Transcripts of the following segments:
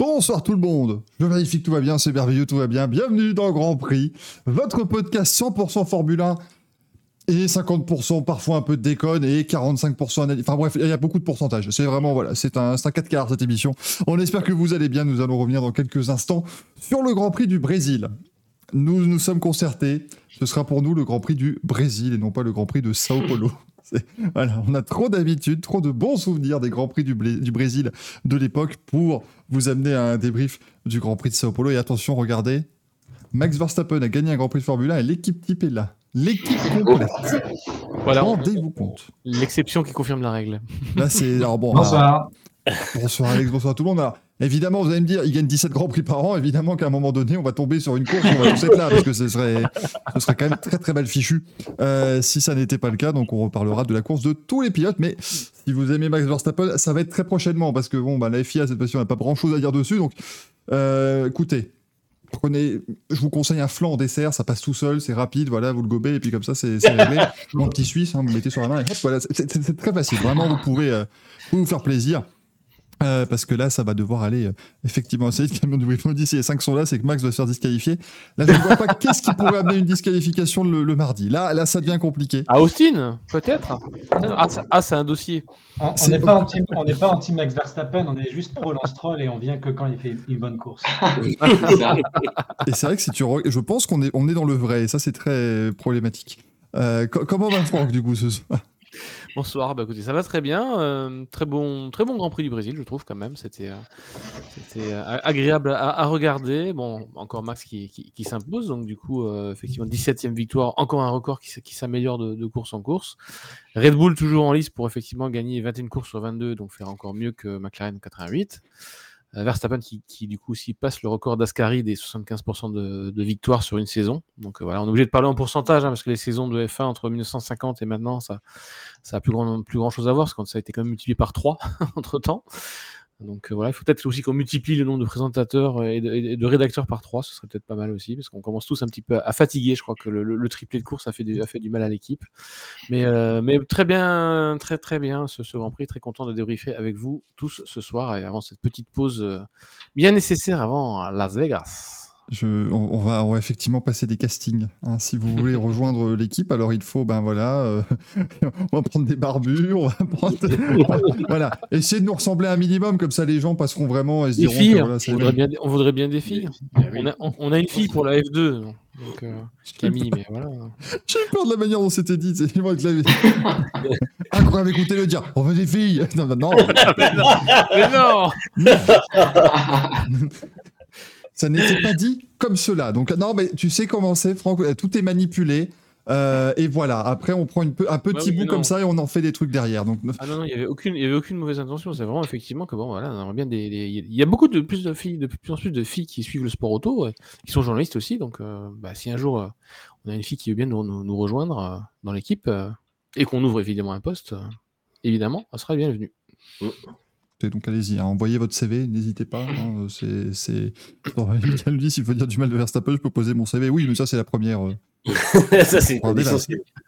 Bonsoir tout le monde. Je vérifie tout va bien, c'est merveilleux, tout va bien. Bienvenue dans Grand Prix, votre podcast 100% Formule 1 et 50% parfois un peu de déconne et 45% analyse. Enfin bref, il y a beaucoup de pourcentages. C'est vraiment, voilà, c'est un, un 4 quarts cette émission. On espère que vous allez bien. Nous allons revenir dans quelques instants sur le Grand Prix du Brésil. Nous nous sommes concertés. Ce sera pour nous le Grand Prix du Brésil et non pas le Grand Prix de Sao Paulo. Voilà, on a trop d'habitude, trop de bons souvenirs des Grands Prix du, du Brésil de l'époque pour vous amener à un débrief du Grand Prix de Sao Paulo. Et attention, regardez, Max Verstappen a gagné un Grand Prix de Formule 1 et l'équipe type est là. L'équipe complète. Voilà. Rendez-vous compte. L'exception qui confirme la règle. Là, c'est. Alors bon. Bonsoir. Bonsoir Alex, bonsoir tout le monde. Alors, évidemment, vous allez me dire, il gagne 17 Grands Prix par an. Évidemment qu'à un moment donné, on va tomber sur une course, on va tous être là, parce que ce serait, ce serait quand même très très mal fichu euh, si ça n'était pas le cas. Donc, on reparlera de la course de tous les pilotes. Mais si vous aimez Max Verstappen, ça va être très prochainement, parce que bon, bah, la FIA, cette fois-ci, n'a pas grand chose à dire dessus. Donc, euh, écoutez. Prenez, je vous conseille un flan en dessert, ça passe tout seul, c'est rapide, voilà, vous le gobez et puis comme ça c'est réglé. Mon petit suisse, hein, vous mettez sur la main et hop, voilà, c'est- très facile. Vraiment, vous pouvez, euh, vous faire plaisir. Euh, parce que là, ça va devoir aller euh, effectivement assez vite. Camion de Brief nous dit si les 5 sont là, c'est que Max va se faire disqualifier. Là, je ne vois pas qu'est-ce qui pourrait amener une disqualification le, le mardi. Là, là, ça devient compliqué. À Austin, peut-être Ah, ah, c'est un dossier. On n'est pas anti, on n'est pas anti Max Verstappen, on est juste pro Lance Stroll et on vient que quand il fait une bonne course. Et c'est vrai que si tu, re- je pense qu'on est, on est dans le vrai. Et ça, c'est très problématique. Euh, co- comment va Franck du coup ce soir? Bonsoir, bah écoutez, ça va très bien. euh, très, bon, très bon Grand Prix du Brésil, je trouve, quand même. C'était euh, euh, agréable à, à regarder. Bon, encore Max qui, qui, qui s'impose, donc du coup, euh, effectivement, 17e victoire, encore un record qui, qui s'améliore de, de course en course. Red Bull toujours en lice pour effectivement gagner 21 courses sur 22, donc faire encore mieux que McLaren 88. Euh, Verstappen qui, du coup aussi passe le record d'Ascari des 75% de, de victoires sur une saison. Donc euh, voilà, on est obligé de parler en pourcentage hein, parce que les saisons de F1 entre 1950 et maintenant, ça, ça a plus grand, plus grand chose à voir parce que ça a été quand même multiplié par 3 entre temps. Donc euh, voilà, il faut peut-être aussi qu'on multiplie le nombre de présentateurs et de, et de rédacteurs par 3, ce serait peut-être pas mal aussi parce qu'on commence tous un petit peu à, fatiguer. Je crois que le, triplé de course a fait, du, a fait du mal à l'équipe. Mais, euh, mais très bien, très très bien ce, ce Grand Prix, très content de débriefer avec vous tous ce soir et avant cette petite pause euh, bien nécessaire avant Las Vegas. Je, on, on va, on va effectivement passer des castings. hein. Si vous voulez rejoindre l'équipe, alors il faut, ben voilà, euh, on va prendre des barbus, on va prendre, voilà, essayez de nous ressembler un minimum, comme ça les gens passeront vraiment et se diront filles, que, voilà, on, voudrait bien, on voudrait bien des filles. On a, on- on a une fille pour la F2, donc euh, Camille, mais voilà. J'ai eu peur de la manière dont c'était dit. C'est moi qui l'avais. Incroyable, écoutez le dire. On veut des filles. Non, non, non. mais non ça n'était pas dit comme cela. Donc non, mais tu sais comment c'est, Franck. Tout est manipulé. Euh, et voilà. Après, on prend une peu, un petit Bah oui, bout comme ça et on en fait des trucs derrière. Donc Ah non, non, il n'y avait, aucune- il y avait aucune mauvaise intention. C'est vraiment effectivement que bon, voilà, on aimerait bien des, des- Il y a beaucoup de plus de filles, de plus en plus de filles qui suivent le sport auto, ouais, qui sont journalistes aussi. Donc, euh, bah, si un jour euh, on a une fille qui veut bien nous, nous- nous rejoindre euh, dans l'équipe euh, et qu'on ouvre évidemment un poste, euh, évidemment, elle sera bienvenue. Et donc allez-y, hein, envoyez votre CV, n'hésitez pas. hein, c'est, c'est... Michael dit, s'il faut dire du mal de Verstappen, je peux poser mon CV. Oui, mais ça c'est la première. euh, ça, c'est Ah.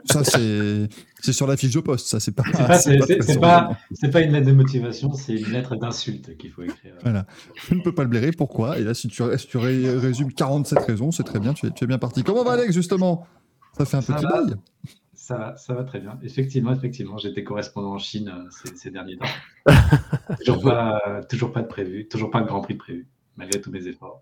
Ça c'est, c'est sur la fiche de poste. Ça c'est pas. C'est pas, pas, pas une lettre de motivation, c'est une lettre d'insulte qu'il faut écrire. Voilà. Je ne peux pas le blairer. Pourquoi? Et là, si tu, si tu ré- résumes 47 raisons, c'est très bien. Tu es, tu es bien parti. Comment va Alex justement? Ça fait un Ça petit bail. Ça, va- ça va très bien. Effectivement, effectivement, j'étais correspondant en Chine euh, ces, ces derniers temps. toujours, pas, toujours pas de prévu, toujours pas de Grand Prix de prévu, malgré tous mes efforts.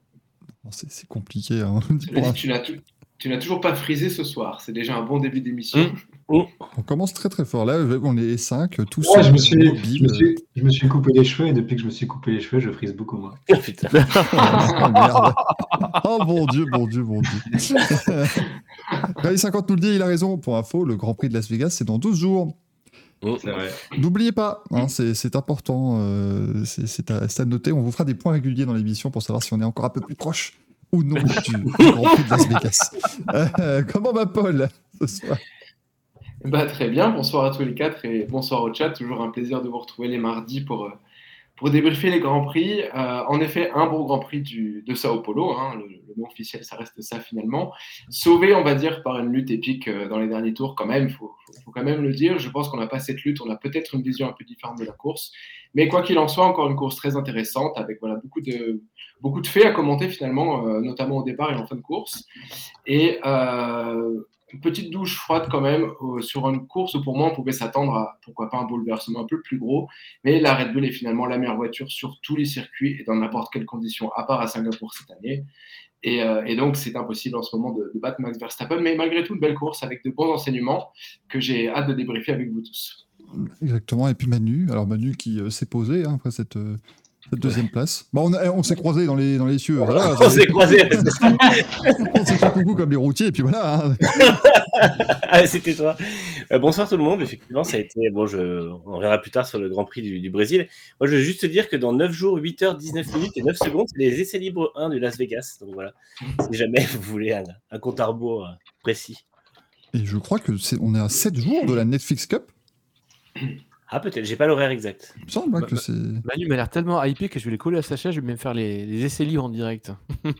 Bon, c'est, compliqué. hein. Tu tou- tu n'as toujours pas frisé ce soir. C'est déjà un bon début d'émission. Mm. On commence très très fort. Là, on est 5, tous Ouais, je, me suis, je, me suis, je me suis coupé les cheveux et depuis que je me suis coupé les cheveux, je frise beaucoup moins. Ah, putain. Oh, merde. Oh mon dieu, mon dieu, mon dieu. Rallye 50 nous le dit, il a raison. Pour info, le Grand Prix de Las Vegas, c'est dans 12 jours. Vrai. N'oubliez pas, hein, c'est important, euh, c'est c'est à, c'est à noter. On vous fera des points réguliers dans l'émission pour savoir si on est encore un peu plus proche ou non du, du Grand Prix de Las Vegas. Euh, comment va Paul ce soir? Bah, très bien. Bonsoir à tous les quatre et bonsoir au chat. Toujours un plaisir de vous retrouver les mardis pour, euh, pour débriefer les Grands Prix. Euh, en effet, un beau Grand Prix de Sao Paulo, hein, le, nom officiel, ça reste ça finalement. Sauvé, on va dire, par une lutte épique euh, dans les derniers tours, quand même, il faut, quand même le dire. Je pense qu'on n'a pas cette lutte, on a peut-être une vision un peu différente de la course. Mais quoi qu'il en soit, encore une course très intéressante, avec beaucoup, de, faits à commenter finalement, euh, notamment au départ et en fin de course. Et petite douche froide quand même euh, sur une course où pour moi on pouvait s'attendre à pourquoi pas un bouleversement un peu plus gros. Mais la Red Bull est finalement la meilleure voiture sur tous les circuits et dans n'importe quelle condition, à part à Singapour cette année. Et, euh, donc c'est impossible en ce moment de, battre Max Verstappen. Mais malgré tout, une belle course avec de bons enseignements que j'ai hâte de débriefer avec vous tous. Exactement. Et puis Manu, alors Manu qui euh, s'est posé hein, après cette, cette deuxième place. Bon, on, a- on s'est croisés dans les, dans les cieux. Voilà, On s'est croisés. on s'est fait coucou comme les routiers, et puis voilà. hein. Ah, C'était toi. Euh, bonsoir tout le monde. Effectivement, ça a été. Bon, je... on reviendra plus tard sur le Grand Prix du, du Brésil. Moi, je veux juste te dire que dans 9 jours, 8 heures, 19 minutes et 9 secondes, c'est les essais libres 1 de Las Vegas. Donc voilà. Si jamais vous voulez un, un compte à rebours euh, précis. Et je crois que c'est, on est à 7 jours de la Netflix Cup. Ah, peut-être. J'ai pas l'horaire exact. Il me semble hein, Bah, que bah, c'est. Manu m'a l'air tellement hypé que je vais les coller à Sacha, je vais même faire les, les essais libres en direct.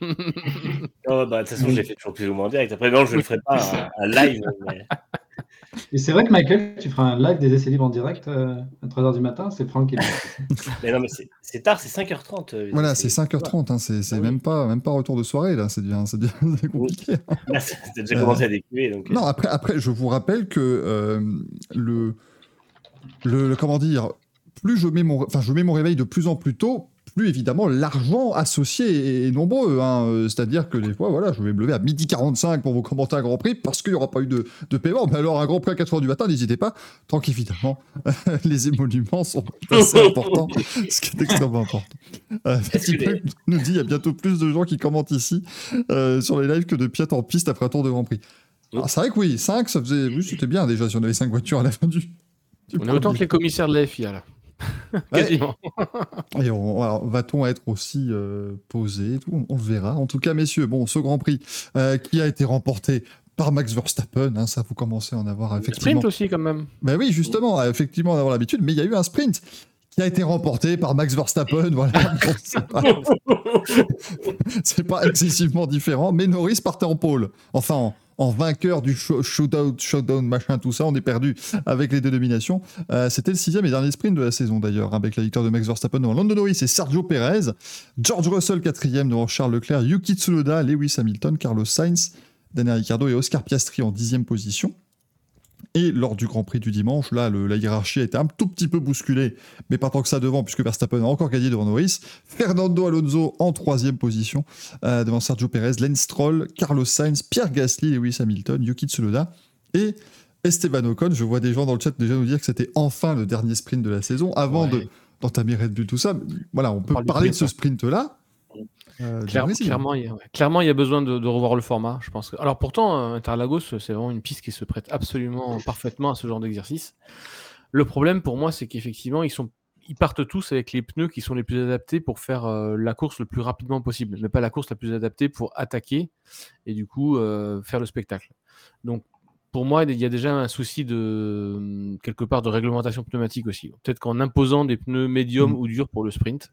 Oh, bah, de toute façon, j'ai fait toujours plus ou moins en direct. Après, non, je le ferai pas un, un live. mais- Et c'est vrai que Michael, tu feras un live des essais libres en direct euh, à 3h du matin, c'est Franck qui. Mais non, mais c'est tard, c'est 5h30. euh, Voilà, c'est 5h30, hein, c'est, c'est Ah oui. même, pas, même pas retour de soirée, là, c'est bien, c'est bien c'est compliqué. Là, c'est- T'as déjà Euh, commencé à décuver. Donc, euh, Non, après, après, je vous rappelle que euh, le, le, le- comment dire, plus je mets mon, enfin, je mets mon réveil de plus en plus tôt, plus évidemment l'argent associé est nombreux. hein. C'est-à-dire que des fois, voilà, je vais me lever à midi 45 pour vous commenter un Grand Prix parce qu'il n'y aura pas eu de, de paiement. Mais alors, un Grand Prix à 4h du matin, n'hésitez pas. Tant qu'évidemment, les émoluments sont assez importants, ce qui est extrêmement important. Euh, Philippe nous dit il y a bientôt plus de gens qui commentent ici euh, sur les lives que de piètes en piste après un tour de Grand Prix. Ah, c'est vrai que oui, 5, ça faisait. Oui, c'était bien déjà si on avait 5 voitures à la fin du. On est autant que les commissaires de la FIA là. Quasiment. Et on- alors, va-t-on être aussi euh, posé tout? On, verra. En tout cas, messieurs, bon, ce Grand Prix euh, qui a été remporté par Max Verstappen, hein, ça vous commencez à en avoir effectivement. Sprint aussi quand même. Ben oui, justement, à effectivement en avoir l'habitude, mais il y a eu un sprint qui a été remporté par Max Verstappen. Voilà, c'est pas, c'est pas excessivement différent, mais Norris partait en pôle. Enfin, en, vainqueur du shootout, showdown, machin, tout ça, on est perdu avec les deux dominations. Euh, C'était le sixième et dernier sprint de la saison d'ailleurs, avec la victoire de Max Verstappen devant Lando Norris et Sergio Perez. George Russell quatrième devant Charles Leclerc, Yuki Tsunoda, Lewis Hamilton, Carlos Sainz, Daniel Ricciardo et Oscar Piastri en dixième position. Et lors du Grand Prix du dimanche, là, le- la hiérarchie a été un tout petit peu bousculée, mais pas tant que ça devant, puisque Verstappen a encore gagné devant Norris. Fernando Alonso en troisième position, euh, devant Sergio Perez, Lance Stroll, Carlos Sainz, Pierre Gasly, Lewis Hamilton, Yuki Tsunoda et Esteban Ocon. Je vois des gens dans le chat déjà nous dire que c'était enfin le dernier sprint de la saison, avant Ouais. de d'entamer Red Bull, tout ça. Voilà, on peut parler de ce sprint, sprint-là. Euh, Claire- clairement, il y a, clairement, il y a besoin de, de revoir le format, je pense. Alors pourtant, euh, Interlagos, c'est vraiment une piste qui se prête absolument parfaitement à ce genre d'exercice. Le problème pour moi, c'est qu'effectivement, ils sont ils partent tous avec les pneus qui sont les plus adaptés pour faire euh, la course le plus rapidement possible, mais pas la course la plus adaptée pour attaquer et du coup euh, faire le spectacle. Donc pour moi, il y a déjà un souci de quelque part de réglementation pneumatique aussi. Peut-être qu'en imposant des pneus médiums Mhm. ou durs pour le sprint,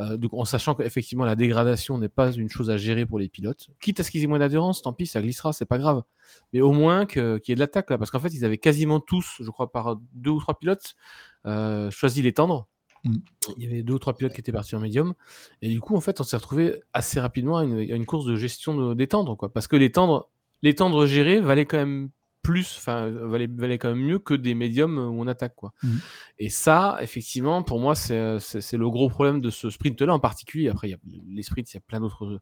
euh, donc en sachant qu'effectivement la dégradation n'est pas une chose à gérer pour les pilotes, quitte à ce qu'ils aient moins d'adhérence, tant pis, ça glissera, c'est pas grave. Mais au moins qu'il y ait de l'attaque là, parce qu'en fait ils avaient quasiment tous, je crois par deux ou trois pilotes, euh, choisi les tendres. Mm. Il y avait deux ou trois pilotes qui étaient partis en médium, et du coup en fait on s'est retrouvé assez rapidement à une, à une course de gestion de- des tendres, quoi, parce que les tendres, les tendres gérés valaient quand même plus, enfin valaient quand même mieux que des médiums où on attaque, quoi. Mhm. Et ça, effectivement, pour moi, c'est le gros problème de ce sprint-là en particulier. Après, il y a les sprints, il y a plein d'autres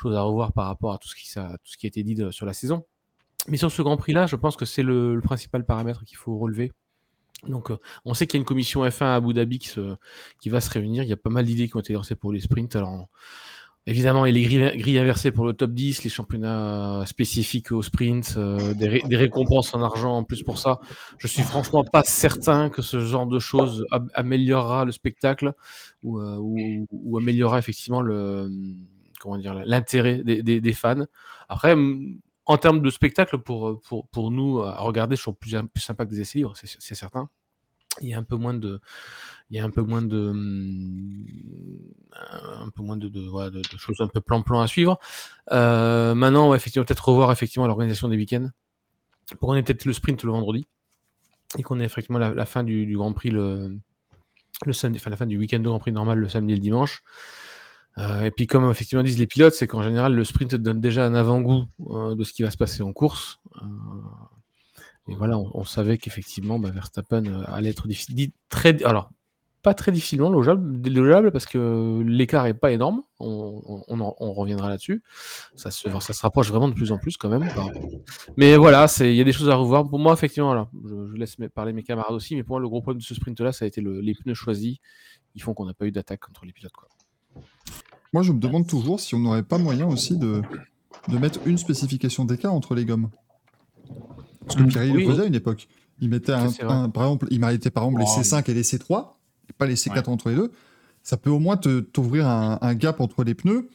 choses à revoir par rapport à tout ce qui, ça, tout ce qui a été dit de- sur la saison. Mais sur ce Grand Prix-là, je pense que c'est le, le principal paramètre qu'il faut relever. Donc, euh, on sait qu'il y a une commission F1 à Abu Dhabi qui, se- qui va se réunir. Il y a pas mal d'idées qui ont été lancées pour les sprints. Alors, évidemment, a les grilles, grilles inversées pour le top 10, les championnats spécifiques au sprint, euh, des, ré- des récompenses en argent en plus pour ça. Je suis franchement pas certain que ce genre de choses am- améliorera le spectacle ou, euh, améliorera effectivement l'intérêt des, fans. Après, en termes de spectacle, pour, pour, nous à regarder, je trouve plus, plus sympa que des essais libres, c'est certain. Il y a un peu moins de un peu de hum, un peu de, choses un peu plan-plan à suivre. Euh, maintenant, ouais, effectivement, peut-être revoir l'organisation des week-ends pour qu'on ait peut-être le sprint le vendredi et qu'on ait effectivement la, fin du, Grand Prix le, le samedi, enfin la fin du week-end de Grand Prix normal le samedi et le dimanche. Euh, et puis comme effectivement disent les pilotes, c'est qu'en général le sprint donne déjà un avant-goût euh, de ce qui va se passer en course. Et voilà, on, savait qu'effectivement bah, Verstappen euh, allait être difficile, alors pas très difficilement logeable, parce que l'écart est pas énorme. On, on, on en- on reviendra là-dessus. Ça se, rapproche vraiment de plus en plus quand même. Mais voilà, il y a des choses à revoir. Pour moi, effectivement, je, laisse parler mes camarades aussi, mais pour moi, le gros problème de ce sprint-là, ça a été le- les pneus choisis. Ils font qu'on n'a pas eu d'attaque contre les pilotes. Moi, je me demande toujours si on n'aurait pas moyen aussi de mettre une spécification d'écart entre les gommes. Parce que Mm. Oui. le faisait à une époque. Il mettait un, un- par exemple, il m'arrêtait par exemple les Oh, C5 et les C3, et pas les C4 entre les deux. Ça peut au moins te- t'ouvrir un, un gap entre les pneus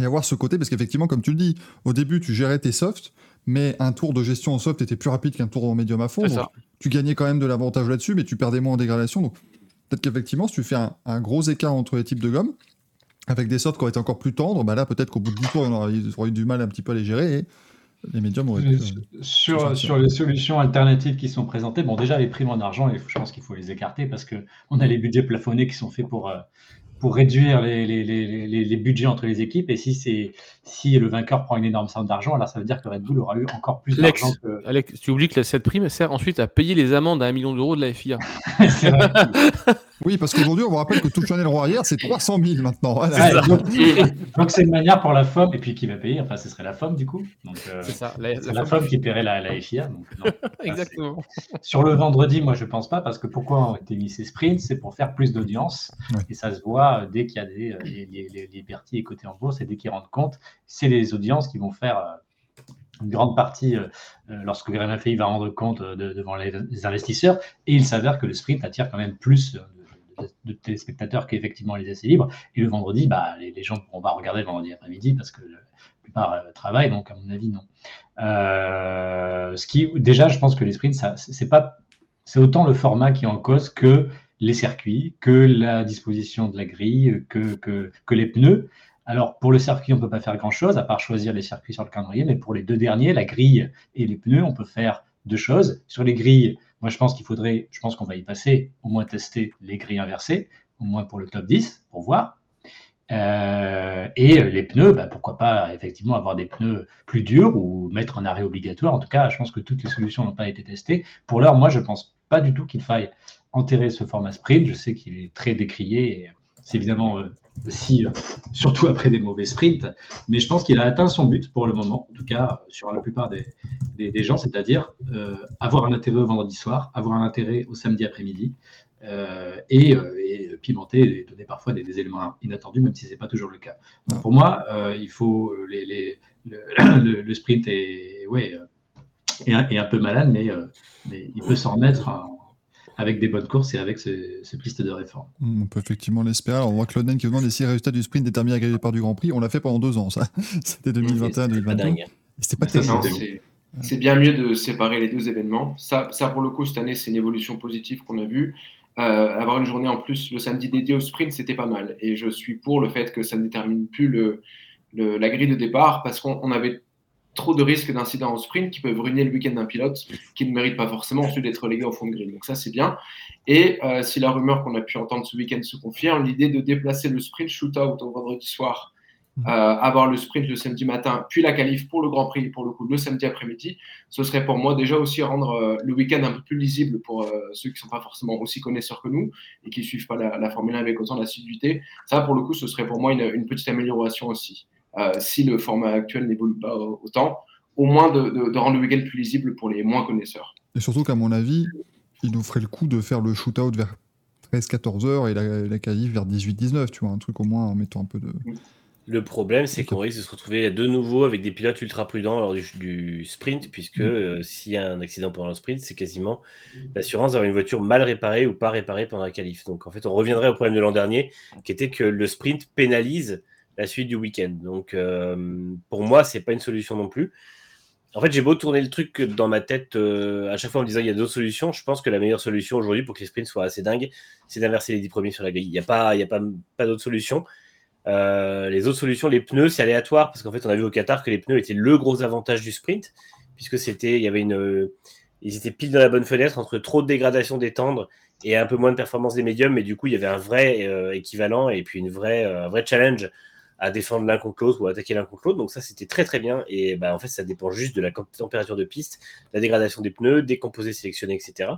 et avoir ce côté, parce qu'effectivement, comme tu le dis, au début, tu gérais tes softs, mais un tour de gestion en soft était plus rapide qu'un tour en médium à fond. Donc tu gagnais quand même de l'avantage là-dessus, mais tu perdais moins en dégradation. Donc peut-être qu'effectivement, si tu fais un, un gros écart entre les types de gomme, avec des sortes qui auraient été encore plus tendres, bah là peut-être qu'au bout de 10 tours, on aurait, ils auraient eu du mal un petit peu à les gérer et les médiums auraient pu. euh, Sur, les solutions alternatives qui sont présentées, bon, déjà, les primes en argent, je pense qu'il faut les écarter parce qu'on a les budgets plafonnés qui sont faits pour, euh, pour réduire les, les, les, les, les budgets entre les équipes. Et si, c'est, si le vainqueur prend une énorme somme d'argent, alors ça veut dire que Red Bull aura eu encore plus d'argent que. Alex, tu oublies que cette prime sert ensuite à payer les amendes à un million d'euros de la FIA. C'est vrai. Oui, parce qu'aujourd'hui, on vous rappelle que tout Chanel roi arrière, c'est 300 000 maintenant. Voilà. Ouais, donc, c'est une manière pour la FOM, et puis qui va payer Enfin, ce serait la FOM du coup. Donc, euh, C'est ça. La, c'est la la femme- FOM qui paierait la, la FIA. Donc, non. Exactement. Sur le vendredi, moi je pense pas, parce que pourquoi ont été mis ces sprints C'est pour faire plus d'audience. Ouais. Et ça se voit euh, dès qu'il y a des, euh, les, les, les, les Berthier cotés en bourse et dès qu'ils rendent compte, c'est les audiences qui vont faire euh, une grande partie euh, lorsque Graham FAI va rendre compte de- devant les, les investisseurs. Et il s'avère que le sprint attire quand même plus de, téléspectateurs qu'effectivement les essais libres. Et le vendredi, bah, les, gens pourront pas regarder le vendredi après-midi parce que la plupart euh, travaillent, donc à mon avis, non. Euh, ce qui, déjà, je pense que les sprints, c'est pas, c'est autant le format qui est en cause que les circuits, que la disposition de la grille, que, que, que les pneus. Alors, pour le circuit, on ne peut pas faire grand-chose, à part choisir les circuits sur le calendrier, mais pour les deux derniers, la grille et les pneus, on peut faire deux choses. Sur les grilles, moi, je pense qu'il faudrait, je pense qu'on va y passer, au moins tester les grilles inversées, au moins pour le top 10, pour voir. Euh, et les pneus, bah, pourquoi pas effectivement avoir des pneus plus durs ou mettre un arrêt obligatoire. En tout cas, je pense que toutes les solutions n'ont pas été testées. Pour l'heure, moi, je ne pense pas du tout qu'il faille enterrer ce format sprint. Je sais qu'il est très décrié c'est évidemment euh, aussi, euh, surtout après des mauvais sprints, mais je pense qu'il a atteint son but pour le moment, en tout cas sur la plupart des, des, gens, c'est-à-dire euh, avoir un intérêt au vendredi soir, avoir un intérêt au samedi après-midi. Euh, et, euh, pimenter et donner parfois des, éléments inattendus, même si ce n'est pas toujours le cas. Pour moi, euh, il faut les, le, sprint est, un, peu malade, mais, euh, mais il peut s'en remettre avec des bonnes courses et avec ce, ce piste de réforme. On peut effectivement l'espérer. On voit Claude qui demande si les résultats du sprint déterminent la départ du Grand Prix. On l'a fait pendant deux ans, ça. C'était 2021-2022. C'était pas terrible. C'est bien mieux de séparer les deux événements. Ça, ça, pour le coup, cette année, c'est une évolution positive qu'on a vue. Euh, avoir une journée en plus le samedi dédié au sprint, c'était pas mal. Et je suis pour le fait que ça ne détermine plus le, le, la grille de départ parce qu'on avait trop de risques d'incidents au sprint qui peuvent ruiner le week-end d'un pilote qui ne mérite pas forcément ensuite d'être relégué au fond de grille. Donc ça, c'est bien. Et euh, si la rumeur qu'on a pu entendre ce week-end se confirme, l'idée de déplacer le sprint shootout au vendredi soir euh, avoir le sprint le samedi matin, puis la qualif pour le Grand Prix, pour le coup, le samedi après-midi, ce serait pour moi déjà aussi rendre euh, le week-end un peu plus lisible pour ceux qui ne sont pas forcément aussi connaisseurs que nous et qui ne suivent pas la, la, Formule 1 avec autant d'assiduité. Ça, pour le coup, ce serait pour moi une, une petite amélioration aussi. Euh, si le format actuel n'évolue pas autant, au moins de, de, de rendre le week-end plus lisible pour les moins connaisseurs. Et surtout qu'à mon avis, il nous ferait le coup de faire le shootout vers 13-14 heures et la, la qualif vers 18-19, tu vois, un truc au moins en mettant un peu de... Le problème, c'est qu'on risque de se retrouver de nouveau avec des pilotes ultra prudents lors du, du sprint, puisque mmh. euh, s'il y a un accident pendant le sprint, c'est quasiment l'assurance d'avoir une voiture mal réparée ou pas réparée pendant la qualif. Donc en fait, on reviendrait au problème de l'an dernier, qui était que le sprint pénalise la suite du week-end. Donc euh, pour moi, c'est pas une solution non plus. en fait, j'ai beau tourner le truc dans ma tête euh, à chaque fois en me disant il y a d'autres solutions. Je pense que la meilleure solution aujourd'hui pour que les sprints soient assez dingues, c'est d'inverser les 10 premiers sur la grille. Il n'y a pas, pas, pas d'autre solution. Euh, les autres solutions, les pneus, c'est aléatoire parce qu'en fait, on a vu au Qatar que les pneus étaient le gros avantage du sprint puisque c'était, il y avait une, ils étaient pile dans la bonne fenêtre entre trop de dégradation des tendres et un peu moins de performance des médiums, mais du coup, il y avait un vrai équivalent et puis une vraie, un vrai challenge à défendre l'un contre l'autre ou à attaquer l'un contre l'autre. Donc ça, c'était très très bien. Et bah, en fait, ça dépend juste de la température de piste, la dégradation des pneus, des composés sélectionnés, etc.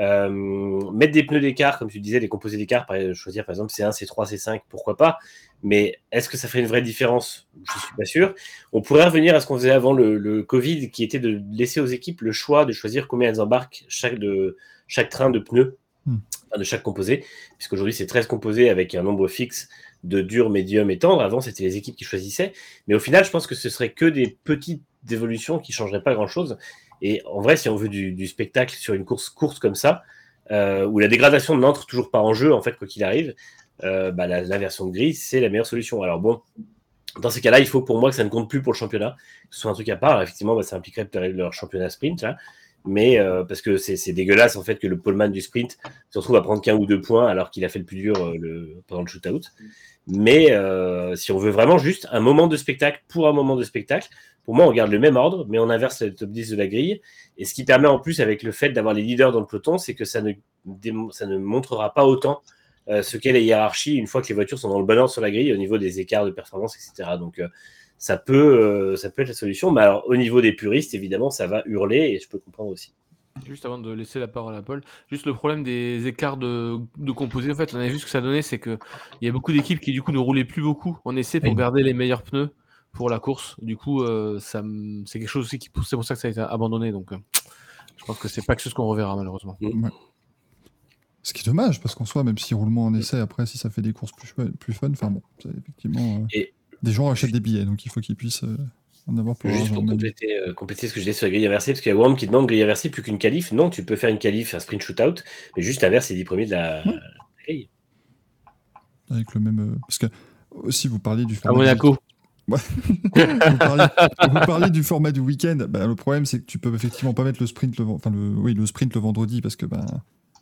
Euh, mettre des pneus d'écart, comme tu disais, des composés d'écart, choisir par exemple C1, C3, C5, pourquoi pas. Mais est-ce que ça fait une vraie différence? Je ne suis pas sûr. On pourrait revenir à ce qu'on faisait avant le, Covid, qui était de laisser aux équipes le choix de choisir combien elles embarquent chaque, de, chaque train de pneus, hmm. de chaque composé, puisqu'aujourd'hui c'est 13 composés avec un nombre fixe de dur, médium et tendre. Avant, c'était les équipes qui choisissaient. Mais au final, je pense que ce serait que des petites évolutions qui ne changeraient pas grand-chose. Et en vrai, si on veut du, spectacle sur une course courte comme ça, euh, où la dégradation n'entre toujours pas en jeu, en fait, quoi qu'il arrive, euh, bah, la, version de grille, c'est la meilleure solution. Alors bon, dans ces cas-là, il faut pour moi que ça ne compte plus pour le championnat, que ce soit un truc à part. effectivement, bah, ça impliquerait leur championnat sprint, là. Mais euh, parce que c'est dégueulasse en fait que le poleman du sprint se retrouve à prendre qu'un ou deux points alors qu'il a fait le plus dur le, pendant le shootout. Mais euh, si on veut vraiment juste un moment de spectacle pour un moment de spectacle, pour moi, on garde le même ordre, mais on inverse le top 10 de la grille. Et ce qui permet en plus, avec le fait d'avoir les leaders dans le peloton, c'est que ça ne, ça ne montrera pas autant euh, ce qu'est la hiérarchie une fois que les voitures sont dans le bon ordre sur la grille au niveau des écarts de performance, etc. Donc, euh, ça, peut, ça peut être la solution. Mais alors, au niveau des puristes, évidemment, ça va hurler et je peux comprendre aussi. Juste avant de laisser la parole à Paul, juste le problème des écarts de, de composés, en fait, on avait vu ce que ça donnait, c'est qu'il y a beaucoup d'équipes qui du coup ne roulaient plus beaucoup en essai pour garder les meilleurs pneus pour la course. Du coup, euh, ça, c'est quelque chose aussi qui c'est pour ça que ça a été abandonné. Donc, euh, je pense que c'est pas quelque chose qu'on reverra malheureusement. Ce qui est dommage, parce qu'en soi, même si roulement en essai, après, si ça fait des courses plus, plus fun, enfin bon, effectivement, euh, des gens achètent des billets, donc il faut qu'ils puissent Juste pour euh, compléter, ce que je disais sur la grille inversée, parce qu'il y a Worm qui demande grille inversée plus qu'une qualif. Non, tu peux faire une qualif, un sprint shootout, mais juste inverse les 10 premiers de la, grille. Avec le même. Euh, parce que aussi, vous parliez du format. À Monaco. Du... vous, parliez, du format du week-end. Bah, le problème, c'est que tu peux effectivement pas mettre le sprint le, enfin, le... Oui, le, sprint le vendredi parce que bah,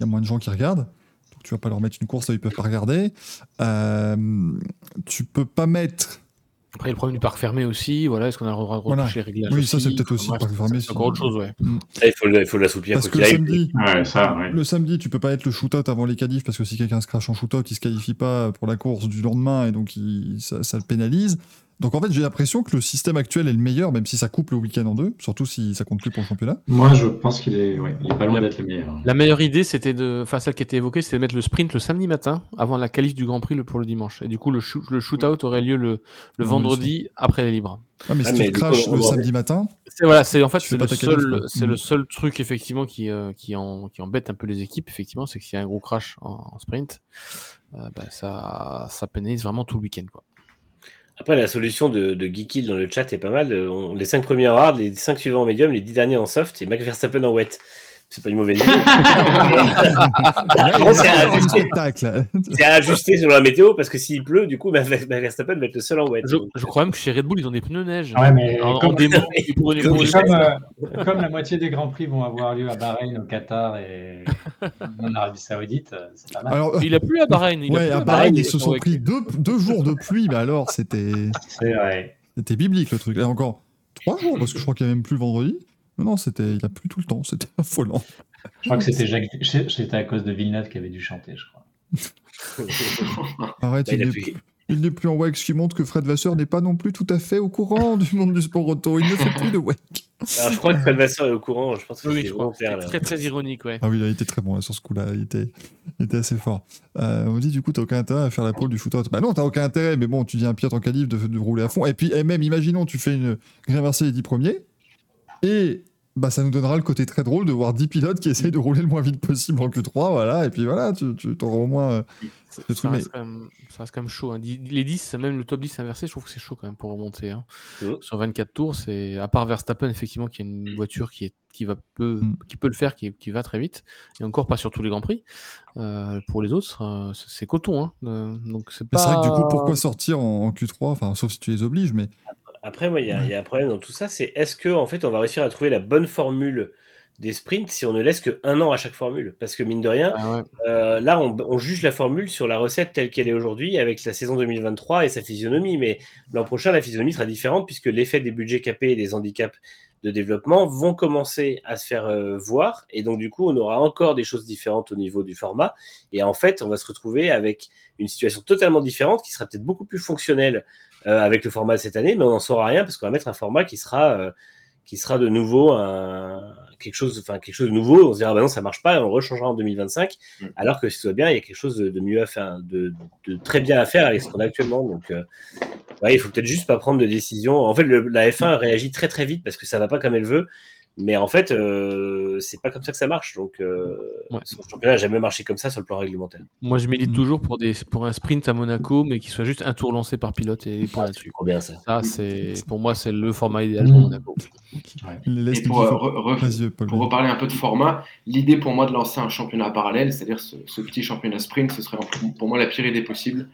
y a moins de gens qui regardent. Donc tu vas pas leur mettre une course, là, ils peuvent pas regarder. Euh, tu peux pas mettre après, le problème du parc fermé aussi, voilà, est-ce qu'on a le droit de voilà. les réglages Oui, ça, c'est peut-être aussi le parc fermé. C'est encore autre chose, ouais. Mm. il faut, il faut l'assouplir. Parce que le samedi, ouais, ça, ouais. le samedi, tu peux pas être le shootout avant les qualifs, parce que si quelqu'un se crache en shootout, il se qualifie pas pour la course du lendemain, et donc il, ça, ça, le pénalise. Donc en fait, j'ai l'impression que le système actuel est le meilleur, même si ça coupe le week-end en deux, surtout si ça compte plus pour le championnat. Moi, je pense qu'il est, ouais, il est pas loin d'être le meilleur. La meilleure idée, c'était de, enfin celle qui était évoquée, c'était de mettre le sprint le samedi matin avant la qualif du Grand Prix pour le dimanche. Et du coup, le, shoot, le shootout aurait lieu le, le vendredi après les libres. Ah, mais si tu craches le samedi matin. C'est voilà, c'est en fait c'est le, seul, c'est le seul truc effectivement qui, euh, qui, en, qui embête un peu les équipes effectivement, c'est que s'il y a un gros crash en, sprint, euh, bah, ça, ça pénalise vraiment tout le week-end quoi. Après, la solution de, de dans le chat est pas mal. On, les 5 premiers en hard, les 5 suivants en médium, les 10 derniers en soft et Max Verstappen en wet. C'est pas une mauvaise idée. c'est à, ajuster selon la météo parce que s'il pleut, du coup, bah, Verstappen va être le seul en wet. Je, je, crois même que chez Red Bull, ils ont des pneus neige. Ouais, mais comme, comme, la moitié des grands prix vont avoir lieu à Bahreïn, au Qatar et en Arabie Saoudite, euh, c'est pas mal. Alors, il a plu à Bahreïn. Il ouais, à, Bahreïn, ils se sont pris deux, deux, jours de pluie, mais alors c'était. C'était biblique le truc. Et encore trois jours, parce que je crois qu'il n'y a même plus le vendredi. Non, non, c'était, il a plu tout le temps, c'était affolant. Je crois que c'était Jacques... c'était à cause de Villeneuve qui avait dû chanter, je crois. Arrête, bah, il, n'est plus en wax, qui montre que Fred Vasseur n'est pas non plus tout à fait au courant du monde du sport auto. Il ne fait plus de wax. Alors, je crois que Fred Vasseur est au courant. Je pense que oui, c'est très très ironique, ouais. Ah oui, il a été très bon sur ce coup-là. Il était, il était assez fort. Euh, on dit du coup, t'as aucun intérêt à faire la pole du shootout. Bah non, t'as aucun intérêt, mais bon, tu dis un Piètre en calife de, de, rouler à fond. Et puis, et même, imaginons, tu fais une inversée les 10 premiers. Et bah, ça nous donnera le côté très drôle de voir 10 pilotes qui essayent de rouler le moins vite possible en Q3, voilà, et puis voilà, tu, tu auras au moins. Euh, ça, reste quand même, chaud. Hein. Les 10, même le top 10 inversé, je trouve que c'est chaud quand même pour remonter. Hein. Sur 24 tours, c'est à part Verstappen, effectivement, qui a une voiture qui, est, qui, va peu, mm. qui peut le faire, qui, qui, va très vite, et encore pas sur tous les Grands Prix. Euh, pour les autres, euh, c'est coton. Hein. donc c'est pas... vrai que du coup, pourquoi sortir en, Q3 Enfin, sauf si tu les obliges, mais Après, moi, il y, a- il y a un problème dans tout ça, c'est est-ce que en fait, on va réussir à trouver la bonne formule des sprints si on ne laisse que un an à chaque formule? Parce que mine de rien, Ah ouais. euh, là, on, on juge la formule sur la recette telle qu'elle est aujourd'hui avec la saison 2023 et sa physionomie. Mais l'an prochain, la physionomie sera différente puisque l'effet des budgets capés et des handicaps de développement vont commencer à se faire euh, voir. Et donc, du coup, on aura encore des choses différentes au niveau du format. Et en fait, on va se retrouver avec une situation totalement différente qui sera peut-être beaucoup plus fonctionnelle avec le format de cette année, mais on n'en saura rien parce qu'on va mettre un format qui sera, euh, qui sera de nouveau un, quelque, chose, enfin, quelque chose de nouveau. On se dira, bah non, ça marche pas, et on rechangera en 2025. Mm. Alors que si tout va bien, il y a quelque chose de, de mieux à faire, de, de très bien à faire avec ce qu'on a actuellement. Donc, euh, ouais, il faut peut-être juste pas prendre de décision. En fait, le- la F1 réagit très très vite parce que ça va pas comme elle veut. Mais en fait, euh, c'est pas comme ça que ça marche. Donc, euh, Ouais. son championnat n'a jamais marché comme ça sur le plan réglementaire. Moi, je milite Mm. toujours pour, des, pour un sprint à Monaco, mais qui soit juste un tour lancé par pilote et point Ah, là-dessus. c'est trop bien ça. Ça, c'est pour moi, c'est le format idéal pour Monaco. Laisse Et pour, euh, re- re-. Pour reparler un peu de format, l'idée pour moi de lancer un championnat parallèle, c'est-à-dire ce, ce petit championnat sprint, ce serait pour moi la pire idée possible.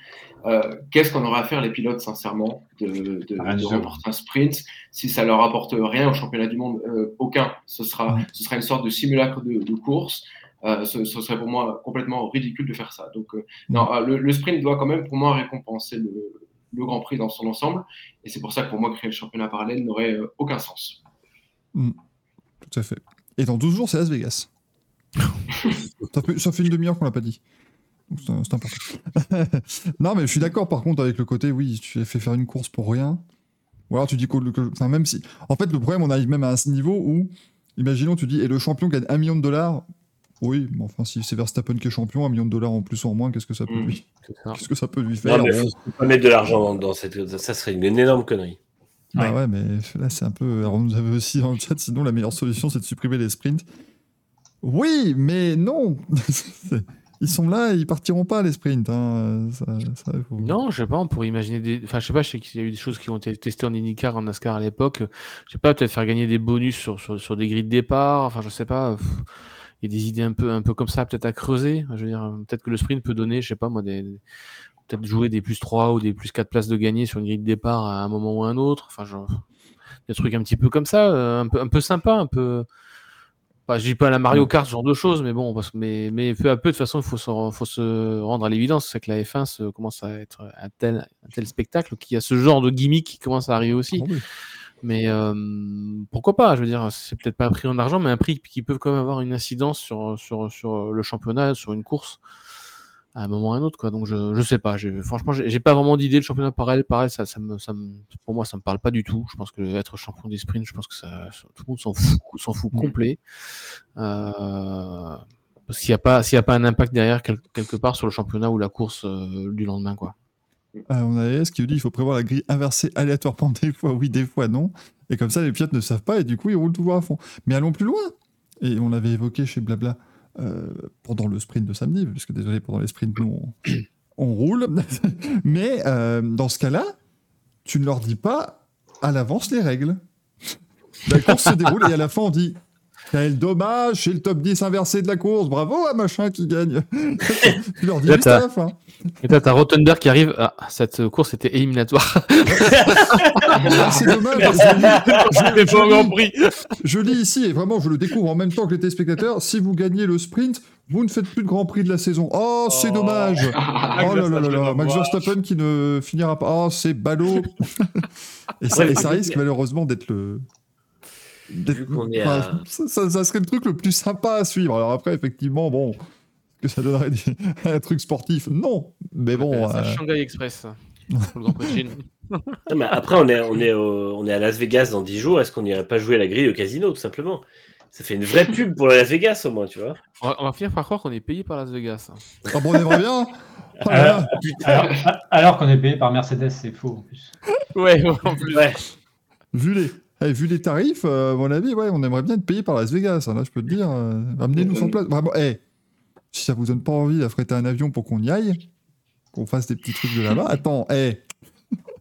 Euh, Qu'est-ce qu'on aurait à faire les pilotes, sincèrement, de, remporter un sprint? Si ça leur apporte rien au championnat du monde Euh, Aucun. Ce sera, ce sera une sorte de simulacre de, de course. Euh, ce, ce serait pour moi complètement ridicule de faire ça. Donc, euh, non, le, le sprint doit quand même, pour moi, récompenser le, le Grand Prix dans son ensemble. Et c'est pour ça que pour moi, créer le championnat parallèle n'aurait aucun sens. Tout à fait. Et dans 12 jours, c'est Las Vegas. ça, fait, ça fait une demi-heure qu'on l'a pas dit. C'est important. non, mais je suis d'accord par contre avec le côté, oui, tu as fait faire une course pour rien. Ou alors tu dis que, enfin, même si. En fait, le problème, on arrive même à un niveau où, imaginons, tu dis, et le champion gagne un million de dollars. Oui, mais enfin, si c'est Verstappen qui est champion, un million de dollars en plus ou en moins, qu'est-ce que ça peut Mm. lui, qu'est-ce que ça peut lui faire? Non, mais faut faut pas mettre de l'argent dans, dans cette. Ça serait une, énorme connerie. Bah ouais, mais là, c'est un peu. Alors, on nous avait aussi dans le chat, sinon, la meilleure solution, c'est de supprimer les sprints. Oui, mais non Ils sont là, ils partiront pas, les sprints. hein. Non, je sais pas, on pourrait imaginer des. Enfin, je sais pas, je sais qu'il y a eu des choses qui ont été testées en IndyCar, en NASCAR à l'époque. Je sais pas, peut-être faire gagner des bonus sur, sur, des grilles de départ. Enfin, je sais pas. Il y a des idées un peu, un peu comme ça, peut-être à creuser. Je veux dire, peut-être que le sprint peut donner, je sais pas moi. Peut-être jouer des plus 3 ou des plus 4 places de gagner sur une grille de départ à un moment ou à un autre. Enfin, genre, des trucs un petit peu comme ça, euh, un peu, un peu sympa, un peu. Enfin, je dis pas la Mario Kart, ce genre de choses, mais bon, parce, mais, mais peu à peu, de toute façon, il faut se, faut se rendre à l'évidence, c'est que la F1 se, commence à être un tel, un tel spectacle qu'il y a ce genre de gimmick qui commence à arriver aussi. Ah oui. Mais euh, pourquoi pas Je veux dire, c'est peut-être pas un prix en argent, mais un prix qui peut quand même avoir une incidence sur, sur, sur le championnat, sur une course, à un moment ou à un autre. Quoi. Donc je, je sais pas. Franchement, j'ai pas vraiment d'idée. Le championnat parallèle, pareil, ça, ça me, ça me, pour moi, ça me parle pas du tout. Je pense que être champion des sprints, je pense que ça, tout le monde s'en fout, s'en fout Mhm. complet. Euh, parce qu'il n'y a, pas- s'il y a pas un impact derrière quel- quelque part sur le championnat ou la course euh, du lendemain. Quoi. Euh, on a S qui nous dit il faut prévoir la grille inversée aléatoirement, des fois oui, des fois non. Et comme ça, les pilotes ne savent pas et du coup, ils roulent toujours à fond. Mais allons plus loin. Et on l'avait évoqué chez Blabla euh, pendant le sprint de samedi, parce que désolé, pendant les sprints, nous, on, roule. Mais euh, dans ce cas-là, tu ne leur dis pas à l'avance les règles. La course se déroule et à la fin, on dit quel dommage, c'est le top 10 inversé de la course, bravo à machin qui gagne. tu leur dis Là, juste à t'as- la fin. Et là, t'as Rottenberg qui arrive. Ah, cette course était éliminatoire. Ah, c'est dommage. parce que je- je- je lis- Prix. Je lis ici, et vraiment, je le découvre en même temps que les téléspectateurs. Si vous gagnez le sprint, vous ne faites plus de Grand Prix de la saison. Oh, c'est Oh. dommage. Oh là là là là, Max Verstappen, qui ne finira pas. Oh, c'est ballot. et, ça, et ça risque malheureusement d'être le. D'être- Vu qu'on est enfin, à- ça, ça- ça serait le truc le plus sympa à suivre. Alors après, effectivement, bon, que ça donnerait des- un truc sportif, non. Mais bon, C'est euh, Shanghai Express. Non, mais après, on est, on, est au- on est à Las Vegas dans 10 jours. Est-ce qu'on n'irait pas jouer à la grille au casino, tout simplement? Ça fait une vraie pub pour Las Vegas, au moins, tu vois. On va, on va finir par croire qu'on est payé par Las Vegas. ah bon, on aimerait bien. Alors, alors, alors qu'on est payé par Mercedes, c'est faux en plus. Ouais, en plus. Ouais. Vu les, eh, vu les tarifs, euh, à mon avis, ouais, on aimerait bien être payé par Las Vegas. hein, là, je peux te dire, euh, amenez-nous sur place. Vraiment, eh, si ça vous donne pas envie d'affréter un avion pour qu'on y aille, qu'on fasse des petits trucs de là-bas, attends, eh,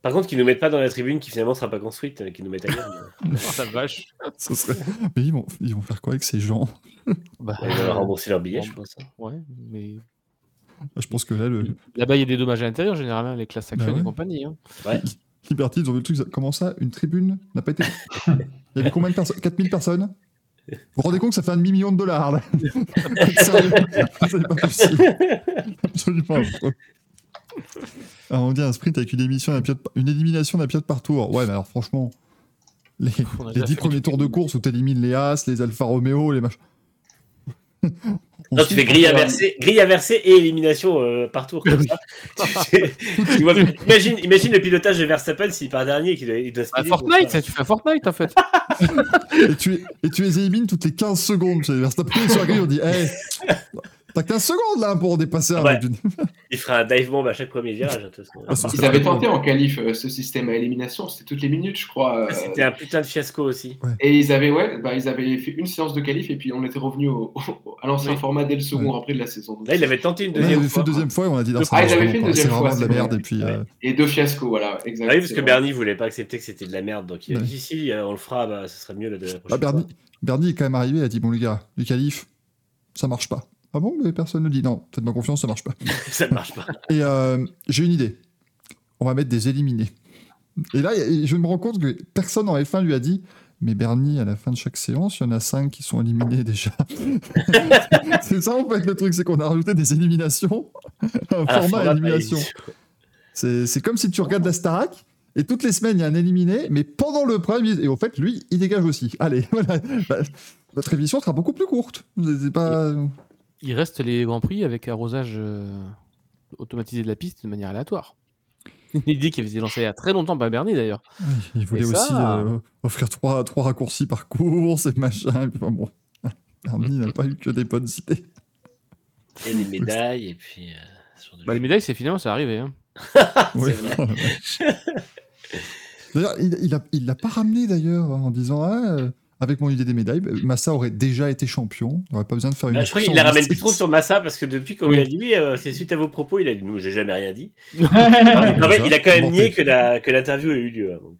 Par contre, qu'ils nous mettent pas dans la tribune qui finalement sera pas construite, euh, qu'ils nous mettent ailleurs. Oh, la vache. ce serait... Mais ils vont, ils vont faire quoi avec ces gens? Bah, Ils vont leur rembourser leur billet, je pense. hein. Ouais, mais Je pense que là, le... là-bas, il y a des dommages à l'intérieur, généralement, les classes actuelles Bah ouais. et compagnie. hein. Ouais. Liberty, ils ont vu le truc. ça- Comment ça Une tribune n'a pas été. Il y avait combien de personnes 4000 personnes Vous vous rendez compte que ça fait un demi-million de dollars là Sérieux C'est pas possible. Absolument. affreux. Alors, on dit un sprint avec une, émission d'un pilote- une élimination d'un pilote par tour. Ouais, mais alors franchement, les, On a les déjà 10 fait premiers tours de course où tu élimines les As, les Alfa Romeo, les machins. On Non, tu fais grille inversée, grille inversée et élimination euh, par tour comme ça. Tu- tu vois, imagine, imagine le pilotage de Verstappen s'il part dernier qu'il doit, il doit À speeder, Fortnite, ça, tu fais Fortnite en fait. et, tu, et tu les élimines toutes les 15 secondes. Verstappen sur la grille, on dit hey, T'as 15 secondes là pour dépasser un Ouais. Il fera un dive bomb à chaque premier virage. de toute façon. Ah, Ils avaient tenté en qualif euh, ce système à élimination, c'était toutes les minutes, je crois. euh, C'était un putain de fiasco aussi. Et ils avaient, ouais, bah, ils avaient fait une séance de qualif et puis on était revenu au, à l'ancien format dès le second Prix de la saison. Donc, Là, il avait tenté une Ouais, il deuxième avait fait fois. une deuxième fois et on a dit non, Ah, ils avaient vraiment fait une deuxième fois, vraiment de la merde. vrai. Et puis, euh, Et deux fiascos, voilà, exact. Ah oui, parce que. Bernie voulait pas accepter que c'était de la merde. Donc il a dit si, on le fera, bah, ce serait mieux la, bah, prochaine Bernie, fois. Bernie est quand même arrivé, il a dit Bon, les gars, les qualifs, ça marche pas. Ah bon, mais personne ne dit non, faites-moi confiance, ça marche pas. Ça marche pas. Et euh, j'ai une idée. On va mettre des éliminés. Et là, je me rends compte que personne en F1 lui a dit Mais Bernie, à la fin de chaque séance, il y en a 5 qui sont éliminés déjà. c'est ça, en fait, le truc, c'est qu'on a rajouté des éliminations. Un À format élimination. bah, C'est comme si tu regardes la Starac. Et toutes les semaines, il y a un éliminé, mais pendant le prime, il- et au fait, lui, il dégage aussi. Allez, voilà. Bah, votre émission sera beaucoup plus courte. C'est pas. Il reste les grands prix avec arrosage euh, automatisé de la piste de manière aléatoire. Une idée qui avait été lancée il y a très longtemps par Bernie d'ailleurs. Oui, il voulait ça- aussi euh, offrir trois, trois raccourcis par course et machin. Et puis, enfin, bon, Bernie n'a pas eu que des bonnes idées. Et les médailles, et puis. euh, Bah, les médailles, c'est finalement, c'est arrivé. Hein. D'ailleurs, il il a- il l'a pas ramené d'ailleurs en disant ah, euh, avec mon idée des médailles, bah, Massa aurait déjà été champion. Il n'aurait pas besoin de faire une. Bah, je crois qu'il la ramène plus trop sur Massa parce que depuis qu'on Oui. lui a dit oui, euh, c'est suite à vos propos, il a dit nous, j'ai jamais rien dit. Ah, En fait, déjà, il a quand même nié que la- que l'interview a eu lieu. hein, donc.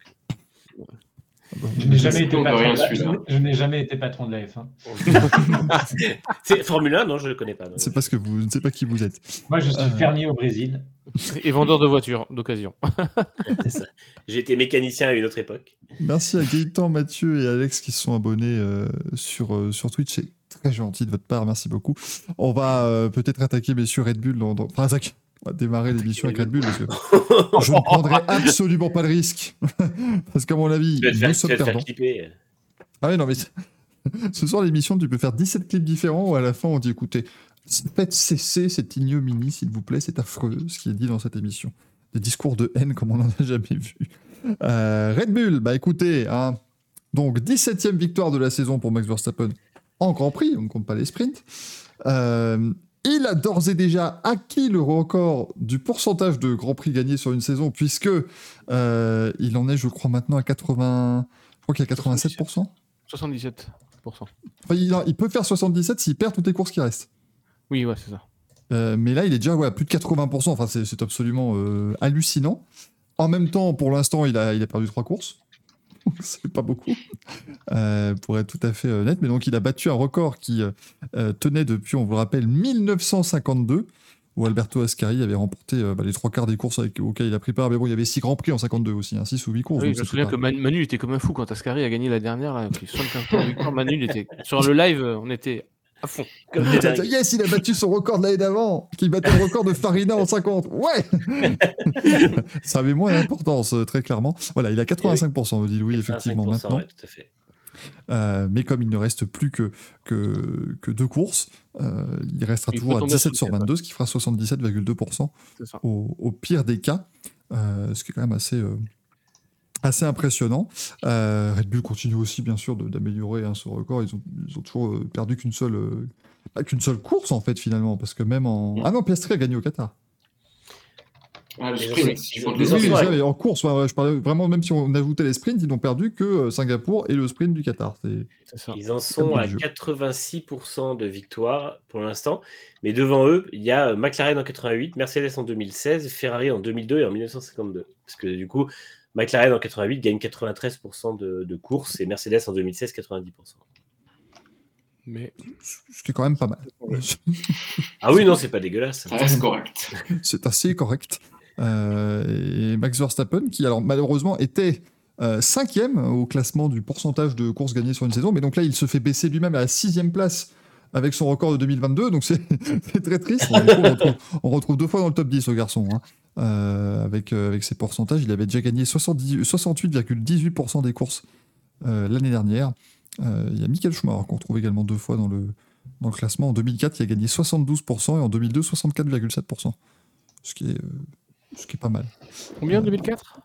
Je n'ai jamais, été On peut patron rien de la- suivre, je hein. n'ai- je n'ai jamais été patron de la F1. C'est Formule 1, non, je ne le connais pas. C'est parce que vous ne savez pas qui vous êtes. Moi, je suis Euh. fermier au Brésil. Et vendeur de voitures d'occasion. J'ai été mécanicien à une autre époque. Merci à Gaëtan, Mathieu et Alex qui se sont abonnés euh, sur, euh, sur Twitch. C'est très gentil de votre part, merci beaucoup. On va euh, peut-être attaquer messieurs Red Bull. Dans, dans- Enfin, attaque- On va démarrer l'émission avec Red Bull parce que je ne prendrai absolument pas le risque. parce qu'à mon avis, Tu nous sommes perdants. Ah oui, non, mais ce soir, l'émission, tu peux faire 17 clips différents où à la fin, on dit écoutez, faites cesser cette ignominie, s'il vous plaît, c'est affreux ce qui est dit dans cette émission. Des discours de haine comme on n'en a jamais vu. Euh, Red Bull, bah écoutez, hein, donc 17e victoire de la saison pour Max Verstappen en Grand Prix, on ne compte pas les sprints. Euh, il a d'ores et déjà acquis le record du pourcentage de Grand Prix gagnés sur une saison, puisque euh, il en est, je crois, maintenant à 80. Je crois qu'il y a 87%. 77%. Enfin, il, peut faire 77 s'il perd toutes les courses qui restent. Oui, ouais, c'est ça. Euh, mais là, il est déjà ouais, à plus de 80%. Enfin, c'est c'est absolument euh, hallucinant. En même temps, pour l'instant, il a, il a perdu trois courses. c'est pas beaucoup, euh, pour être tout à fait honnête. Mais donc, il a battu un record qui euh, euh, tenait depuis, on vous le rappelle, 1952, où Alberto Ascari avait remporté euh, bah, les trois quarts des courses avec, auxquelles il a pris part. Mais bon, il y avait six grands prix en 52 aussi, 6 ou 8 courses. Oui, je me souviens que Man- Manu était comme un fou quand Ascari a gagné la dernière. Là, avec les 75 points de victoire. Manu, il était sur le live, on était à fond. Comme des dingues. Yes, il a battu son record de l'année d'avant, qui battait le record de Farina en 50. Ouais Ça avait moins d'importance, euh, très clairement. Voilà, il a 85%, me dit Louis, effectivement, 25%, maintenant. ouais, tout à fait. Euh, mais comme il ne reste plus que, que, que deux courses, euh, il restera Il toujours à tomber 17 sous sur le cap. 22, ce qui fera 77,2% C'est ça. au, au pire des cas, euh, ce qui est quand même assez, euh, assez impressionnant. Euh, Red Bull continue aussi, bien sûr, de- d'améliorer hein, ce record. Ils ont, ils ont toujours euh, perdu qu'une seule, euh, qu'une seule course, en fait, finalement, parce que même en... Ah non, Piastri a gagné au Qatar. Ah, le sprint, si les Oui, ouais. en course, ouais, je parlais vraiment, même si on ajoutait les sprints, ils n'ont perdu que Singapour et le sprint du Qatar. Ça. Ils en sont à du jeu. 86% de victoires pour l'instant. Mais devant eux, il y a McLaren en 88, Mercedes en 2016, Ferrari en 2002 et en 1952. Parce que du coup, McLaren en 88 gagne 93% de, de courses et Mercedes en 2016 90%. Mais ce qui est quand même pas mal. Ah oui, non, c'est pas dégueulasse. Ça reste correct. C'est assez correct. Euh, et Max Verstappen, qui alors malheureusement était euh, cinquième au classement du pourcentage de courses gagnées sur une saison, mais donc là il se fait baisser lui-même à la sixième place avec son record de 2022, donc c'est très triste. On retrouve, on retrouve deux fois dans le top 10 au garçon, hein. Euh, avec, euh, avec ses pourcentages. Il avait déjà gagné 70 68,18% des courses euh, l'année dernière. Il y a Michael Schumacher qu'on retrouve également deux fois dans le, dans le classement. En 2004, il a gagné 72% et en 2002, 64,7%. Ce qui est, ce qui est pas mal. Combien en 2004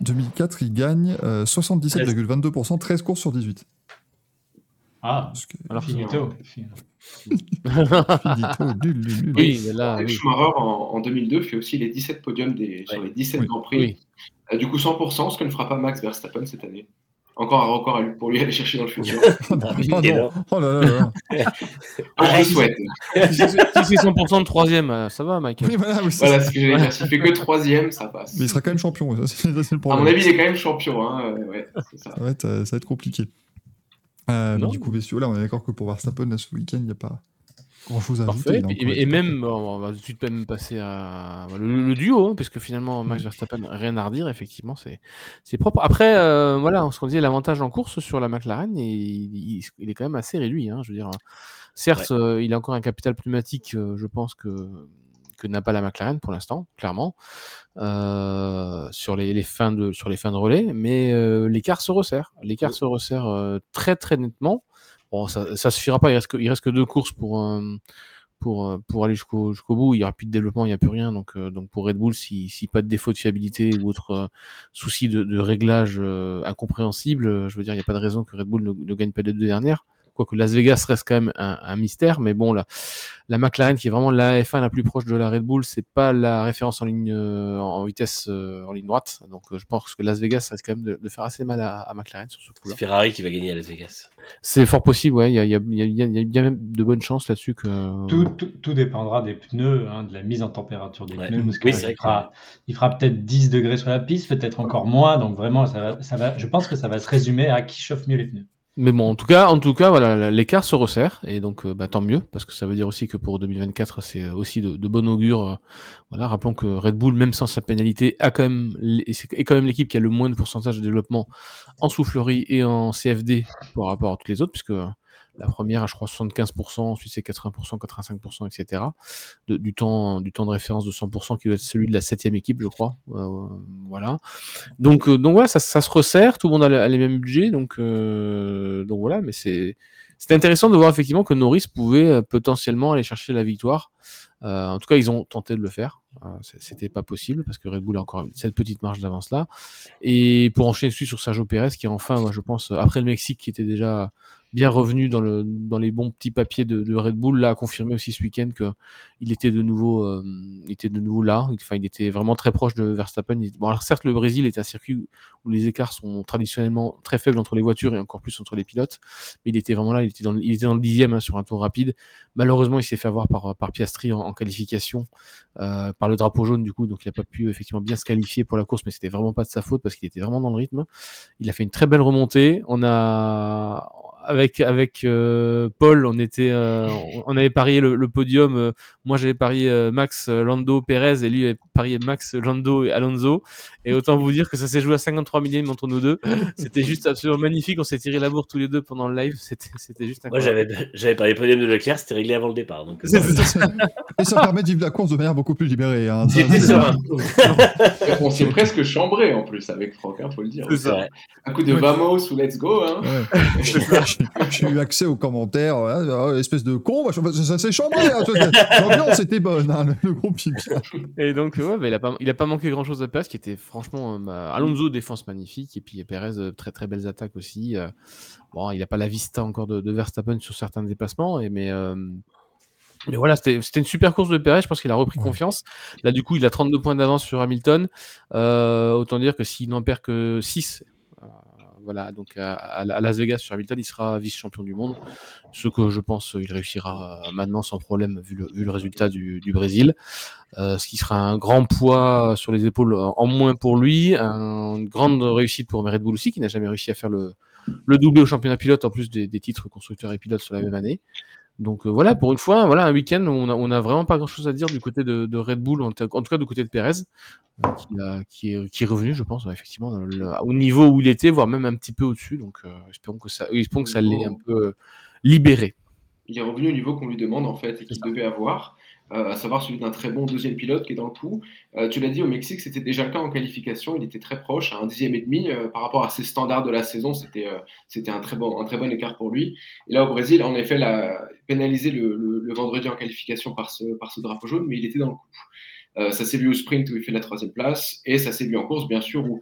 2004, il gagne euh, 77,22%, 13 courses sur 18. Ah, est Alors, finito. finito. Oui, mais là, oui. Schumacher, en, en 2002, fait aussi les 17 podiums des, sur les 17 Oui. Grands Prix. Oui. Euh, du coup, 100%, ce que ne fera pas Max Verstappen cette année. Encore un record à pour lui aller chercher dans le futur. Oh non, non. alors Oh là là là. Moi, je le souhaite. si c'est si c'est 100% de troisième, euh, ça va, Michael. Oui, voilà, Voilà ce que j'allais dire. S'il fait que troisième, ça passe. Mais il sera quand même champion, ça, c'est le À problème. mon avis, il est quand même champion. Hein. ouais, c'est ça. Ça va être, euh, ça va être compliqué. Euh, mais Non. du coup, messieurs, là, on est d'accord que pour Verstappen, là, ce week-end, il n'y a pas grand-chose à Parfait. ajouter. Et, même, bon, on va tout de suite même passer à le, le duo, hein, puisque finalement, Max. Verstappen, rien à redire, effectivement, c'est c'est propre. Après, euh, voilà, ce qu'on disait, l'avantage en course sur la McLaren, et il, il- il est quand même assez réduit. Hein, je veux dire, certes, euh, il a encore un capital pneumatique, euh, je pense que que n'a pas la McLaren pour l'instant, clairement, euh, sur les, les fins de sur les fins de relais, mais euh, l'écart se resserre. L'écart se resserre euh, très très nettement. Bon, ça, ça suffira pas. Il reste que, il reste que deux courses pour pour, pour aller jusqu'au jusqu'au bout. Il n'y aura plus de développement, il n'y a plus rien. Donc, donc pour Red Bull, si, si pas de défaut de fiabilité ou autre souci de, de réglage incompréhensible, je veux dire, il n'y a pas de raison que Red Bull ne, ne gagne pas les deux dernières. Quoique Las Vegas reste quand même un, un mystère, mais bon, la, la McLaren qui est vraiment la F1 la plus proche de la Red Bull, c'est pas la référence en ligne euh, en vitesse euh, en ligne droite. Donc euh, je pense que Las Vegas risque quand même de, de faire assez mal à, à McLaren sur ce coup-là. C'est Ferrari qui va gagner à Las Vegas. C'est fort possible, ouais. Il y a, il y, a, il y, a, il y a- il y a bien même de bonnes chances là-dessus que. Tout, tout, tout dépendra des pneus, hein, de la mise en température des Ouais. pneus. Parce Oui, que il fera, il fera peut-être 10 degrés sur la piste, peut-être encore moins. Donc vraiment, ça va, ça va, je pense que ça va se résumer à qui chauffe mieux les pneus. Mais bon, en tout cas, en tout cas, voilà, l'écart se resserre et donc euh, bah, tant mieux parce que ça veut dire aussi que pour 2024, c'est aussi de, de bon augure. euh, Voilà, rappelons que Red Bull, même sans sa pénalité, a quand même est quand même l'équipe qui a le moins de pourcentage de développement en soufflerie et en CFD par rapport à toutes les autres, puisque euh, la première je crois, 75%, ensuite c'est 80%, 85%, etc. De- du temps, du temps de référence de 100% qui doit être celui de la septième équipe, je crois. Euh, voilà. Donc, euh, donc voilà, ça, se resserre, tout le monde a, le- a les mêmes budgets, donc, euh, donc voilà, mais c'est c'est intéressant de voir effectivement que Norris pouvait euh, potentiellement aller chercher la victoire. Euh, en tout cas, ils ont tenté de le faire. Euh, C'était pas possible parce que Red Bull a encore cette petite marge d'avance là. Et pour enchaîner sur Sergio Pérez, qui enfin, moi, je pense, après le Mexique, qui était déjà bien revenu dans, le, dans les bons petits papiers de, Red Bull, là, a confirmé aussi ce week-end qu'il était de nouveau, euh, était de nouveau là. Enfin, il était vraiment très proche de Verstappen. Certes, le Brésil est un circuit où les écarts sont traditionnellement très faibles entre les voitures et encore plus entre les pilotes. Mais il était vraiment là, il était dans, le- dixième hein, sur un tour rapide. Malheureusement, il s'est fait avoir par, Piastri en, en qualification, euh, par le drapeau jaune du coup, donc il n'a pas pu effectivement bien se qualifier pour la course, mais c'était vraiment pas de sa faute parce qu'il était vraiment dans le rythme. Il a fait une très belle remontée. On a avec avec euh, Paul, on était, euh, on, avait parié le, le podium. euh, moi, j'avais parié euh, Max, Lando, Perez, et lui avait parié Max, Lando et Alonso. Et autant vous dire que ça s'est joué à 53 millièmes entre nous deux. C'était juste absolument magnifique. On s'est tiré la bourre tous les deux pendant le live. C'était c'était juste Moi, incroyable. j'avais j'avais parié le podium de Leclerc, c'était réglé avant le départ. Donc, Et ça permet de vivre la course de manière beaucoup plus libérée. hein. Ça. On s'est presque chambré en plus avec Franck, il faut le dire. C'est C'est vrai. Un coup de Vamos ou Let's Go. Hein. Ouais. J'ai eu accès aux commentaires, voilà, ah, espèce de con, ça, ça s'est chambré. hein, L'ambiance était bonne, hein, le, groupe. Et donc, ouais, bah, il, a pas, il a pas manqué grand chose à Perez, qui était franchement. euh, Alonso, défense magnifique, et puis Perez, euh, très très belles attaques aussi. euh, bon, il n'a pas la vista encore de, de Verstappen sur certains déplacements, et, mais. euh, mais voilà, c'était une super course de Perez. Je pense qu'il a repris Ouais. confiance. Là, du coup, il a 32 points d'avance sur Hamilton. Euh, autant dire que s'il n'en perd que 6, euh, voilà, donc à, Las Vegas sur Hamilton, il sera vice-champion du monde. Ce que je pense euh, il réussira euh, maintenant sans problème vu le, résultat du, Brésil. Euh, ce qui sera un grand poids sur les épaules en moins pour lui, un- une grande réussite pour Red Bull qui n'a jamais réussi à faire le, le doublé au championnat pilote en plus des, des titres constructeurs et pilotes sur la même année. Donc euh, voilà, pour une fois, voilà un week-end où on a, on a vraiment pas grand-chose à dire du côté de, de Red Bull, en, tout en tout cas du côté de Perez, euh, qui, a- qui est, qui est revenu, je pense, ouais, effectivement, dans le- au niveau où il était, voire même un petit peu au-dessus. Donc euh, espérons que ça, espérons que ça l'ait un peu libéré. Il est revenu au niveau qu'on lui demande en fait et qu'il devait avoir, euh, à savoir celui d'un très bon deuxième pilote qui est dans le coup. Euh, tu l'as dit au Mexique, c'était déjà le cas en qualification. Il était très proche, à un dixième et demi euh, par rapport à ses standards de la saison. C'était c'était un très bon un très bon écart pour lui. Et là au Brésil, en effet, il a pénalisé le, le- vendredi en qualification par ce par ce drapeau jaune, mais il était dans le coup. Ça s'est vu au sprint où il fait la troisième place et ça s'est vu en course bien sûr où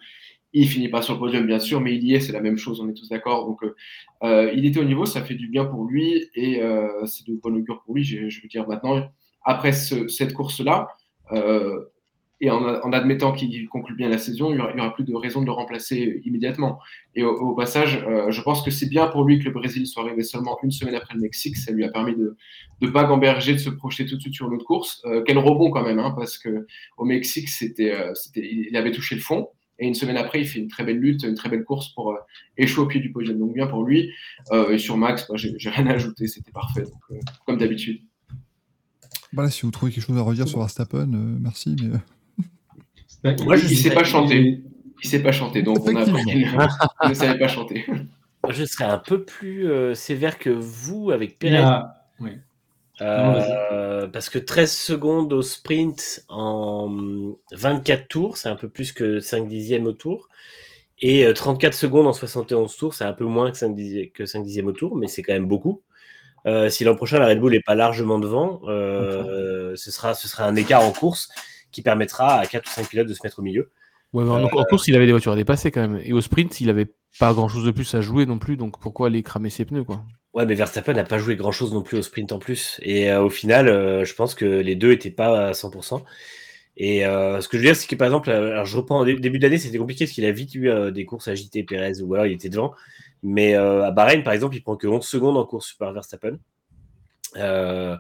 il finit pas sur le podium, bien sûr, mais il y est, c'est la même chose, on est tous d'accord. Donc, il était au niveau, ça fait du bien pour lui et c'est de bonne augure pour lui. Je veux dire maintenant, après ce- cette course-là, euh, et en, admettant qu'il conclut bien la saison, il n'y aura, plus de raison de le remplacer immédiatement. Et au, passage, euh, je pense que c'est bien pour lui que le Brésil soit arrivé seulement une semaine après le Mexique. Ça lui a permis de ne pas gamberger, de se projeter tout de suite sur une autre course. Euh, quel rebond quand même, hein, parce que au Mexique, c'était, il avait touché le fond. Et une semaine après, il fait une très belle lutte, une très belle course pour euh, échouer au pied du podium. Donc bien pour lui. Et sur Max, bah, j'ai rien à ajouter, c'était parfait, comme d'habitude. Voilà, si vous trouvez quelque chose à redire sur Verstappen, euh, merci. Mais... euh, Moi, il sait pas chanter. Il sait pas chanter, donc on a il ne savait pas chanter. Moi, Je serais un peu plus euh, sévère que vous avec Pérez. oui. Euh, parce que 13 secondes au sprint en 24 tours, c'est un peu plus que 5 dixièmes au tour. Et euh, 34 secondes en 71 tours, c'est un peu moins que 5, dixièmes, que 5 dixièmes au tour, mais c'est quand même beaucoup. Euh, si l'an prochain la Red Bull n'est pas largement devant, euh, ce, sera, ce sera un écart en course qui permettra à 4 ou 5 pilotes de se mettre au milieu. Ouais, en, en course, il avait des voitures à dépasser quand même. Et au sprint, il avait pas grand chose de plus à jouer non plus. Donc pourquoi aller cramer ses pneus, quoi? Ouais, mais Verstappen n'a pas joué grand chose non plus au sprint en plus. Et euh, au final, euh, je pense que les deux n'étaient pas à 100%. Et euh, ce que je veux dire, c'est que par exemple, euh, alors je reprends au dé- début d'année, c'était compliqué parce qu'il a vite eu euh, des courses agitées, Perez, ou alors il était devant. Mais euh, à Bahreïn, par exemple, il prend que 11 secondes en course par Verstappen. Euh,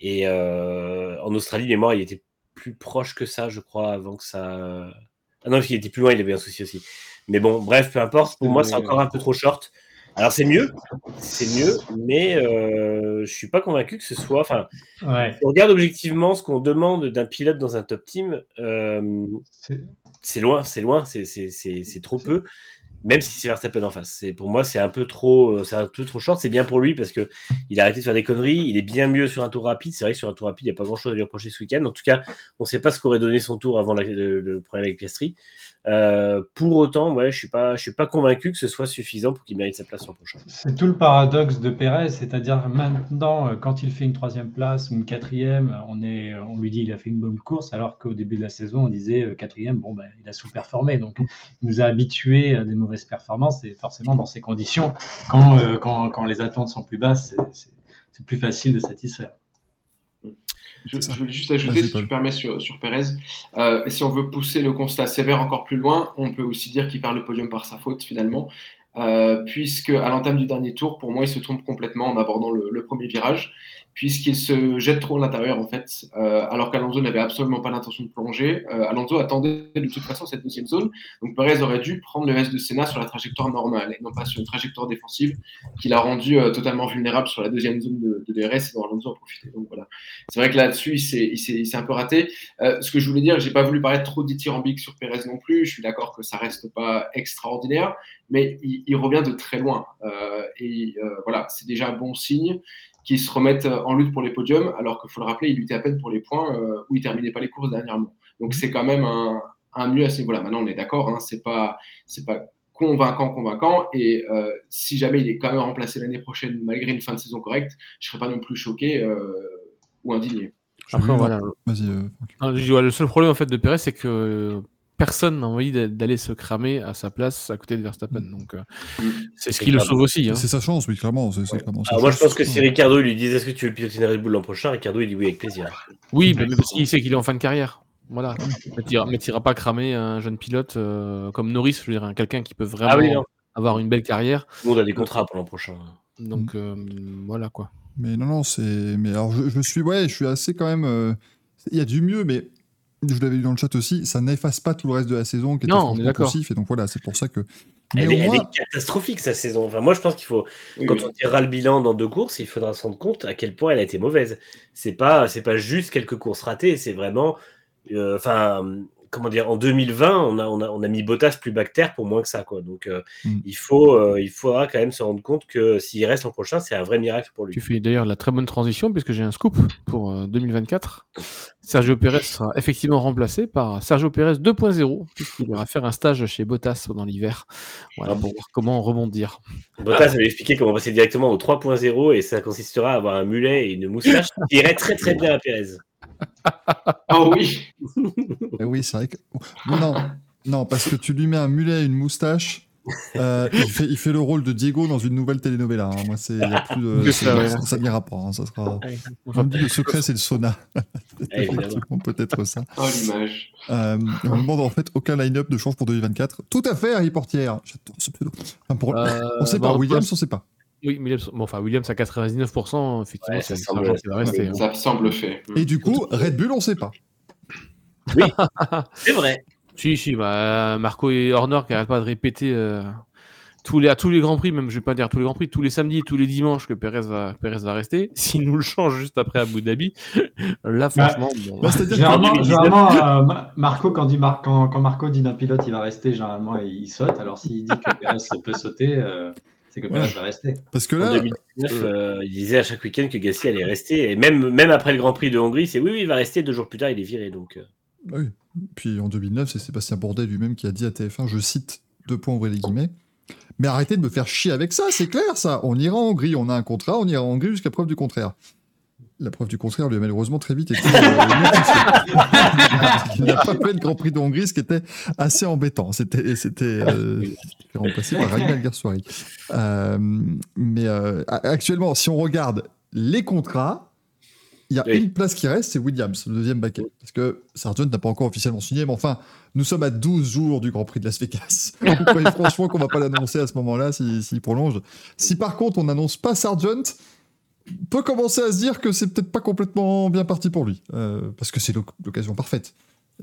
et euh, en Australie, les morts, il était plus proche que ça, je crois, avant que ça. Ah non, il était plus loin, il avait un souci aussi. Mais bon, bref, peu importe. Pour moi, c'est encore un peu trop short. Alors c'est mieux, c'est mieux, mais euh, je suis pas convaincu que ce soit. Enfin, Ouais, si on regarde objectivement ce qu'on demande d'un pilote dans un top team, euh, c'est- loin, c'est loin, c'est trop peu. Même si c'est Verstappen en face, pour moi c'est un peu trop, euh, c'est un peu trop short. C'est bien pour lui parce que il a arrêté de faire des conneries. Il est bien mieux sur un tour rapide. C'est vrai que sur un tour rapide, il n'y a pas grand chose à lui reprocher ce week-end. En tout cas, on ne sait pas ce qu'aurait donné son tour avant le, le problème avec Piastri. Euh, pour autant, ouais, je suis suis pas convaincu que ce soit suffisant pour qu'il mérite sa place l'an prochain. C'est tout le paradoxe de Pérez, c'est-à-dire maintenant, euh, quand il fait une troisième place ou une quatrième, on, est, on lui dit il a fait une bonne course, alors qu'au début de la saison, on disait euh, quatrième, bon, ben, il a sous-performé. Donc, il nous a habitués à des mauvaises performances, et forcément, dans ces conditions, quand, euh, quand, quand les attentes sont plus basses, c'est plus facile de satisfaire. Je, voulais juste ajouter, si tu me permets, sur, sur Pérez. Euh, et si on veut pousser le constat sévère encore plus loin, on peut aussi dire qu'il perd le podium par sa faute, finalement. Euh, puisque à l'entame du dernier tour, pour moi, il se trompe complètement en abordant le, le premier virage, puisqu'il se jette trop à l'intérieur, en fait, euh, alors qu'Alonso n'avait absolument pas l'intention de plonger. Euh, Alonso attendait de toute façon cette deuxième zone, donc Perez aurait dû prendre le S de Senna sur la trajectoire normale, et non pas sur une trajectoire défensive qui l'a rendu euh, totalement vulnérable sur la deuxième zone de, de DRS, et dont Alonso a profité. Donc voilà. C'est vrai que là-dessus, il s'est- un peu raté. Ce que je voulais dire, j'ai pas voulu paraître trop dithyrambique sur Pérez non plus. Je suis d'accord que ça reste pas extraordinaire, mais il, il revient de très loin. Et voilà, c'est déjà un bon signe qu'il se remette en lutte pour les podiums, alors qu'il faut le rappeler, il luttait à peine pour les points euh, où il terminait pas les courses dernièrement. Donc c'est quand même un, un mieux à ce niveau-là. Maintenant, on est d'accord, hein, c'est pas c'est pas convaincant, convaincant. Et euh, si jamais il est quand même remplacé l'année prochaine malgré une fin de saison correcte, je serais pas non plus choqué euh, ou indigné. Après, Oui, voilà. Vas-y, euh, Franck. Non, je dis, ouais, le seul problème en fait de Perez, c'est que personne n'a envie d'a- d'aller se cramer à sa place à côté de Verstappen. Donc, euh, Mm. c'est ce qui le sauve aussi. hein. C'est sa chance, oui, clairement. Clairement Alors moi, je pense que si Ricardo lui disait est-ce que tu veux piloter une Red Bull l'an prochain, Ricardo il dit oui avec plaisir. Oui, mais mais parce qu'il sait qu'il est en fin de carrière. Voilà. Mais tu n'iras pas cramer un jeune pilote euh, comme Norris, je veux dire, un- quelqu'un qui peut vraiment Ah oui, non. avoir une belle carrière. Le monde a des contrats pour l'an prochain. Donc, euh, voilà quoi. Mais non, non, c'est. Mais alors, je, je suis, ouais, je suis assez quand même. euh, Il y a du mieux, mais je l'avais lu dans le chat aussi. Ça n'efface pas tout le reste de la saison qui était Non, franchement poussif, Et donc voilà, c'est pour ça que Mais Elle, est, elle moins, est catastrophique sa saison. Enfin, moi, je pense qu'il faut, Oui, quand oui. on tirera le bilan dans deux courses, il faudra se rendre compte à quel point elle a été mauvaise. C'est pas, c'est pas juste quelques courses ratées, c'est vraiment, euh, enfin, comment dire, en 2020, on a, on a, on a mis Bottas plus bactère pour moins que ça, quoi. Donc, euh, Mm. il faut, euh, il faudra quand même se rendre compte que s'il reste l'an prochain, c'est un vrai miracle pour lui. Tu fais d'ailleurs la très bonne transition puisque j'ai un scoop pour euh, 2024. Sergio Pérez sera effectivement remplacé par Sergio Pérez 2.0 puisqu'il ira faire un stage chez Bottas pendant l'hiver. Voilà, Ah pour voir comment rebondir. Bottas avait expliqué comment passer directement au 3.0 et ça consistera à avoir un mulet et une moustache qui irait très très bien à Pérez. Ah oui, eh oui, c'est vrai que. Non, non, parce que tu lui mets un mulet et une moustache. euh, il, fait, il fait le rôle de Diego dans une nouvelle telenovela. hein. Moi, c'est y a plus de, ça, ouais. ça, ça n'ira pas. hein. Ça sera. On me dit le secret, c'est le sauna. peut-être ça. oh l'image. Euh, on me demande en fait aucun line-up de change pour 2024. Tout à fait, Harry Portière. J'adore ce pseudo. Enfin, pour- Euh, on sait bah, pas. on Williams, on sait pas. Oui, Williams, bon, enfin, Williams à 99%, effectivement, Ouais, c'est ça semble- argent rester. hein. Ça semble fait. Et du coup, Red Bull, on sait pas. C'est vrai. Si, si, bah, Marco et Horner qui n'arrêtent pas de répéter euh, tous les, à tous les Grands Prix, même je vais pas dire tous les Grands Prix, tous les samedis et tous les dimanches que Perez va, Perez va rester. S'il nous le change juste après Abu Dhabi, là, franchement, bon, Bah, que Généralement, 2019. généralement, euh, Ma- Marco, quand, dit Mar- quand, quand Marco dit d'un pilote il va rester, généralement il saute. Alors s'il dit que Perez peut sauter, euh, c'est que Perez Ouais. va rester. parce que En là, 2019, euh, il disait à chaque week-end que Gasly allait rester. Et même, même après le Grand Prix de Hongrie, c'est oui, oui, il va rester. Deux jours plus tard, il est viré. Donc, euh, bah oui. Puis en 2009, c'est Sébastien Bourdet lui-même qui a dit à TF1, je cite deux points ouvrez les guillemets. Mais arrêtez de me faire chier avec ça, c'est clair ça. On ira en Hongrie, on a un contrat, on ira en Hongrie jusqu'à preuve du contraire. La preuve du contraire lui a malheureusement très vite été. euh. Il n'a pas fait le Grand Prix de Hongrie, ce qui était assez embêtant. C'était, euh, remplacé par Ragnal Garsoiri. Euh, mais actuellement, si on regarde les contrats, il y a Oui. une place qui reste, c'est Williams, le deuxième baquet. Parce que Sargent n'a pas encore officiellement signé, mais enfin, nous sommes à 12 jours du Grand Prix de Las Vegas. Croyez franchement qu'on va pas l'annoncer à ce moment-là s'il s'il prolonge. Si par contre on n'annonce pas Sargent, peut commencer à se dire que c'est peut-être pas complètement bien parti pour lui. euh, parce que c'est l'oc- l'occasion parfaite.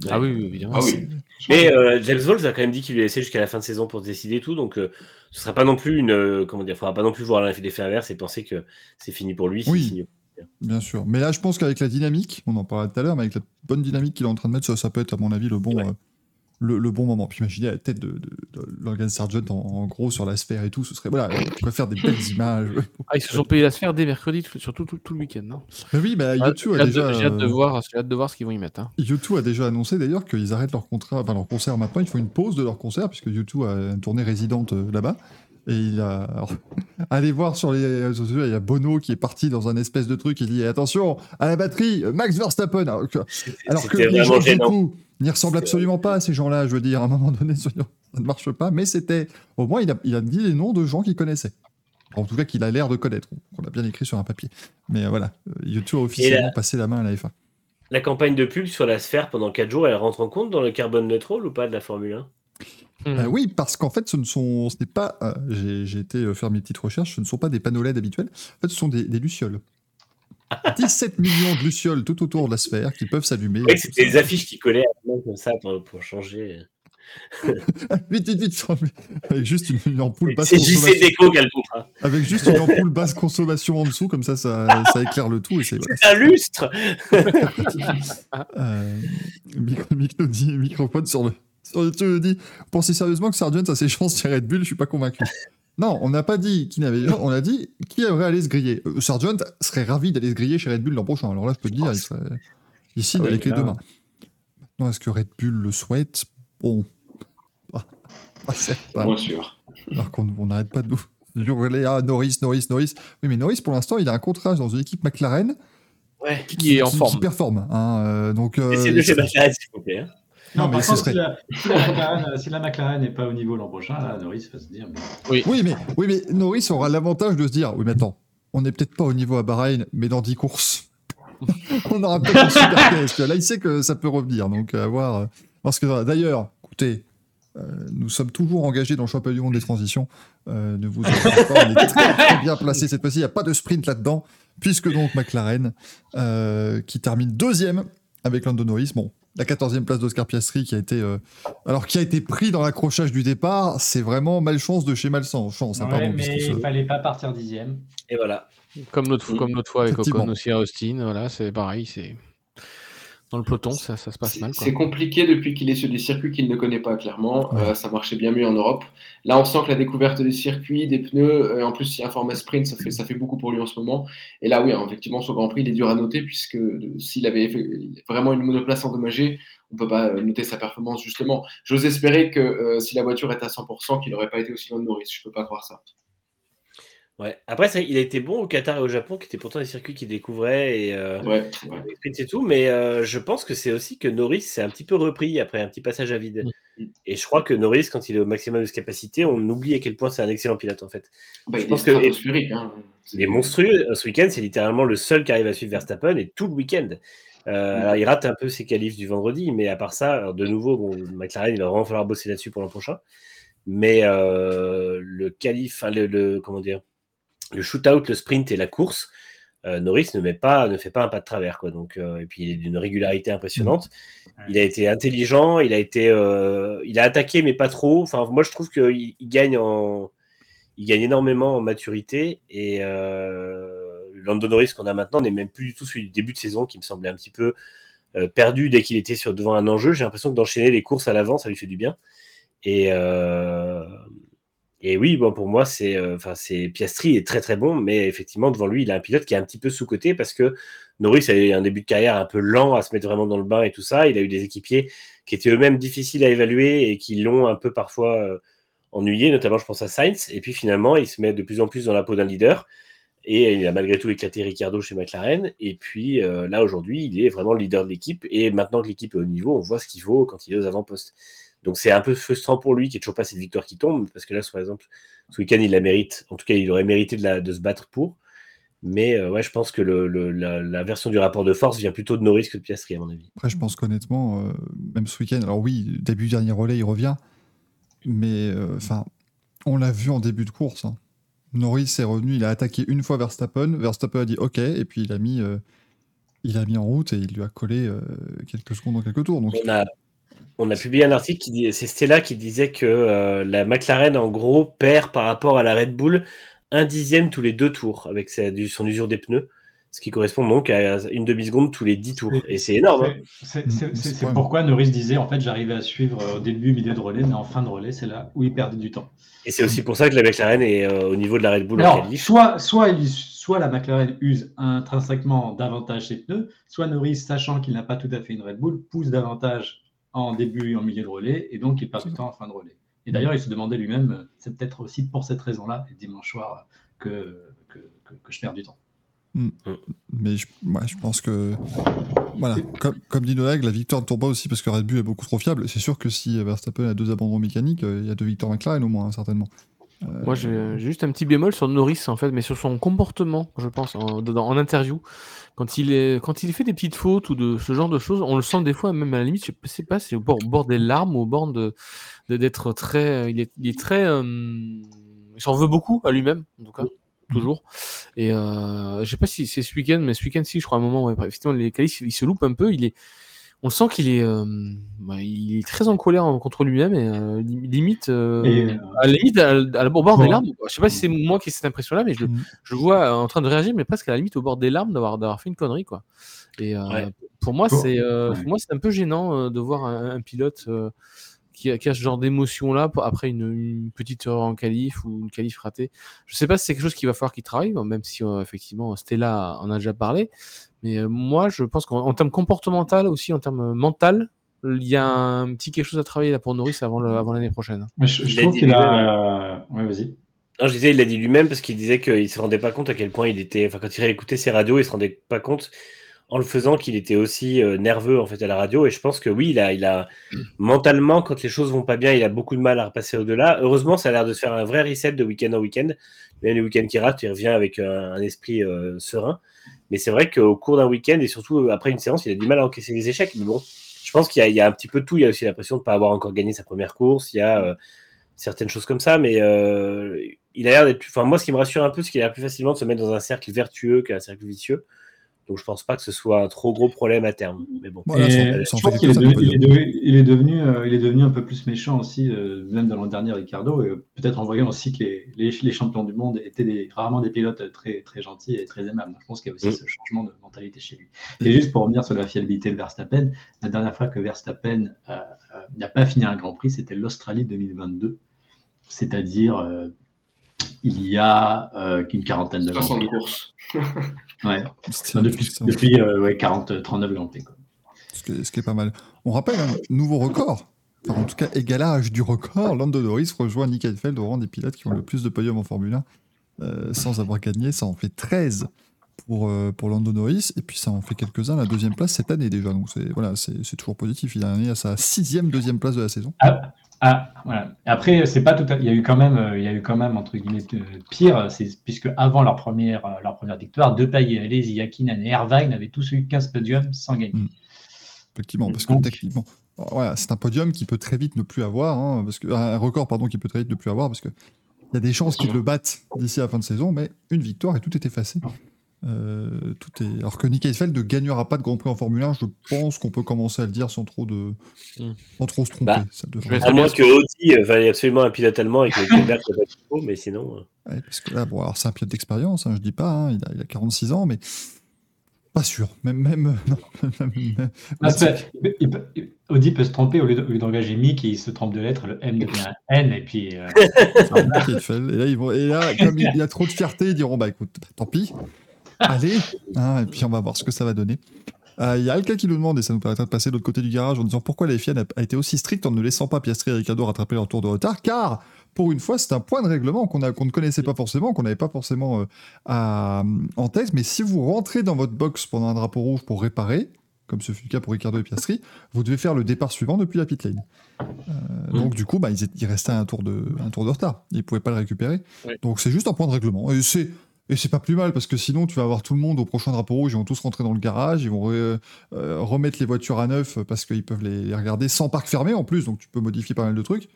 ah oui, oui, évidemment. Ah oui. Mais euh, James Walls a quand même dit qu'il lui laissait jusqu'à la fin de saison pour décider tout, donc euh, ce serait pas non plus une euh, comment dire, faudra pas non plus voir l'effet inverse et penser que c'est fini pour lui. Oui. Bien sûr. Mais là, je pense qu'avec la dynamique, on en parlait tout à l'heure, mais avec la bonne dynamique qu'il est en train de mettre, ça, ça peut être, à mon avis, le bon, Ouais. Le, le bon moment. Puis imaginez la tête de, de, de Logan Sargent en, en gros sur la sphère et tout, ce serait. Voilà, on pourrait faire des belles images. Ah, ils se sont payés la sphère dès mercredi, surtout tout, tout le week-end. non? Mais oui, bah, Ah, YouTube J'ai a hâte, de- déjà. j'ai hâte de euh, voir, j'ai hâte de voir ce qu'ils vont y mettre. hein. U2 a déjà annoncé d'ailleurs qu'ils arrêtent leur contrat, enfin leur concert maintenant, ils font une pause de leur concert puisque U2 a une tournée résidente euh, là-bas. Et il a. alors, allez voir sur les réseaux sociaux, il y a Bono qui est parti dans un espèce de truc, il dit attention, à la batterie, Max Verstappen. Alors que, alors que les gens du gênant. coup n'y ressemblent absolument pas à ces gens-là, je veux dire, à un moment donné, ça ne marche pas, mais c'était. Au moins, il a, il a dit les noms de gens qu'il connaissait. En tout cas, qu'il a l'air de connaître. On l'a bien écrit sur un papier. Mais euh, voilà, U2 a officiellement passé la main à la F1. La campagne de pub sur la sphère pendant 4 jours, elle rentre en compte dans le carbone neutral ou pas de la Formule 1 Euh, oui, parce qu'en fait, ce ne sont, ce n'est pas. euh, j'ai, j'ai été faire mes petites recherches. Ce ne sont pas des panneaux LED habituels. En fait, ce sont des, des lucioles. 17 millions de lucioles tout autour de la sphère qui peuvent s'allumer. Oui, c'était des affiches qui collaient à comme ça pour, pour changer. vite, vite, vite. Avec juste une, une ampoule basse C'est consommation. Déco qui a le contrat. Avec juste une ampoule basse consommation en dessous, comme ça, ça, ça éclaire le tout. C'est, voilà. C'est un lustre Euh, dit, microphone sur le. Sur le dit Pensez sérieusement que Sargent a ses chances chez Red Bull Je suis pas convaincu. Non, on n'a pas dit qui n'avait. On a dit qui aimerait aller se griller. Euh, Sargent serait ravi d'aller se griller chez Red Bull l'an prochain. Alors là, je peux te dire, il serait ici Ah oui, les là. deux mains. Non, est-ce que Red Bull le souhaite? Bon. Ah, ah, pas- sûr. alors qu'on on n'arrête pas de nous hurler Ah, Norris, Norris, Norris. Oui, mais Norris, pour l'instant, il a un contrat dans une équipe McLaren Ouais. Qui est en qui forme. performe. hein, euh, donc, euh, Essayez de chez McLaren, s'il vous plaît. hein. Non, mais par ce contre, serait- si, la, si la McLaren, euh, si la McLaren n'est pas au niveau l'an prochain, là, Norris va se dire. bon, Oui, mais, oui, mais Norris aura l'avantage de se dire Oui, mais attends, on n'est peut-être pas au niveau à Bahreïn, mais dans 10 courses, on aura peut-être une super caisse. Là, il sait que ça peut revenir. Donc, à voir. euh, Parce que d'ailleurs, écoutez, euh, nous sommes toujours engagés dans le championnat du monde des transitions. Euh, ne vous inquiétez pas, on est très, très bien placé cette fois-ci. Il n'y a pas de sprint là-dedans, puisque donc McLaren, euh, qui termine deuxième avec Lando Norris, bon, la 14e place d'Oscar Piastri qui a été euh, alors qui a été pris dans l'accrochage du départ, c'est vraiment malchance de chez malchance. hein, Ouais, pardon, mais puisque ce- il fallait pas partir dixième. Et voilà. Comme notre, fois- Mm. comme notre fois avec. Ocon aussi à Austin, voilà, c'est pareil, c'est dans le peloton, ça, ça se passe mal. C'est compliqué depuis qu'il est sur des circuits qu'il ne connaît pas, clairement. Ouais. Euh, ça marchait bien mieux en Europe. Là, on sent que la découverte des circuits, des pneus, euh, en plus, il y a un format sprint, ça fait, ça fait beaucoup pour lui en ce moment. Et là, oui, hein, effectivement, son Grand Prix, il est dur à noter, puisque euh, s'il avait fait- vraiment une monoplace endommagée, on ne peut pas euh, noter sa performance, justement. J'ose espérer que euh, si la voiture est à 100%, qu'il n'aurait pas été aussi loin de Norris. Je ne peux pas croire ça. Ouais. Après, ça, il a été bon au Qatar et au Japon, qui étaient pourtant des circuits qu'il découvrait et, euh, Ouais, ouais. les sprints et tout. Mais euh, je pense que c'est aussi que Norris s'est un petit peu repris après un petit passage à vide. Mm. Et je crois que Norris, quand il est au maximum de ses capacités, on oublie à quel point c'est un excellent pilote en fait. Bah, Je il est pense que- stratosphérique. Hein. Il est monstrueux. Ce week-end, c'est littéralement le seul qui arrive à suivre Verstappen et tout le week-end. Euh, alors, il rate un peu ses qualifs du vendredi, mais à part ça, de nouveau, bon, McLaren, il va vraiment falloir bosser là-dessus pour l'an prochain. Mais euh, le qualif, le- comment dire, le shootout, le sprint et la course, euh, Norris ne met pas, ne fait pas un pas de travers, quoi. Donc, euh, et puis il est d'une régularité impressionnante. Il a été intelligent, il a été, euh, il a attaqué, mais pas trop. Enfin, moi, je trouve qu'il il gagne en, il gagne énormément en maturité et Lando Norris qu'on a maintenant n'est même plus du tout celui du début de saison qui me semblait un petit peu perdu dès qu'il était sur devant un enjeu. J'ai l'impression que d'enchaîner les courses à l'avant, ça lui fait du bien. Et et oui, bon, pour moi, c'est, euh, enfin, c'est Piastri est très très bon, mais effectivement devant lui, il a un pilote qui est un petit peu sous côté parce que Norris a eu un début de carrière un peu lent à se mettre vraiment dans le bain et tout ça. Il a eu des équipiers qui étaient eux-mêmes difficiles à évaluer et qui l'ont un peu parfois euh, ennuyé, notamment je pense à Sainz. Et puis finalement, il se met de plus en plus dans la peau d'un leader. Et il a malgré tout éclaté Ricardo chez McLaren. Et puis euh, là, aujourd'hui, il est vraiment le leader de l'équipe. Et maintenant que l'équipe est au niveau, on voit ce qu'il vaut quand il est aux avant-postes. Donc c'est un peu frustrant pour lui qu'il n'y ait toujours pas cette victoire qui tombe. Parce que là, par exemple, ce week-end, il la mérite. En tout cas, il aurait mérité de, la- de se battre pour. Mais euh, ouais, je pense que le, le- la, la version du rapport de force vient plutôt de Norris que de Piastri, à mon avis. Après, je pense qu'honnêtement, euh, même ce week-end, alors oui, début dernier relais, il revient, mais euh, enfin, on l'a vu en début de course. hein. Norris est revenu, il a attaqué une fois Verstappen, Verstappen a dit OK, et puis il a mis, euh, il a mis en route et il lui a collé euh, quelques secondes dans quelques tours. Donc, On a, on a publié un article qui dit, c'est Stella qui disait que euh, la McLaren, en gros, perd par rapport à la Red Bull un dixième tous les deux tours avec sa- du- son usure des pneus, ce qui correspond donc à une demi-seconde tous les dix tours. Et c'est énorme. hein. C'est- pourquoi Norris disait en fait j'arrivais à suivre euh, au début, milieu de relais, mais en fin de relais, c'est là où il perdait du temps. Et c'est aussi pour ça que la McLaren est euh, au niveau de la Red Bull Alors, soit, soit, il- soit la McLaren use intrinsèquement davantage ses pneus, soit Norris, sachant qu'il n'a pas tout à fait une Red Bull, pousse davantage en début et en milieu de relais, et donc il perd du temps en fin de relais. Et d'ailleurs, il se demandait lui-même, euh, c'est peut-être aussi pour cette raison-là, dimanche soir, que, que, que- que je perds du temps. mais je, ouais, je pense que, voilà, comme, comme dit Noël, la victoire ne tombe pas aussi parce que Red Bull est beaucoup trop fiable. C'est sûr que si Verstappen a deux abandons mécaniques, euh, il y a deux victoires McLaren au moins, hein, certainement. Euh, Moi, j'ai juste un petit bémol sur Norris, en fait, mais sur son comportement, je pense, en, en interview. Quand il, est, quand il fait des petites fautes ou de ce genre de choses, on le sent des fois, même à la limite, je sais pas, c'est au bord, au bord des larmes, au bord de de- d'être très. Il est, il est très. euh, il s'en veut beaucoup à lui-même, en tout cas, toujours. Et euh, je sais pas si c'est ce week-end, mais ce week-end, si, je crois, à un moment, ouais, effectivement, les qualifs, il se loupe un peu. Il est, on sent qu'il est, euh, bah, il est très en colère contre lui-même et euh, lim- limite, euh, Et, à la limite, à, à- au bord Bon. des larmes. Je sais pas si c'est moi qui ai cette impression-là, mais je, le- Mm. je le vois euh, en train de réagir, mais presque à la limite au bord des larmes d'avoir d'avoir fait une connerie, quoi. Et euh, Ouais. pour moi, Bon. c'est euh, Ouais. moi c'est un peu gênant euh, de voir un, un pilote euh, qui, a, qui a ce genre d'émotion-là pour- après une, une petite erreur en qualif ou une qualif ratée. Je sais pas si c'est quelque chose qu'il va falloir qu'il travaille, même si euh, effectivement Stella en a déjà parlé. Mais euh, moi, je pense qu'en en termes comportemental aussi, en termes mental, il y a un petit quelque chose à travailler là pour Norris avant le- avant l'année prochaine. mais je, je trouve qu'il a. Ouais, vas-y. Non, je disais, il l'a dit lui-même parce qu'il disait qu'il se rendait pas compte à quel point il était. Enfin, quand il réécoutait ses radios, il se rendait pas compte en le faisant qu'il était aussi euh, nerveux en fait à la radio. Et je pense que oui, il a, il a mentalement, quand les choses vont pas bien, il a beaucoup de mal à repasser au-delà. Heureusement, ça a l'air de se faire un vrai reset de week-end en week-end. Même les week-ends qui ratent, il revient avec un, un esprit euh, serein. Mais c'est vrai qu'au cours d'un week-end et surtout euh, après une séance, il a du mal à encaisser les échecs. Mais bon, je pense qu'il y, a- un petit peu tout. Il y a aussi l'impression de ne pas avoir encore gagné sa première course. Il y a euh, certaines choses comme ça, mais euh, il a l'air d'être. Enfin, moi, ce qui me rassure un peu, c'est qu'il a l'air plus facilement de se mettre dans un cercle vertueux qu'un cercle vicieux. Donc je pense pas que ce soit un trop gros problème à terme. Mais bon. Voilà, Et je pense qu'il est, il est devenu- euh, il est un peu plus méchant aussi, euh, même dans l'an dernier, Ricardo, et peut-être en voyant aussi que les, les, les champions du monde étaient des, rarement des pilotes très, très gentils et très aimables. Je pense qu'il y a aussi Mm. ce changement de mentalité chez lui. Et juste pour revenir sur la fiabilité de Verstappen, la dernière fois que Verstappen euh, euh, n'a pas fini un Grand Prix, c'était l'Australie 2022, c'est-à-dire euh, il y a euh, qu'une quarantaine de Grands 60 Prix. courses. Ouais. Enfin, depuis depuis euh, ouais, 40, 39 Grands Prix. quoi. ce, qui est, ce qui est pas mal. On rappelle un nouveau record. Enfin, en tout cas, égalage du record. Lando Norris rejoint Nick Heidfeld au rang des pilotes qui ont le plus de podiums en Formule 1 euh, sans avoir gagné. Ça en fait 13 pour, euh, pour Lando Norris. Et puis ça en fait quelques-uns la deuxième place cette année déjà. Donc c'est voilà, c'est toujours positif. Il a gagné à sa sixième deuxième place de la saison. Ah, voilà. Après, c'est pas tout. à- Il y a eu quand même, euh, il y a eu quand même entre guillemets pire, c'est puisque avant leur première, euh, leur première victoire, Depay, Alesi, Yakinen et Irvine avaient tous eu 15 podiums sans gagner. Mm. Effectivement, parce que techniquement, voilà, c'est un podium qui peut très vite ne plus avoir, hein, parce que un record pardon qui peut très vite ne plus avoir, parce que il y a des chances qu'ils le battent d'ici la fin de saison, mais une victoire et tout est effacé. Euh, tout est... Alors que Nick Heidfeld ne gagnera pas de Grand Prix en Formule 1, je pense qu'on peut commencer à le dire sans trop de, Mm. sans trop se tromper. Bah, ça devrait- À moins que Audi euh, veuille absolument un pilote allemand et que Hülkenberg soit pas trop, mais sinon. euh, Ouais, parce que là, bon, alors c'est un pilote d'expérience, hein, je dis pas, hein, il, a, il a 46 ans, mais pas sûr. Même, même, non, même- même- Ah, c'est- il peut- il peut- Audi peut se tromper au lieu d'engager Mick, il se trompe de lettres, le M devient un N, et puis euh. Et là, ils vont, et là comme il y a trop de fierté, ils diront bah écoute, tant pis, allez, hein, et puis on va voir ce que ça va donner. Euh, Il y a quelqu'un qui nous demande, et ça nous permettra de passer de l'autre côté du garage, en disant pourquoi la FIA a été aussi stricte en ne laissant pas Piastri et Ricciardo rattraper leur tour de retard, car pour une fois, c'est un point de règlement qu'on ne connaissait pas forcément, qu'on n'avait pas forcément euh, à- en tête, mais si vous rentrez dans votre box pendant un drapeau rouge pour réparer, comme ce fut le cas pour Ricciardo et Piastri, vous devez faire le départ suivant depuis la pit lane. Euh, Donc du coup, bah, ils, étaient- ils restaient à un tour de, un tour de retard. Ils ne pouvaient pas le récupérer. Donc c'est juste un point de règlement. Et c'est et c'est pas plus mal parce que sinon tu vas avoir tout le monde au prochain drapeau rouge, ils vont tous rentrer dans le garage, ils vont re- euh, remettre les voitures à neuf parce qu'ils peuvent les, regarder sans parc fermé en plus, donc tu peux modifier pas mal de trucs.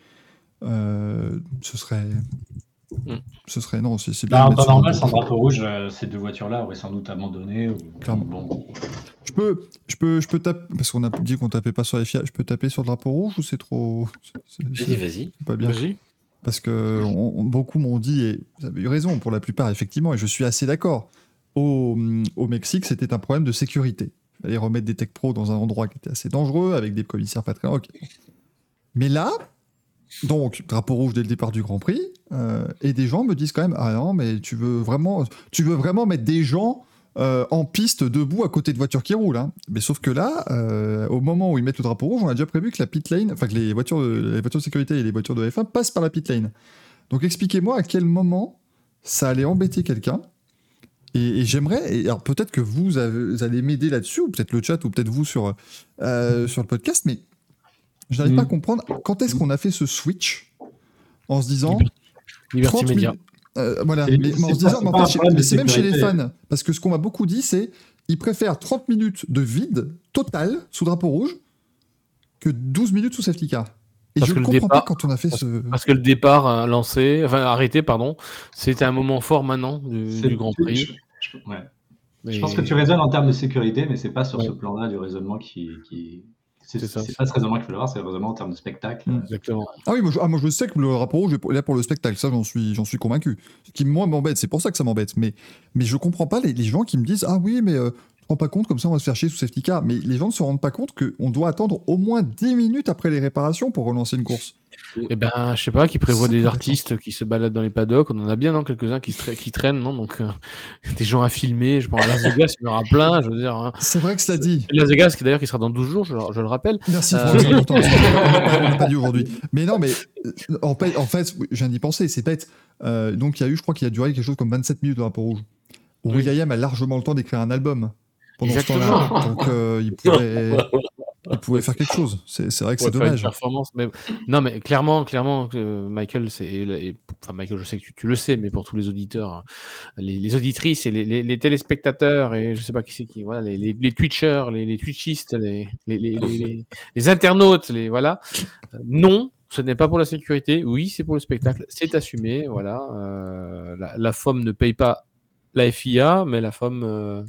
Euh, ce serait, Mm. ce serait non, c'est bien. bah, en temps normal, sans drapeau rouge, euh, ces deux voitures-là auraient sans doute abandonné. Ou... Clairement. Bon. Je peux, je peux, je peux taper parce qu'on a dit qu'on tapait pas sur les FIA. Je peux taper sur le drapeau rouge ou c'est trop, Vas-y, vas-y. pas bien? Vas-y. Parce que on- on- beaucoup m'ont dit, et vous avez eu raison pour la plupart, effectivement, et je suis assez d'accord. Au, au Mexique, c'était un problème de sécurité. Il fallait remettre des tech pro dans un endroit qui était assez dangereux, avec des commissaires pas très. Mais là, donc, drapeau rouge dès le départ du Grand Prix, euh, et des gens me disent quand même, ah non, mais tu veux vraiment, tu veux vraiment mettre des gens euh, en piste debout à côté de voitures qui roulent. hein. Mais sauf que là, euh, au moment où ils mettent le drapeau rouge, on a déjà prévu que la pit lane, enfin que les voitures, de, les voitures de sécurité et les voitures de F1 passent par la pit lane. Donc expliquez-moi à quel moment ça allait embêter quelqu'un. Et, et j'aimerais, et alors peut-être que vous, avez- vous allez m'aider là-dessus, ou peut-être le chat, ou peut-être vous sur, euh, sur le podcast, mais je n'arrive Mm. pas à comprendre quand est-ce qu'on a fait ce switch en se disant Liberty 30 Media. Euh, voilà, C'est- mais, mais en c'est se disant, mais chez- mais c'est même chez les fans, parce que ce qu'on m'a beaucoup dit, c'est ils préfèrent 30 minutes de vide total sous drapeau rouge que 12 minutes sous safety car. Et Parce je que ne le comprends pas départ- quand on a fait parce- ce. Parce que le départ euh, lancé, enfin arrêté, pardon, c'était un moment fort maintenant du, Grand je- Prix. je- ouais. Mais- Je pense que tu raisonnes en termes de sécurité, mais c'est pas sur Ouais. ce plan-là du raisonnement qui. qui... C'est pas ce raisonnement qu'il faut avoir, c'est le raisonnement en termes de spectacle. Mm. Exactement. Ah oui, moi je, ah, moi je sais que le drapeau rouge est là pour le spectacle, ça j'en suis, suis convaincu. Ce qui moi m'embête, c'est pour ça que ça m'embête. Mais, mais je comprends pas les, les gens qui me disent Ah oui, mais euh, rends pas compte, comme ça on va se faire chier sous safety car. Mais les gens ne se rendent pas compte qu'on doit attendre au moins 10 minutes après les réparations pour relancer une course. Eh ben, je sais pas, qui prévoit des artistes qui se baladent dans les paddocks. On en a bien, non, quelques-uns qui, tra- qui traînent, non? Donc, euh, des gens à filmer. Je pense à Las Vegas, il y en aura plein, je veux dire. hein. C'est vrai que cela dit. Las Vegas, qui d'ailleurs, qui sera dans 12 jours, je, je le rappelle. Merci Euh, on l'a pas dit aujourd'hui. Mais non, mais euh, en fait, en fait je viens d'y penser, c'est bête. Euh, donc il y a eu, je crois qu'il a duré quelque chose comme 27 minutes de drapeau rouge. Où Oui. Will.i.am a largement le temps d'écrire un album pendant ce Exactement. temps-là. Donc euh, il, pouvait, il pouvait faire quelque chose. C'est c'est vrai que Ouais, c'est dommage. performance, mais... Non, mais clairement, clairement, euh, Michael, c'est. et- Enfin, Michael, je sais que tu, tu le sais, mais pour tous les auditeurs, hein, les, les auditrices et les, les- les téléspectateurs, et je sais pas qui c'est qui, voilà, les, Twitchers, les, Twitchistes, les, internautes, les, voilà. Euh, non, ce n'est pas pour la sécurité. Oui, c'est pour le spectacle. C'est assumé, voilà. Euh, la, la FOM ne paye pas la FIA, mais la FOM. euh,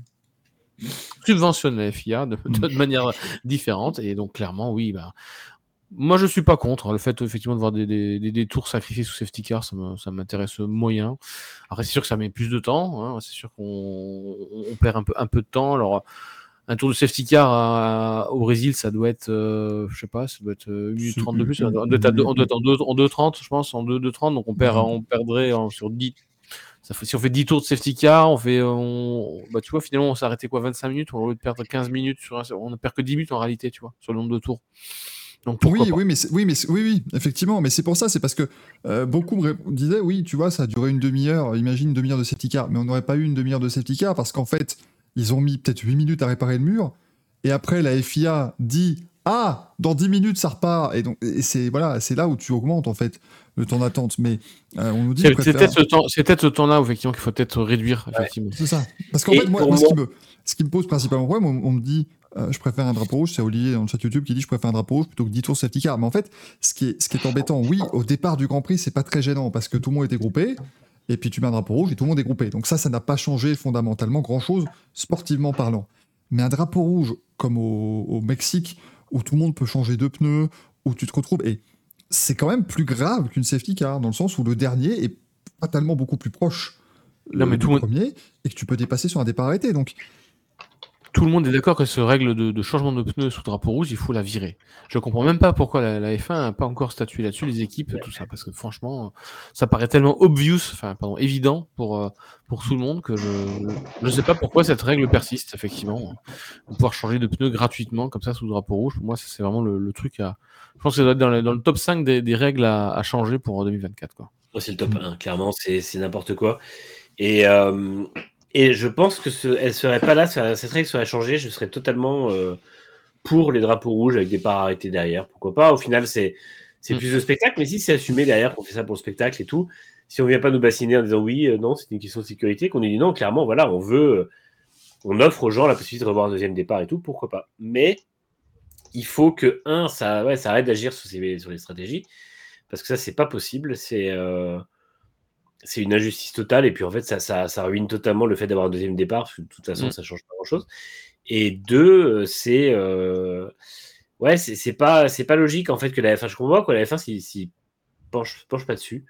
subventionne la FIA de, de- de manière différente. Et donc, clairement, oui, bah, moi, je suis pas contre. Le fait, effectivement, de voir des, des, des- des tours sacrifiés sous safety car, ça m'intéresse moyen. Après, c'est sûr que ça met plus de temps. hein. C'est sûr qu'on on perd un peu, un peu de temps. Alors, un tour de safety car à- au Brésil, ça doit être, euh, je sais pas, ça doit être euh, 1 minute C'est 30 de plus. une- On doit être, à deux- une- on doit être en 2 en 2,30, je pense, en 2, 2,30. Donc, on, perd, on perdrait en- sur 10. Ça fait, si on fait 10 tours de safety car, on fait, on, bah, tu vois, finalement, on s'est arrêté quoi, 25 minutes, au lieu de perdre 15 minutes sur un, on ne perd que 10 minutes en réalité, tu vois, sur le nombre de tours. Donc, Oui, oui, mais oui, mais oui, oui, effectivement, mais c'est pour ça, c'est parce que euh, beaucoup me disaient, oui, tu vois, ça a duré une demi-heure, imagine une demi-heure de safety car, mais on n'aurait pas eu une demi-heure de safety car parce qu'en fait, ils ont mis peut-être 8 minutes à réparer le mur, et après la FIA dit, ah, dans 10 minutes ça repart, et donc et c'est voilà, c'est là où tu augmentes en fait le temps d'attente, mais euh, on nous dit, C'est peut-être ce temps, temps-là, effectivement, qu'il faut peut-être réduire, effectivement. C'est ça. Parce qu'en fait, moi, pour moi, ce, moi- qui me, ce qui me pose principalement problème, on, on me dit, euh, je préfère un drapeau rouge, c'est Olivier dans le chat YouTube qui dit, je préfère un drapeau rouge plutôt que 10 tours safety car. Mais en fait, ce qui est, ce qui est embêtant, oui, au départ du Grand Prix, c'est pas très gênant parce que tout le monde était groupé, et puis tu mets un drapeau rouge et tout le monde est groupé. Donc ça, ça n'a pas changé fondamentalement grand-chose, sportivement parlant. Mais un drapeau rouge, comme au, au Mexique, où tout le monde peut changer de pneus, où tu te retrouves, et c'est quand même plus grave qu'une safety car, dans le sens où le dernier est fatalement beaucoup plus proche Non, euh, mais du tout premier, et que tu peux dépasser sur un départ arrêté. Donc, Tout le monde est d'accord que ce règle de, de changement de pneus sous drapeau rouge, il faut la virer. Je comprends même pas pourquoi la, la F1 n'a pas encore statué là-dessus, les équipes, tout ça, parce que franchement, ça paraît tellement obvious, enfin, pardon, évident pour, euh, pour tout le monde que je ne sais pas pourquoi cette règle persiste, effectivement. De pouvoir changer de pneus gratuitement, comme ça, sous drapeau rouge, pour moi, c'est vraiment le, le truc à. Je pense que ça doit être dans le, dans le top 5 des, des règles à, à changer pour 2024, quoi. Moi, c'est le top 1, clairement, c'est c'est n'importe quoi. Et, euh, et je pense que ce, elle serait pas là, cette règle serait changée, je serais totalement euh, pour les drapeaux rouges avec des parts arrêtées derrière. Pourquoi pas Au final, c'est c'est Mm. plus de spectacle, mais si c'est assumé derrière qu'on fait ça pour le spectacle et tout, si on vient pas nous bassiner en disant oui, euh, non, c'est une question de sécurité, qu'on dit non, clairement, voilà, on veut, euh, on offre aux gens la possibilité de revoir un deuxième départ et tout, pourquoi pas Mais il faut que, un, ça, ouais, ça arrête d'agir sur, ces- sur les stratégies, parce que ça, c'est pas possible, c'est. euh, c'est une injustice totale et puis en fait ça, ça, ça ruine totalement le fait d'avoir un deuxième départ parce que de toute façon Mm. ça change pas grand chose et deux euh, c'est euh, ouais c'est c'est pas c'est pas logique en fait que la F1 je comprends quoi la F1 s'y s'y penche, penche pas dessus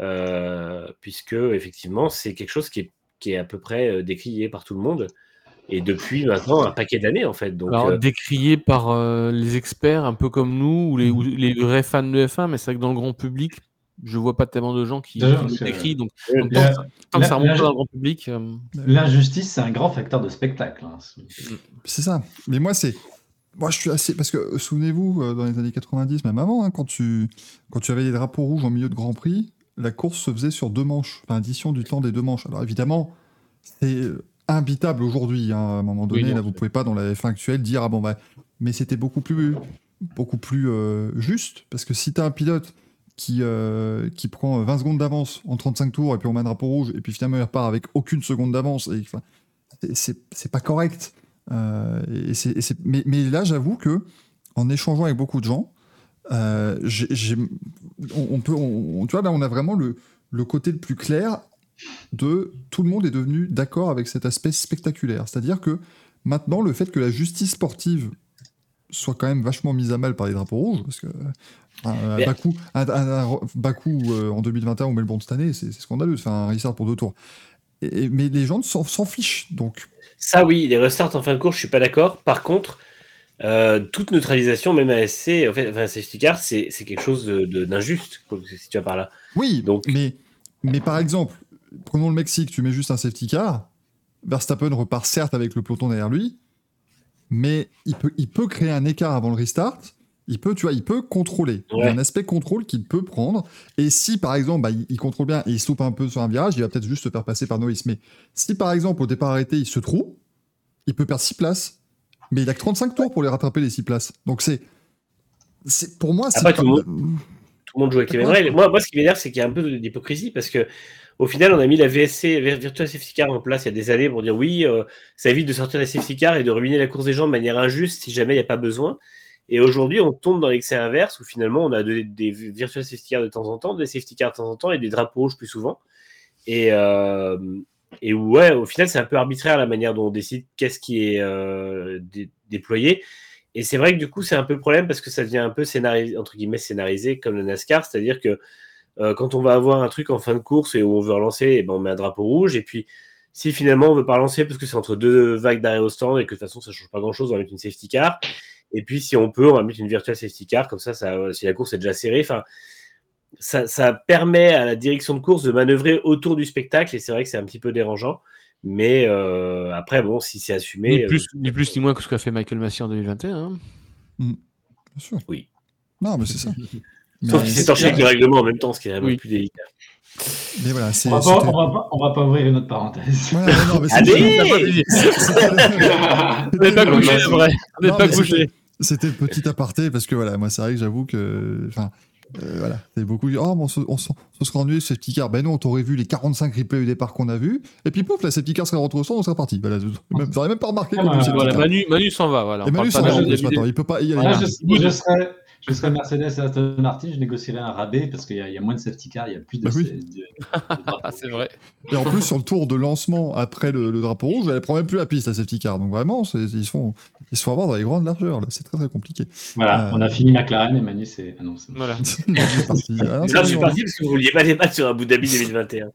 euh, puisque effectivement c'est quelque chose qui est, qui est à peu près décrié par tout le monde et depuis maintenant un paquet d'années en fait donc Alors, euh, décrié par les experts, un peu comme nous, ou les, ou les vrais fans de F1, mais c'est vrai que dans le grand public, je vois pas tellement de gens qui, qui décrivent. Donc, donc, La- tant, tant que la- ça remonte pas dans le grand public, euh, L'injustice, c'est un grand facteur de spectacle. hein. c'est ça. Mais moi, c'est. Moi, je suis assez. Parce que, euh, souvenez-vous, euh, dans les années 90, même avant, hein, quand, tu... quand tu avais les drapeaux rouges en milieu de Grand Prix, la course se faisait sur deux manches. Enfin, addition du temps des deux manches. Alors, évidemment, c'est imbitable aujourd'hui. hein. À un moment donné, Oui, non, là, vous pouvez pas, dans la F1 actuelle, dire Ah bon, bah. Mais c'était beaucoup plus, beaucoup plus euh, juste. Parce que si tu as un pilote qui, euh, qui prend 20 secondes d'avance en 35 tours et puis on met un drapeau rouge et puis finalement il repart avec aucune seconde d'avance, et, enfin, c'est- pas correct. Euh, et mais, mais là, j'avoue que en échangeant avec beaucoup de gens, euh, on, peut, tu vois, là, on a vraiment le, le côté le plus clair de tout le monde est devenu d'accord avec cet aspect spectaculaire. C'est-à-dire que maintenant, le fait que la justice sportive soit quand même vachement mise à mal par les drapeaux rouges, parce que un, Mais- Bakou, un, un- un Bakou, euh, en 2021 ou Melbourne cette année, c'est scandaleux de faire un restart pour deux tours. Et- mais les gens s'en fichent, donc Ça, oui, les restarts en fin de course, je suis pas d'accord. Par contre, euh, toute neutralisation, même à SC, en fait, enfin, safety car, c'est quelque chose de- de- d'injuste, quoi, si tu vas par là. Oui, Donc- mais, mais par exemple, prenons le Mexique, tu mets juste un safety car, Verstappen repart certes avec le peloton derrière lui, mais il peut, il peut créer un écart avant le restart, il peut, tu vois, il peut contrôler. Il y a un aspect contrôle qu'il peut prendre, et si par exemple, bah, il, contrôle bien et il soupe un peu sur un virage, il va peut-être juste se faire passer par Noïs. Mais si par exemple, au départ arrêté, il se trouve, il peut perdre 6 places, mais il a que 35 tours pour les rattraper les 6 places. Donc c'est... c'est- Pour moi, c'est pas- tout le Tout le monde joue avec les mêmes règles. Moi, moi, ce qui m'énerve, c'est qu'il y a un peu d'hypocrisie parce que au final, on a mis la VSC, Vir- Virtual Safety Car, en place il y a des années pour dire oui, euh, ça évite de sortir la safety car et de ruiner la course des gens de manière injuste si jamais il n'y a pas besoin. Et aujourd'hui, on tombe dans l'excès inverse où finalement, on a de- des virtual safety cars de temps en temps, des safety cars de temps en temps et des drapeaux rouges plus souvent. Et, euh, ouais, au final, c'est un peu arbitraire la manière dont on décide qu'est-ce qui est euh, dé- déployé. Et c'est vrai que du coup, c'est un peu le problème parce que ça devient un peu scénarisé, entre guillemets, scénarisé comme le NASCAR, c'est-à-dire que euh, quand on va avoir un truc en fin de course et où on veut relancer, eh ben, on met un drapeau rouge. Et puis, si finalement on veut pas relancer parce que c'est entre deux vagues d'arrêt au stand et que de toute façon ça change pas grand-chose, on va mettre une safety car. Et puis, si on peut, on va mettre une virtual safety car, comme ça, ça si la course est déjà serrée. Enfin, ça, ça permet à la direction de course de manœuvrer autour du spectacle et c'est vrai que c'est un petit peu dérangeant. Mais euh, après, bon, si c'est assumé. Ni euh, plus, ni plus ni moins que ce qu'a fait Michael Massey en 2021. hein. Bien sûr. Oui. Non, mais c'est ça. Sauf qu'il s'est enchaîné avec le règlement en même temps, ce qui est vraiment Oui. plus délicat. Mais voilà. On va, pas, on, va pas, on va pas ouvrir une autre parenthèse. Voilà, non, mais Allez On n'a pas couché, vrai. On n'est Non, pas couché. C'était le petit aparté parce que voilà, moi c'est vrai que j'avoue que. Enfin. euh, voilà, c'est beaucoup dit, oh, mais on se, on, se- on se serait ennuyé ce petit car. Ben non, on t'aurait vu les 45 replays au départ qu'on a vu. Et puis pouf, la safety car serait rentrée au son, on serait parti. Voilà, vous n'aurez même pas remarqué Ah, a Voilà. Manu, Manu s'en va. Voilà. Et Manu s'en va de- en plus de- maintenant, il peut pas y aller. Moi, je, je serais, je serais Mercedes et Aston Martin, je négocierais un rabais parce qu'il y, a- il y a moins de safety car, il y a plus de. Bah oui. c'est vrai. Et en plus, sur le tour de lancement après le, le drapeau rouge, elle prend même plus la piste, la safety car. Donc vraiment, ils se font, ils se font avoir dans les grandes largeurs. C'est très très compliqué. Voilà, Euh. on a fini McLaren et Manu s'est annoncé. Voilà. Non, c'est. Ah, non, c'est là, je suis parti parce que vous vouliez pas débattre sur Abu Dhabi 2021.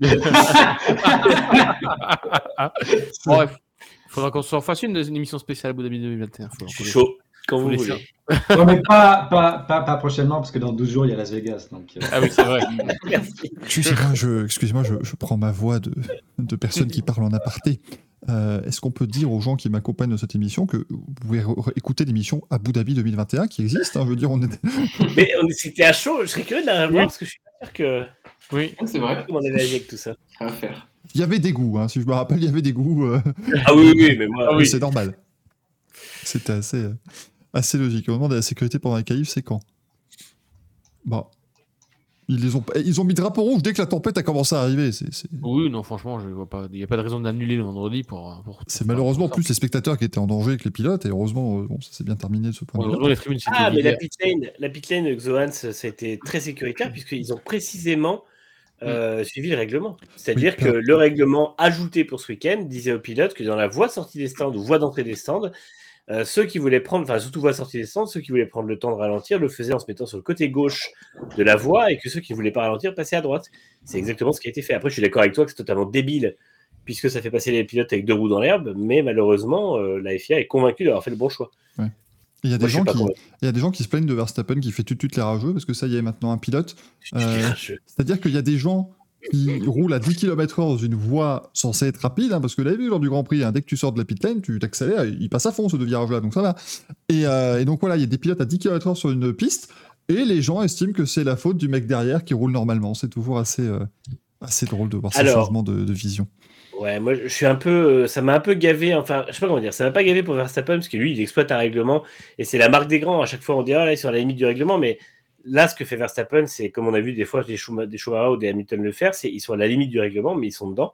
Bref. Il faudra qu'on se refasse une, une émission spéciale Abu Dhabi 2021. Faut- Je suis faut- chaud, quand vous Vous voulez. Non, mais pas, pas, pas, pas prochainement parce que dans 12 jours, il y a Las Vegas. Donc, euh, Ah oui, c'est vrai. Excusez-moi, je, je, je prends ma voix de, de personne qui parle en aparté. Euh, Est-ce qu'on peut dire aux gens qui m'accompagnent dans cette émission que vous pouvez écouter l'émission Abu Dhabi 2021 qui existe hein, Je veux dire, on est... Mais on- c'était à chaud, je serais curieux de la revoir parce que je suis pas sûr que Oui. C'est vrai, comment on avait avec tout ça. à faire. il y avait des goûts. hein, si je me rappelle, il y avait des goûts. euh, Ah oui, oui, mais moi, Ah oui. C'est normal. C'était assez, euh, assez logique. Au moment de la sécurité pendant la caïf, c'est quand? Bon. Ils, les ont, ils ont mis drapeau rouge dès que la tempête a commencé à arriver. C'est Oui, non, franchement, je vois pas. Il n'y a pas de raison d'annuler le vendredi pour. pour- c'est malheureusement plus les spectateurs qui étaient en danger que les pilotes. Et heureusement, euh, bon, ça s'est bien terminé de ce point de vue. Les Ah, mais la vidé. pit lane, la pit lane Xoans, ça a été très sécuritaire puisqu'ils ont précisément euh, suivi le règlement. C'est-à-dire Oui, que le règlement ajouté pour ce week-end disait aux pilotes que dans la voie de sortie des stands ou voie d'entrée des stands, euh, ceux qui voulaient prendre, enfin surtout voie sortie des ceux qui voulaient prendre le temps de ralentir le faisaient en se mettant sur le côté gauche de la voie et que ceux qui ne voulaient pas ralentir passaient à droite. C'est exactement ce qui a été fait. Après, je suis d'accord avec toi que c'est totalement débile puisque ça fait passer les pilotes avec deux roues dans l'herbe, mais malheureusement, euh, la FIA est convaincue d'avoir fait le bon choix. Il y, a des Moi, gens qui, convaincu. il y a des gens qui se plaignent de Verstappen qui fait tout de suite les rageux parce que ça y est maintenant un pilote. Euh, C'est-à-dire qu'il y a des gens qui roulent à 10 km/h dans une voie censée être rapide, hein, parce que l'avez vu lors du Grand Prix, hein, dès que tu sors de la pit lane, tu t'accélères, il passe à fond ce deux virages-là, donc ça va. Et, euh, et donc voilà, il y a des pilotes à 10 km/h sur une piste, et les gens estiment que c'est la faute du mec derrière qui roule normalement. C'est toujours assez, euh, assez drôle de voir ces Alors, changements de, de vision. Ouais, moi je suis un peu, euh, ça m'a un peu gavé, enfin, je sais pas comment dire, ça m'a pas gavé pour Verstappen parce que lui il exploite un règlement et c'est la marque des grands. À chaque fois on dit ah là ils sont à la limite du règlement, mais là ce que fait Verstappen, c'est comme on a vu des fois des Schumacher, ou des Hamilton le faire, c'est ils sont à la limite du règlement mais ils sont dedans.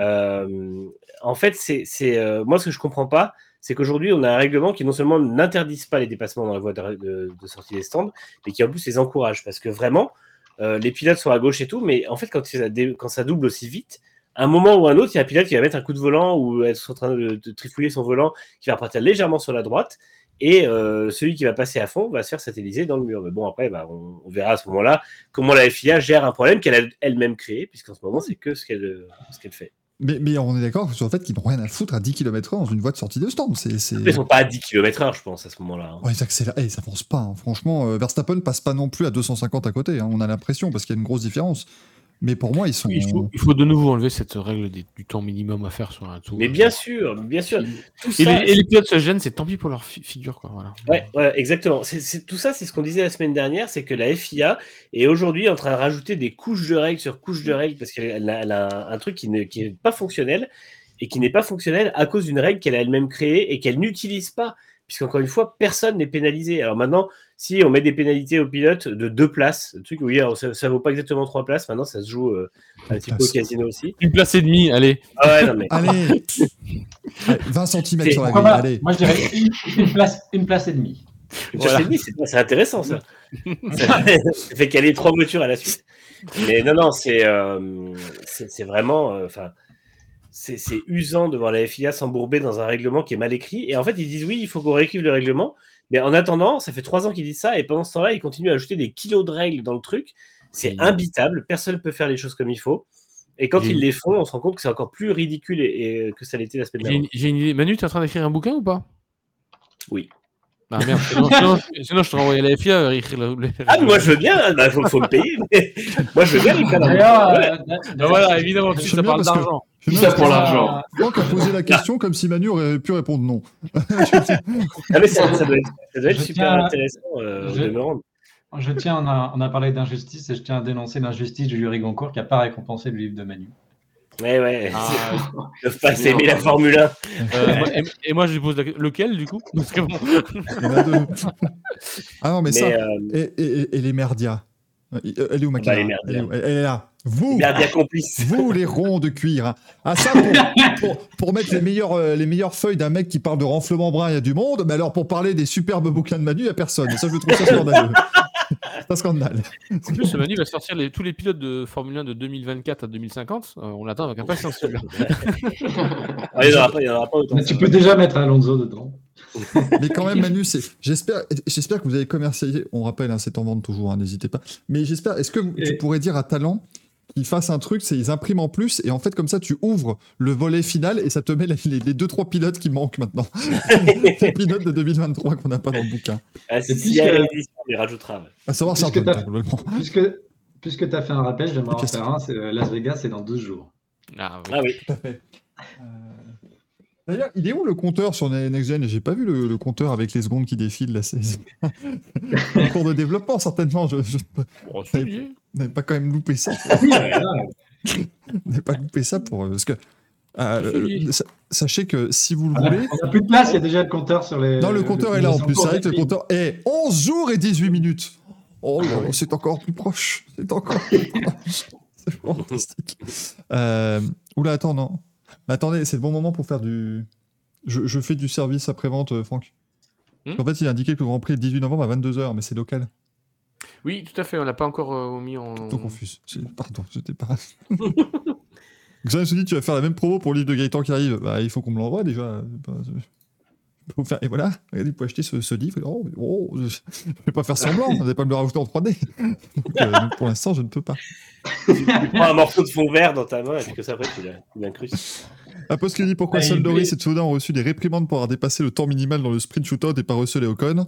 Euh, en fait, c'est, euh, moi ce que je comprends pas, c'est qu'aujourd'hui on a un règlement qui non seulement n'interdise pas les dépassements dans la voie de, sortie des stands, mais qui en plus les encourage parce que vraiment euh, les pilotes sont à gauche et tout, mais en fait quand ça, double aussi vite à un moment ou un autre, il y a un pilote qui va mettre un coup de volant ou être en train de, de trifouiller son volant, qui va partir légèrement sur la droite, et euh, celui qui va passer à fond va se faire satelliser dans le mur. Mais bon, après, bah, on, on verra à ce moment-là comment la FIA gère un problème qu'elle a elle-même créé, puisqu'en ce moment, c'est que ce qu'elle ce qu'elle fait. Mais, mais on est d'accord sur le fait qu'ils n'ont rien à foutre à 10 km/h dans une voie de sortie de stand. C'est... Ils sont pas à 10 km/h, je pense, à ce moment-là. hein. Ouais, ils accélèrent. Eh, ça avance pas. hein. Franchement, euh, Verstappen passe pas non plus à 250 à côté. hein. On a l'impression parce qu'il y a une grosse différence. Mais pour moi, ils sont. Il faut, il faut de nouveau enlever cette règle des- du temps minimum à faire sur un tour. Mais bien sûr, bien sûr. Tout Et, ça, les, et les pilotes se gênent, c'est tant pis pour leur fi- figure. Quoi, voilà. Ouais, ouais, exactement. Tout ça, c'est ce qu'on disait la semaine dernière, c'est que la FIA est aujourd'hui en train de rajouter des couches de règles sur couches de règles parce qu'elle a, elle a un truc qui n'est qui pas fonctionnel et qui n'est pas fonctionnel à cause d'une règle qu'elle a elle-même créée et qu'elle n'utilise pas. Puisqu'encore une fois, personne n'est pénalisé. Alors maintenant, si on met des pénalités aux pilotes de deux places, le truc, oui, alors ça, ça vaut pas exactement trois places, maintenant ça se joue euh, un petit peu au casino aussi. Une place et demie, allez. Ah ouais, non, mais Allez Allez, 20 cm sur la grille. Allez. Moi, je dirais une, une place, une place et demie. Une Voilà. place et demie, c'est c'est intéressant ça. ça. ça fait caler trois voitures à la suite. Mais non, non, c'est euh, c'est c'est vraiment. euh, Enfin, c'est usant de voir la FIA s'embourber dans un règlement qui est mal écrit. Et en fait, ils disent oui, il faut qu'on réécrive le règlement. Mais en attendant, ça fait trois ans qu'ils disent ça, et pendant ce temps-là, ils continuent à ajouter des kilos de règles dans le truc. C'est Oui. imbitable, personne ne peut faire les choses comme il faut. Et quand ils les font, on se rend compte que c'est encore plus ridicule et, et que ça l'était la semaine dernière. une, j'ai une idée. Manu, tu es en train d'écrire un bouquin ou pas? Oui. Ah merde, sinon, sinon, sinon, je te renvoie à la FIA. écrire le- le- Ah, mais moi je veux bien, il faut, faut me payer. mais moi je veux bien les. D'ailleurs, Ouais. euh, d'a- Ah, voilà, évidemment, tu ça bien parle parce que- d'argent. Je Tout ça pour l'argent. Franck a posé la question comme si Manu aurait pu répondre non. Ah, mais ça, ça doit être, ça doit être Je super tiens intéressant euh, je-. Je tiens, on a, on a parlé d'injustice et je tiens à dénoncer l'injustice du jury Goncourt qui n'a pas récompensé le livre de Manu. Ouais, ouais. Ah, Ils peuvent pas s'aimer la Formule 1. euh, moi- et, et moi, je lui pose la- lequel du coup? Parce que bon, Il y en a deux. Ah non, mais, Mais ça. euh, Et, et- et les merdias Elle est où ma bah, les merdias. elle, est où? Elle est là. Vous, Merdia complice. vous les ronds de cuir. hein. Ah ça, pour, pour- pour mettre les meilleures, euh, les meilleures feuilles d'un mec qui parle de renflement brun, il y a du monde. Mais alors pour parler des superbes bouquins de Manu, il n'y a personne. Et ça, je trouve ça scandaleux. C'est un scandale. en plus, Manu va sortir les- tous les pilotes de Formule 1 de 2024 à 2050. Euh, on l'attend avec impatience. celui-là. Ah, il n'y en aura pas, il y en aura pas autant. Mais tu peux déjà mettre Alonso dedans. Mais quand même, Manu, c'est. J'espère, j'espère que vous avez commercialisé. On rappelle, hein, c'est en vente toujours, hein, n'hésitez pas. Mais j'espère. Est-ce que vous- tu pourrais dire à Talent qu'ils fassent un truc, c'est ils impriment en plus et en fait comme ça tu ouvres le volet final et ça te met les, les, deux trois pilotes qui manquent maintenant. les pilotes de 2023 qu'on n'a pas dans le bouquin. Ah, si- y a puisque- on les rajoutera. À savoir t'as- hein, globalement. Puisque, puisque tu as fait un rappel, j'aimerais en faire un. C'est euh, Las Vegas, c'est dans 12 jours. Ah, oui. Ah oui. Tout à fait. Euh, D'ailleurs, il est où le compteur sur Next Gen? J'ai pas vu le, le compteur avec les secondes qui défilent là. C'est en cours de développement certainement. Je, je Bon, n'avais pas quand même loupé ça. n'avais pas loupé ça pour euh, parce que euh, sa- sachez que si vous le On a, voulez. on a plus de place, il y a déjà le compteur sur les. Non, le compteur est là en plus. C'est vrai que le compteur est 11 jours et 18 minutes. Oh là là, c'est encore plus proche. C'est encore plus proche. C'est fantastique. Euh, oula, attends, non. Attendez, c'est le bon moment pour faire du. Je, je fais du service après-vente, euh, Franck. Hmm en fait, il a indiqué que le Grand Prix est le 18 novembre à 22h, mais c'est local. Oui, tout à fait. On l'a pas encore euh, mis en. Tout confus. Pardon, j'étais pas. Xavier se dit tu vas faire la même promo pour le livre de Gaëtan qui arrive. Bah, il faut qu'on me l'envoie déjà. Et voilà, regardez, vous pouvez acheter ce, ce livre. Oh, oh, je ne vais pas faire semblant, vous n'allez pas me le rajouter en 3D. Donc, euh, donc, pour l'instant, je ne peux pas. Tu prends un morceau de fond vert dans ta main et puis que ça après tu l'incrustes. Apost qui dit pourquoi Ah, il Sol Doris plaît. et Tsunoda ont reçu des réprimandes pour avoir dépassé le temps minimal dans le sprint shootout et pas Russell et Ocon.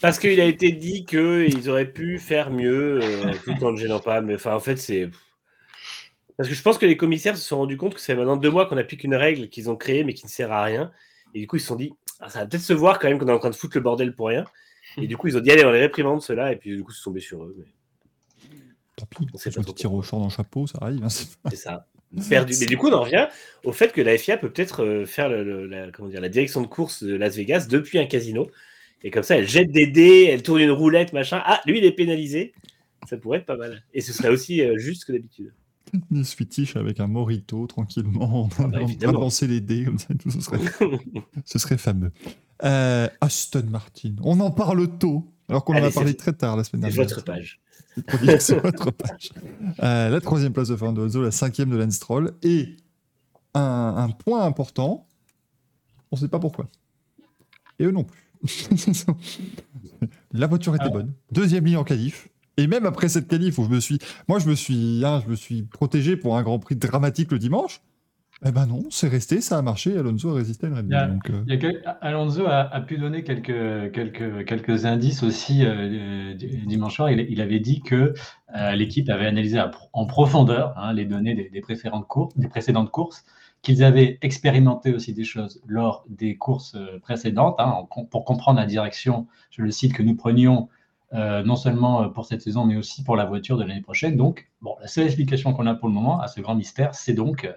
Parce qu'il a été dit qu'ils auraient pu faire mieux euh, tout en ne gênant pas. Mais enfin, en fait, c'est. Parce que je pense que les commissaires se sont rendus compte que c'est maintenant deux mois qu'on applique une règle qu'ils ont créée mais qui ne sert à rien. Et du coup, ils se sont dit, ah, ça va peut-être se voir quand même qu'on est en train de foutre le bordel pour rien. Et du coup, ils ont dit, allez, on les réprimande ceux-là. Et puis, du coup, ils se sont tombés sur eux. mais Tant pis, me trop tire au champ dans le chapeau, ça arrive. hein, c'est- C'est ça. Perdu. Mais du coup, on en revient au fait que la FIA peut peut-être euh, faire le- le- la, comment dire, la direction de course de Las Vegas depuis un casino. Et comme ça, elle jette des dés, elle tourne une roulette, machin. Ah, lui, il est pénalisé. Ça pourrait être pas mal. Et ce serait aussi euh, juste que d'habitude. Une Swedish avec un morito tranquillement, bah, de évidemment. lancer les dés comme ça, et tout, ce serait, ce serait fameux. Euh, Aston Martin, on en parle tôt, alors qu'on en a parlé c'est- très tard la semaine C'est dernière. votre page. C'est votre page. Euh, la troisième place de Fernando Alonso, la cinquième de Lance Stroll, et un, un point important, on ne sait pas pourquoi. Et eux non plus. la voiture était Ah. bonne. Deuxième ligne en qualif. Et même après cette qualif où je me suis, moi je me suis, hein, je me suis protégé pour un Grand Prix dramatique le dimanche. Eh ben non, c'est resté, ça a marché. Alonso a résisté à une donc, euh, Il y a quel- Alonso a, a pu donner quelques, quelques, quelques indices aussi euh, du- dimanche soir. Il, il avait dit que euh, l'équipe avait analysé en profondeur hein, les données des, des précédentes courses, des précédentes courses, qu'ils avaient expérimenté aussi des choses lors des courses euh, précédentes hein, pour comprendre la direction, je le cite, que nous prenions euh, non seulement euh, pour cette saison, mais aussi pour la voiture de l'année prochaine. Donc, bon, la seule explication qu'on a pour le moment à ce grand mystère, c'est donc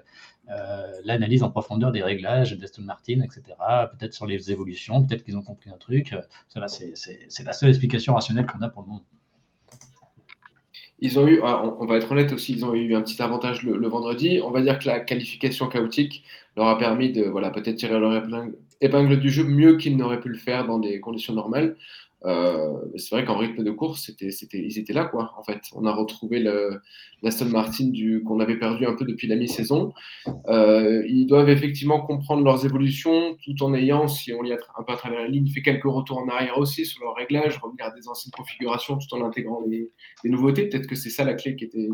euh, l'analyse en profondeur des réglages d'Aston Martin, etc. Peut-être sur les évolutions, peut-être qu'ils ont compris un truc. Cela, c'est- la seule explication rationnelle qu'on a pour le moment. Ils ont eu, ah, on va être honnête aussi, ils ont eu un petit avantage le, vendredi. On va dire que la qualification chaotique leur a permis de voilà, peut-être tirer leur épingle du jeu mieux qu'ils n'auraient pu le faire dans des conditions normales. Euh, c'est vrai qu'en rythme de course, c'était, c'était, ils étaient là, quoi. En fait, on a retrouvé le, l'Aston Martin qu'on avait perdu un peu depuis la mi-saison. Euh, ils doivent effectivement comprendre leurs évolutions, tout en ayant, si on lit un peu à travers la ligne, fait quelques retours en arrière aussi sur leurs réglages, à des anciennes configurations, tout en intégrant les nouveautés. Peut-être que c'est ça la clé qui était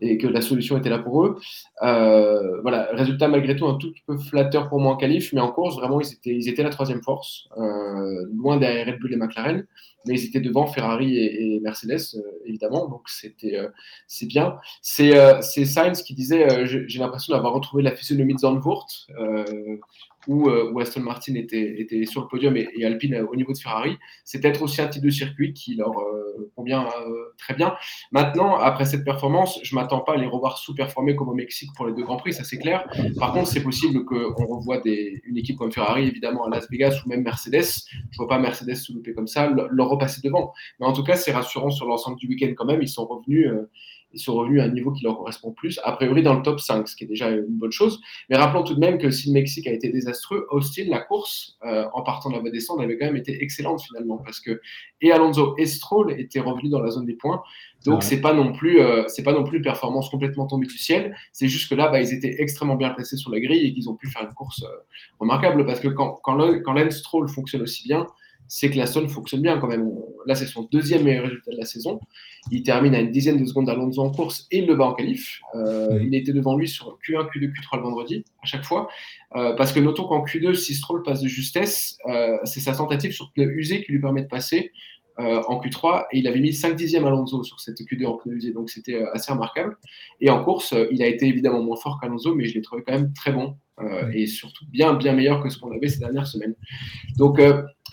et que la solution était là pour eux. Euh, voilà, résultat malgré tout un tout petit peu flatteur pour moi en qualif, mais en course, vraiment, ils étaient, ils étaient la troisième force, euh, loin derrière Red Bull et McLaren, mais ils étaient devant Ferrari et, Mercedes, euh, évidemment, donc c'était c'est bien. C'est Sainz qui disait J'ai l'impression d'avoir retrouvé la physionomie de Zandvoort où, euh, Aston Martin était, sur le podium et, Alpine euh, au niveau de Ferrari. C'est peut-être aussi un type de circuit qui leur euh, convient très bien. Maintenant, après cette performance, je ne m'attends pas à les revoir sous-performer comme au Mexique pour les deux Grands Prix, ça c'est clair. Par contre, c'est possible qu'on revoie une équipe comme Ferrari, évidemment, à Las Vegas ou même Mercedes. Je ne vois pas Mercedes se louper comme ça, leur repasser devant. Mais en tout cas, c'est rassurant sur l'ensemble du week-end quand même. Ils sont revenus ils sont revenus à un niveau qui leur correspond plus, a priori dans le top 5, ce qui est déjà une bonne chose. Mais rappelons tout de même que si le Mexique a été désastreux, Austin, la course, euh, en partant de la voie descente, avait quand même été excellente finalement, parce que et Alonso et Stroll étaient revenus dans la zone des points. Donc, c'est pas non plus, euh, c'est pas non plus une performance complètement tombée du ciel. C'est juste que là, bah, ils étaient extrêmement bien placés sur la grille et qu'ils ont pu faire une course euh, remarquable parce que quand, quand, quand Lance Stroll fonctionne aussi bien, c'est que la Stone fonctionne bien quand même. Là, c'est son deuxième meilleur résultat de la saison. Il termine à une dizaine de secondes d'Alonso en course et il le bat en qualif. Euh, il était devant lui sur Q1, Q2, Q3 le vendredi, à chaque fois. Euh, parce que notons qu'en Q2, si Stroll passe de justesse, euh, c'est sa tentative sur pneu usé qui lui permet de passer en Q3. Et il avait mis 5 dixièmes Alonso sur cette Q2 en pneu usé. Donc c'était assez remarquable. Et en course, il a été évidemment moins fort qu'Alonso, mais je l'ai trouvé quand même très bon. et surtout bien, bien meilleur que ce qu'on avait ces dernières semaines. Donc,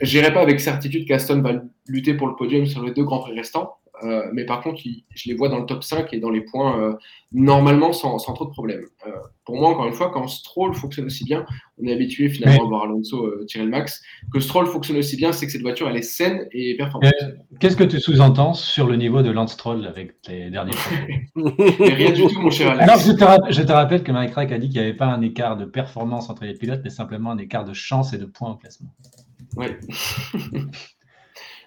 je n'irai pas avec certitude qu'Aston va lutter pour le podium sur les deux grands prix restants. Euh, mais par contre, je les vois dans le top 5 et dans les points euh, normalement sans, sans, trop de problèmes. Euh, pour moi, encore une fois, quand Stroll fonctionne aussi bien, on est habitué finalement à voir Alonso tirer le max, que Stroll fonctionne aussi bien, c'est que cette voiture, elle est saine et performante. Qu'est-ce que tu sous-entends sur le niveau de Lance Stroll avec les derniers Rien du tout, mon cher Alex. Alors, je, te rappelle, je te rappelle que Mike Rack a dit qu'il n'y avait pas un écart de performance entre les pilotes, mais simplement un écart de chance et de points au classement. Ouais.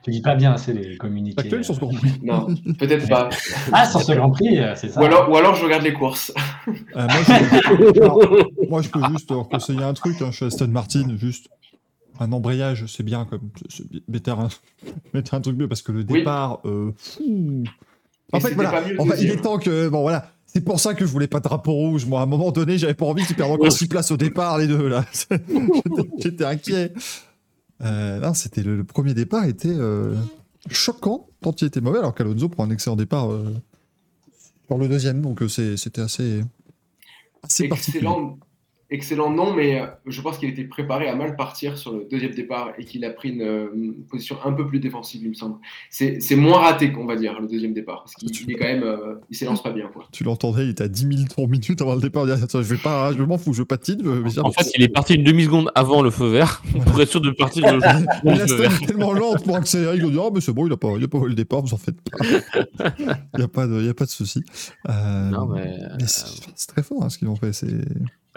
Tu dis pas bien assez les communiqués. Actuel sur ce Grand Prix Non, peut-être pas. Ah, sur ce Grand Prix, euh, c'est ça. Ou alors, ou alors, je regarde les courses. Euh, moi, je... moi, je peux juste conseiller un truc. Hein. Je suis Aston Martin, juste un embrayage, c'est bien. Comme... Mettez, un... Truc mieux parce que le départ. Euh... En fait, voilà. En fait, il est temps que. Bon, voilà. C'est pour ça que je voulais pas de drapeau rouge. Moi, à un moment donné, j'avais pas envie qu'ils perdent encore 6 places au départ, les deux, là. J'étais inquiet. Euh, c'était le, premier départ était euh, choquant tant il était mauvais, alors qu'Alonso prend un excellent départ euh, sur le deuxième, donc c'était assez, assez excellent, Excellent nom, mais euh, je pense qu'il était préparé à mal partir sur le deuxième départ et qu'il a pris une, euh, position un peu plus défensive, il me semble. C'est moins raté, qu'on va dire, le deuxième départ. Parce qu'il est quand même. Euh, il s'élance pas bien. Quoi. Tu l'entendais, il était à 10 000 tours minutes avant le départ. Il dit, je vais pas, je m'en fous, je patine. Je en fait, il est parti une demi-seconde avant le feu vert pour être sûr de partir. Le, feu vert. est tellement lente pour accélérer. Il dit, oh, mais c'est bon, il a pas, il a pas le départ, vous en faites pas. il n'y a pas de, il a pas de souci. non, mais. mais c'est très fort hein, ce qu'ils ont fait. C'est.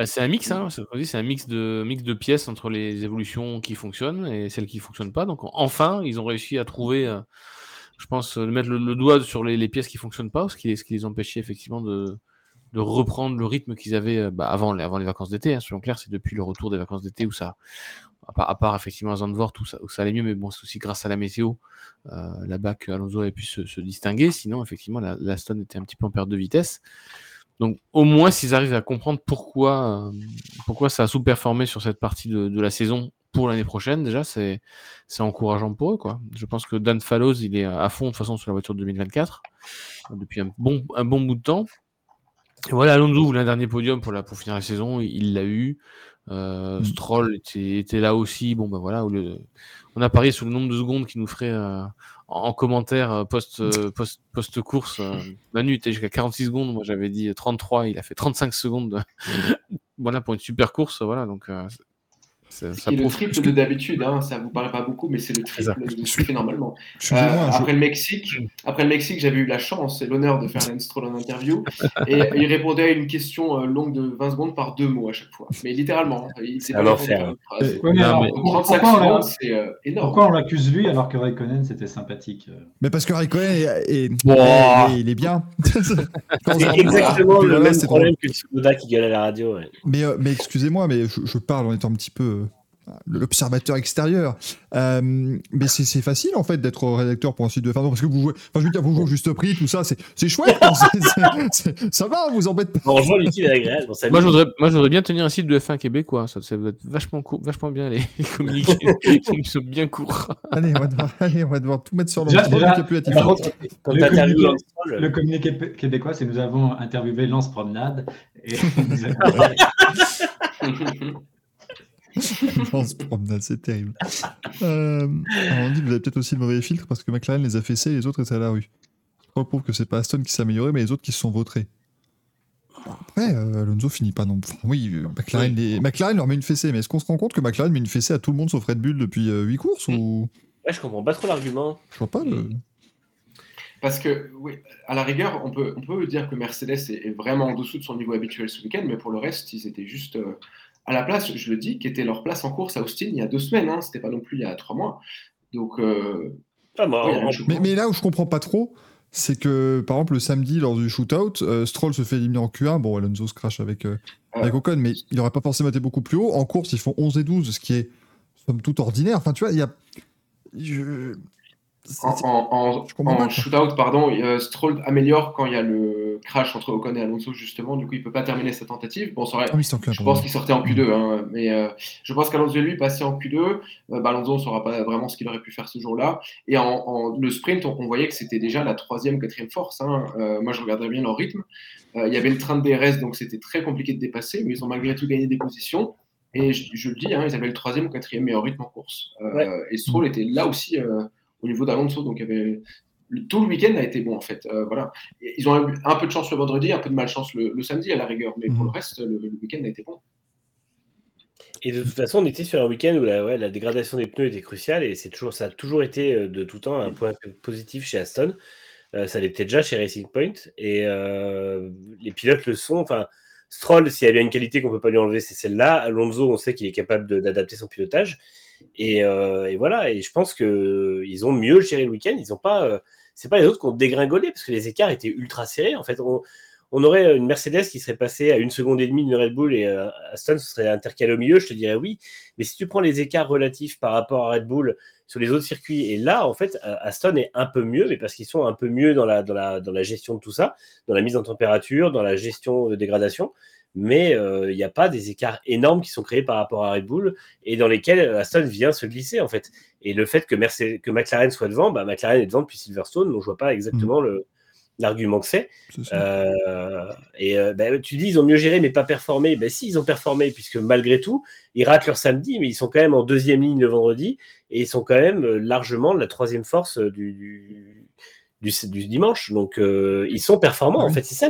Bah, c'est un mix, hein, c'est un mix de, pièces entre les évolutions qui fonctionnent et celles qui ne fonctionnent pas. Donc enfin, ils ont réussi à trouver, euh, je pense, de mettre le, doigt sur les, pièces qui ne fonctionnent pas, ce qui, les empêchait effectivement de, reprendre le rythme qu'ils avaient euh, bah, avant, les vacances d'été. Hein. Claire, c'est depuis le retour des vacances d'été où ça, à part, effectivement à Zandvoort où ça, allait mieux, mais bon, c'est aussi grâce à la météo euh, là-bas que Alonso avait pu se, se, distinguer. Sinon, effectivement, la, la Stone était un petit peu en perte de vitesse. Donc au moins s'ils arrivent à comprendre pourquoi, euh, pourquoi ça a sous-performé sur cette partie de, la saison pour l'année prochaine, déjà c'est encourageant pour eux. Quoi. Je pense que Dan Fallows, il est à fond de toute façon sur la voiture de 2024 depuis un bon, un bon bout de temps. Et voilà, Alonso, l'un dernier podium pour, la, pour finir la saison, il l'a eu. Euh, mm. Stroll était, là aussi. Bon, ben voilà, on a parié sur le nombre de secondes qui nous ferait euh, en commentaire euh, post, euh, post, post course. Euh, Manu était jusqu'à 46 secondes. Moi, j'avais dit 33. Il a fait 35 secondes. voilà pour une super course. Voilà donc. Ça, ça le triple de d'habitude, hein, ça vous paraît pas beaucoup, mais c'est le triple de ce qu'il fait normalement. Excusez-moi, Euh, après le Mexique, après le Mexique, j'avais eu la chance et l'honneur de faire Lance Stroll en interview, et il répondait à une question euh, longue de 20 secondes par deux mots à chaque fois. Mais littéralement, il s'est hein. Ouais, mais Non, alors, mais- pour- 35 pourquoi, c'est euh, énorme. pourquoi on l'accuse lui alors que Raikkonen c'était sympathique euh? Mais parce que Raikkonen est, est- Bon. est- il est bien. C'est exactement le même problème que Tsunoda qui gueule à la radio. ouais. Mais, euh, mais excusez-moi, mais je, je parle en étant un petit peu euh, l'observateur extérieur. Euh, mais c'est c'est facile en fait d'être rédacteur pour un site de fin parce que vous jouez, enfin je veux dire, vous jouez au juste prix, tout ça, c'est c'est chouette. c'est- c'est- c'est- ça va, vous embête pas. L'utile. Moi, je voudrais, moi, je voudrais bien tenir un site de F1 québécois. Ça, ça doit être vachement, court, vachement bien, les, communiqués. Ils sont bien courts. Allez, on va devoir, allez, on va devoir tout mettre sur quand Le Stroll, Le communiqué québécois, c'est nous avons interviewé Lance Promenade. Et On se promenade, c'est terrible. Euh, alors, on dit que vous avez peut-être aussi le mauvais filtre parce que McLaren les a fessés et les autres étaient à la rue. Je prouve que c'est pas Aston qui s'est amélioré, mais les autres qui se sont vautrés. Après, euh, Alonso finit pas non plus. Oui, euh, McLaren, les- McLaren leur met une fessée, mais est-ce qu'on se rend compte que McLaren met une fessée à tout le monde sauf Red Bull depuis 8 courses ou? Ouais, je comprends pas trop l'argument. je vois pas le. Parce que, oui, à la rigueur, on peut, on peut dire que Mercedes est, est vraiment en dessous de son niveau habituel ce week-end, mais pour le reste, ils étaient juste euh, à la place, je le dis, qui était leur place en course à Austin il y a deux semaines, hein, c'était pas non plus il y a trois mois. Donc, euh, en- je- Mais, mais là où je comprends pas trop, c'est que par exemple le samedi lors du shootout, euh, Stroll se fait éliminer en Q1. Bon, Alonso se crache avec, euh, Ah. avec Ocon, mais il aurait pas forcément été beaucoup plus haut. En course, ils font 11 et 12, ce qui est somme toute ordinaire. Enfin, tu vois, il y a. Je... En, Je shootout, pardon, euh, Stroll améliore quand il y a le crash entre Ocon et Alonso, justement. Du coup, il peut pas terminer sa tentative. Bon, ça aurait- Ah oui, c'est en Q1, je pense qu'il sortait en Q2, hein, mais euh, je pense qu'Alonso lui passait en Q2. Euh, bah, Alonso ne saura pas vraiment ce qu'il aurait pu faire ce jour-là. Et en, en- le sprint, on, on voyait que c'était déjà la troisième, quatrième force. hein. Euh, moi, je regardais bien leur rythme. Il y avait le train de DRS, donc c'était très compliqué de dépasser, mais ils ont malgré tout gagné des positions. Et je, je le dis, hein, ils avaient le troisième ou quatrième meilleur rythme en course. Ouais. Et Stroll était là aussi au niveau d'Alonso, donc il y avait le- tout le week-end a été bon en fait. Euh, voilà. Ils ont eu un peu de chance le vendredi, un peu de malchance le, le samedi à la rigueur, mais pour Mhm. le reste, le, le week-end a été bon. Et de toute façon, on était sur un week-end où la, ouais, la dégradation des pneus était cruciale et c'est toujours, ça a toujours été euh, de tout temps un point positif chez Aston. Euh, ça l'était déjà chez Racing Point et euh, les pilotes le sont. Enfin, Stroll, s'il y a bien une qualité qu'on peut pas lui enlever, c'est celle-là. Alonso, on sait qu'il est capable d'adapter son pilotage. Et, euh, et voilà. Et je pense que ils ont mieux géré le week-end. Ils ont pas. euh, c'est pas les autres qui ont dégringolé parce que les écarts étaient ultra serrés. En fait, on, aurait une Mercedes qui serait passée à une seconde et demie d'une Red Bull et euh, Aston se serait intercalé au milieu, je te dirais oui. Mais si tu prends les écarts relatifs par rapport à Red Bull sur les autres circuits, et là, en fait, Aston est un peu mieux, mais parce qu'ils sont un peu mieux dans la gestion de tout ça, dans la mise en température, dans la gestion de dégradation. Mais euh, il n'y a pas des écarts énormes qui sont créés par rapport à Red Bull et dans lesquels Aston vient se glisser, en fait. Et le fait que, Mercedes, que McLaren soit devant, bah, McLaren est devant depuis Silverstone, donc je vois pas exactement le l'argument que c'est. Euh, et euh, bah, tu dis ils ont mieux géré mais pas performé. Ben si ils ont performé puisque malgré tout ils ratent leur samedi mais ils sont quand même en deuxième ligne le vendredi et ils sont quand même largement la troisième force du, du, du, du dimanche. Donc euh, ils sont performants en fait c'est ça.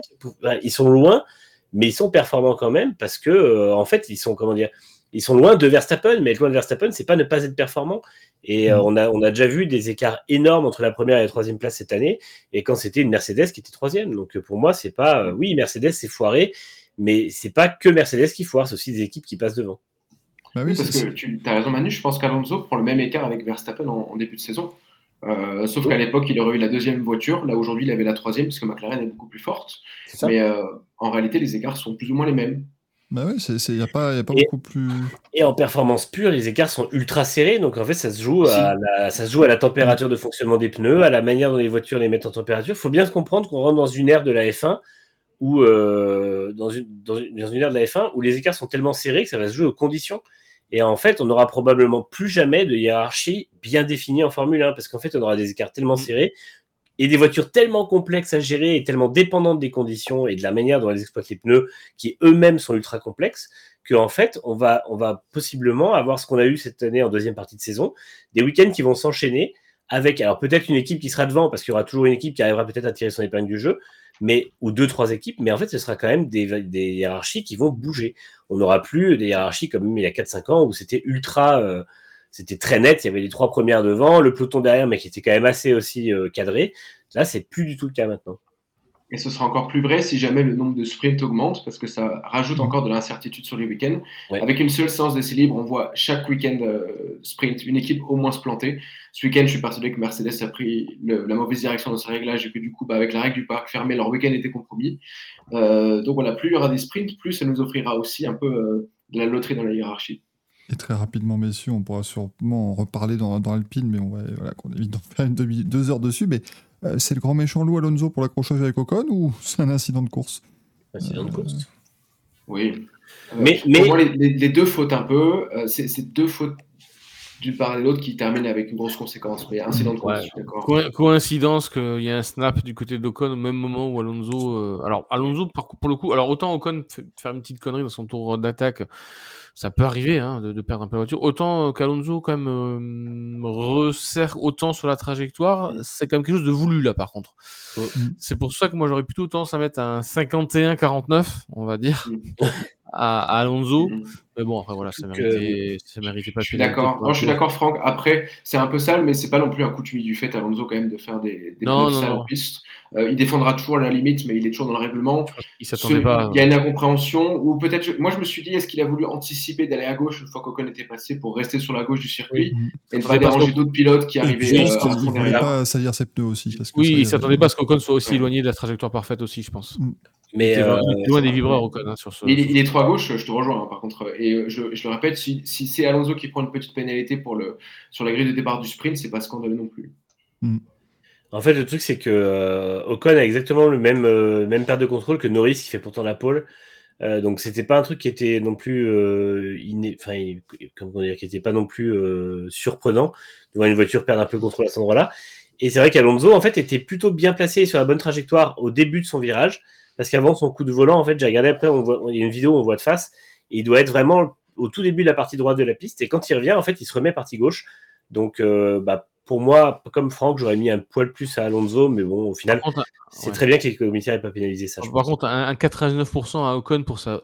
Ils sont loin mais ils sont performants quand même parce que euh, en fait ils sont comment dire ils sont loin de Verstappen, mais être loin de Verstappen, c'est pas ne pas être performant. Et euh, Mm. on, a, on a déjà vu des écarts énormes entre la première et la troisième place cette année, et quand c'était une Mercedes qui était troisième. Donc pour moi, c'est pas. euh, oui, Mercedes, c'est foiré, mais c'est pas que Mercedes qui foire, c'est aussi des équipes qui passent devant. Bah Oui, oui, parce que tu as raison, Manu. Je pense qu'Alonso prend le même écart avec Verstappen en, en début de saison. Euh, sauf qu'à l'époque, il aurait eu la deuxième voiture. Là, aujourd'hui, il avait la troisième, puisque McLaren est beaucoup plus forte. Mais euh, en réalité, les écarts sont plus ou moins les mêmes. Bah ouais, c'est- c'est- y a pas, y a pas Et- beaucoup plus. Et en performance pure, les écarts sont ultra serrés. Donc en fait, ça se joue à la, ça se joue à la température de fonctionnement des pneus, à la manière dont les voitures les mettent en température. Il faut bien se comprendre qu'on rentre dans une ère de la F1 où euh, dans, une, dans, une, dans une ère de la F1 où les écarts sont tellement serrés que ça va se jouer aux conditions. Et en fait, on n'aura probablement plus jamais de hiérarchie bien définie en Formule 1 parce qu'en fait, on aura des écarts tellement serrés et des voitures tellement complexes à gérer et tellement dépendantes des conditions et de la manière dont elles exploitent les pneus qui eux-mêmes sont ultra complexes qu'en fait, on va, on va possiblement avoir ce qu'on a eu cette année en deuxième partie de saison, des week-ends qui vont s'enchaîner avec alors peut-être une équipe qui sera devant parce qu'il y aura toujours une équipe qui arrivera peut-être à tirer son épingle du jeu, mais ou deux trois équipes, mais en fait ce sera quand même des, hiérarchies qui vont bouger. On n'aura plus des hiérarchies comme il y a 4-5 ans où c'était ultra, euh, c'était très net. Il y avait les trois premières devant, le peloton derrière, mais qui était quand même assez aussi euh, cadré. Là, c'est plus du tout le cas maintenant. Et ce sera encore plus vrai si jamais le nombre de sprints augmente, parce que ça rajoute Mm. encore de l'incertitude sur les week-ends. Ouais. Avec une seule séance d'essai libre, on voit chaque week-end euh, sprint, une équipe au moins se planter. Ce week-end, je suis persuadé que Mercedes a pris le- la mauvaise direction dans ses réglages et que du coup, bah, avec la règle du parc fermé, leur week-end était compromis. Euh, donc voilà, plus il y aura des sprints, plus ça nous offrira aussi un peu euh, de la loterie dans la hiérarchie. Et très rapidement, messieurs, on pourra sûrement en reparler dans, dans Alpine, mais on va voilà, qu'on évite d'en faire une demi, deux heures dessus. Mais euh, c'est le grand méchant loup Alonso pour l'accrochage avec Ocon ou c'est un incident de course Incident de course. Oui. Euh, Mais- pour mais- moi, les, les- les deux fautes un peu, euh, c'est c'est deux fautes d'une part et de l'autre qui terminent avec une grosse conséquence. Mais incident de course, Ouais. Co- coïncidence qu'il y a un snap du côté d'Ocon au même moment où Alonso. euh, alors, Alonso, pour le coup, alors autant Ocon fait faire une petite connerie dans son tour d'attaque, ça peut arriver hein, de, de perdre un peu la voiture. Autant euh, qu'Alonso, quand même, euh, resserre autant sur la trajectoire, c'est quand même quelque chose de voulu là, par contre. Mm. C'est pour ça que moi j'aurais plutôt tendance à mettre un 51-49, on va dire, Mm. à, à Alonso. Mhm. Mais bon, après voilà, ça méritait, ça méritait pas Je suis d'accord. Moi, je suis d'accord, Franck. Après, c'est un peu sale, mais c'est pas non plus un coutumier du fait, Alonso, quand même, de faire des, des Non, non, sales non. en piste. Euh, il défendra toujours à la limite, mais il est toujours dans le règlement. Il s'attendait Ce- pas. Il y a une incompréhension, ou peut-être, je- moi, je me suis dit, est-ce qu'il a voulu anticiper d'aller à gauche une fois qu'Ocon était passé pour rester sur la gauche du circuit? Oui. et ne pas déranger d'autres pilotes qui arrivaient euh, en ne pas salir ses pneus aussi. parce que Oui, ça, il s'attendait pas à ce qu'Ocon soit aussi Ouais. éloigné de la trajectoire parfaite aussi, je pense. Il Mais euh, loin- il était loin des vibreurs, Ocon, hein, sur ce. Mais il, est- il est trop à gauche, je te rejoins hein, par contre. Et euh, je, je le répète, si, si c'est Alonso qui prend une petite pénalité pour le, sur la grille de départ du sprint, c'est pas scandaleux non plus. En fait, le truc, c'est que euh, Ocon a exactement le même, euh, même perte de contrôle que Norris, qui fait pourtant la pole. Euh, donc, c'était pas un truc qui était non plus, euh, iné- enfin, dire, qui était pas non plus euh, surprenant de voir une voiture perdre un peu le contrôle à cet endroit-là. Et c'est vrai qu'Alonso, en fait, était plutôt bien placé sur la bonne trajectoire au début de son virage, parce qu'avant son coup de volant, en fait, j'ai regardé après, on voit, il y a une vidéo, on voit de face, et il doit être vraiment au tout début de la partie droite de la piste. Et quand il revient, en fait, il se remet partie gauche. Donc, euh, bah, pour moi, comme Franck, j'aurais mis un poil plus à Alonso, mais bon, au final, c'est ouais. très bien que les commissaires n'aient pas pénalisé ça. Par pense. contre, un, un 99% à Ocon pour sa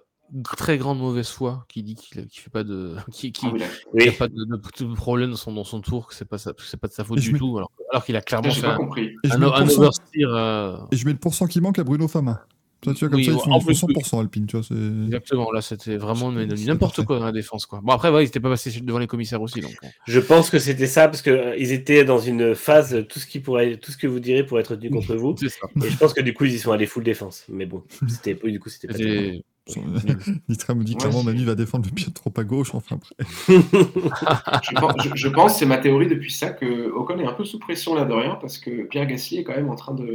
très grande mauvaise foi, qui dit qu'il ne fait pas de, qui, qui, Ah oui, a pas de, de- de problème dans son, dans son tour, que c'est pas, c'est pas de sa faute du tout, alors, alors qu'il a clairement fait un, compris. Et un, un oversteer. euh, et je mets le pourcent qui manque à Bruno Fama. Tu vois, comme Oui, ça, ils en font, ils font plus, oui. 100% Alpine. Tu vois. Exactement, là c'était vraiment n'importe quoi dans la défense. Quoi. Bon, après, ouais, ils n'étaient pas passés devant les commissaires aussi. Donc, je pense que c'était ça parce que euh, ils étaient dans une phase tout ce qui pourrait, tout ce que vous direz pourrait être tenu contre vous. c'est ça. Et je pense que du coup ils y sont allés full défense. Mais bon, c'était du coup c'était pas Nitra me dit clairement Manu va défendre le pied trop à gauche. Enfin, bref. Je pense, je- je pense, c'est ma théorie depuis ça, que Ocon est un peu sous pression là de rien, parce que Pierre Gasly est quand même en train de,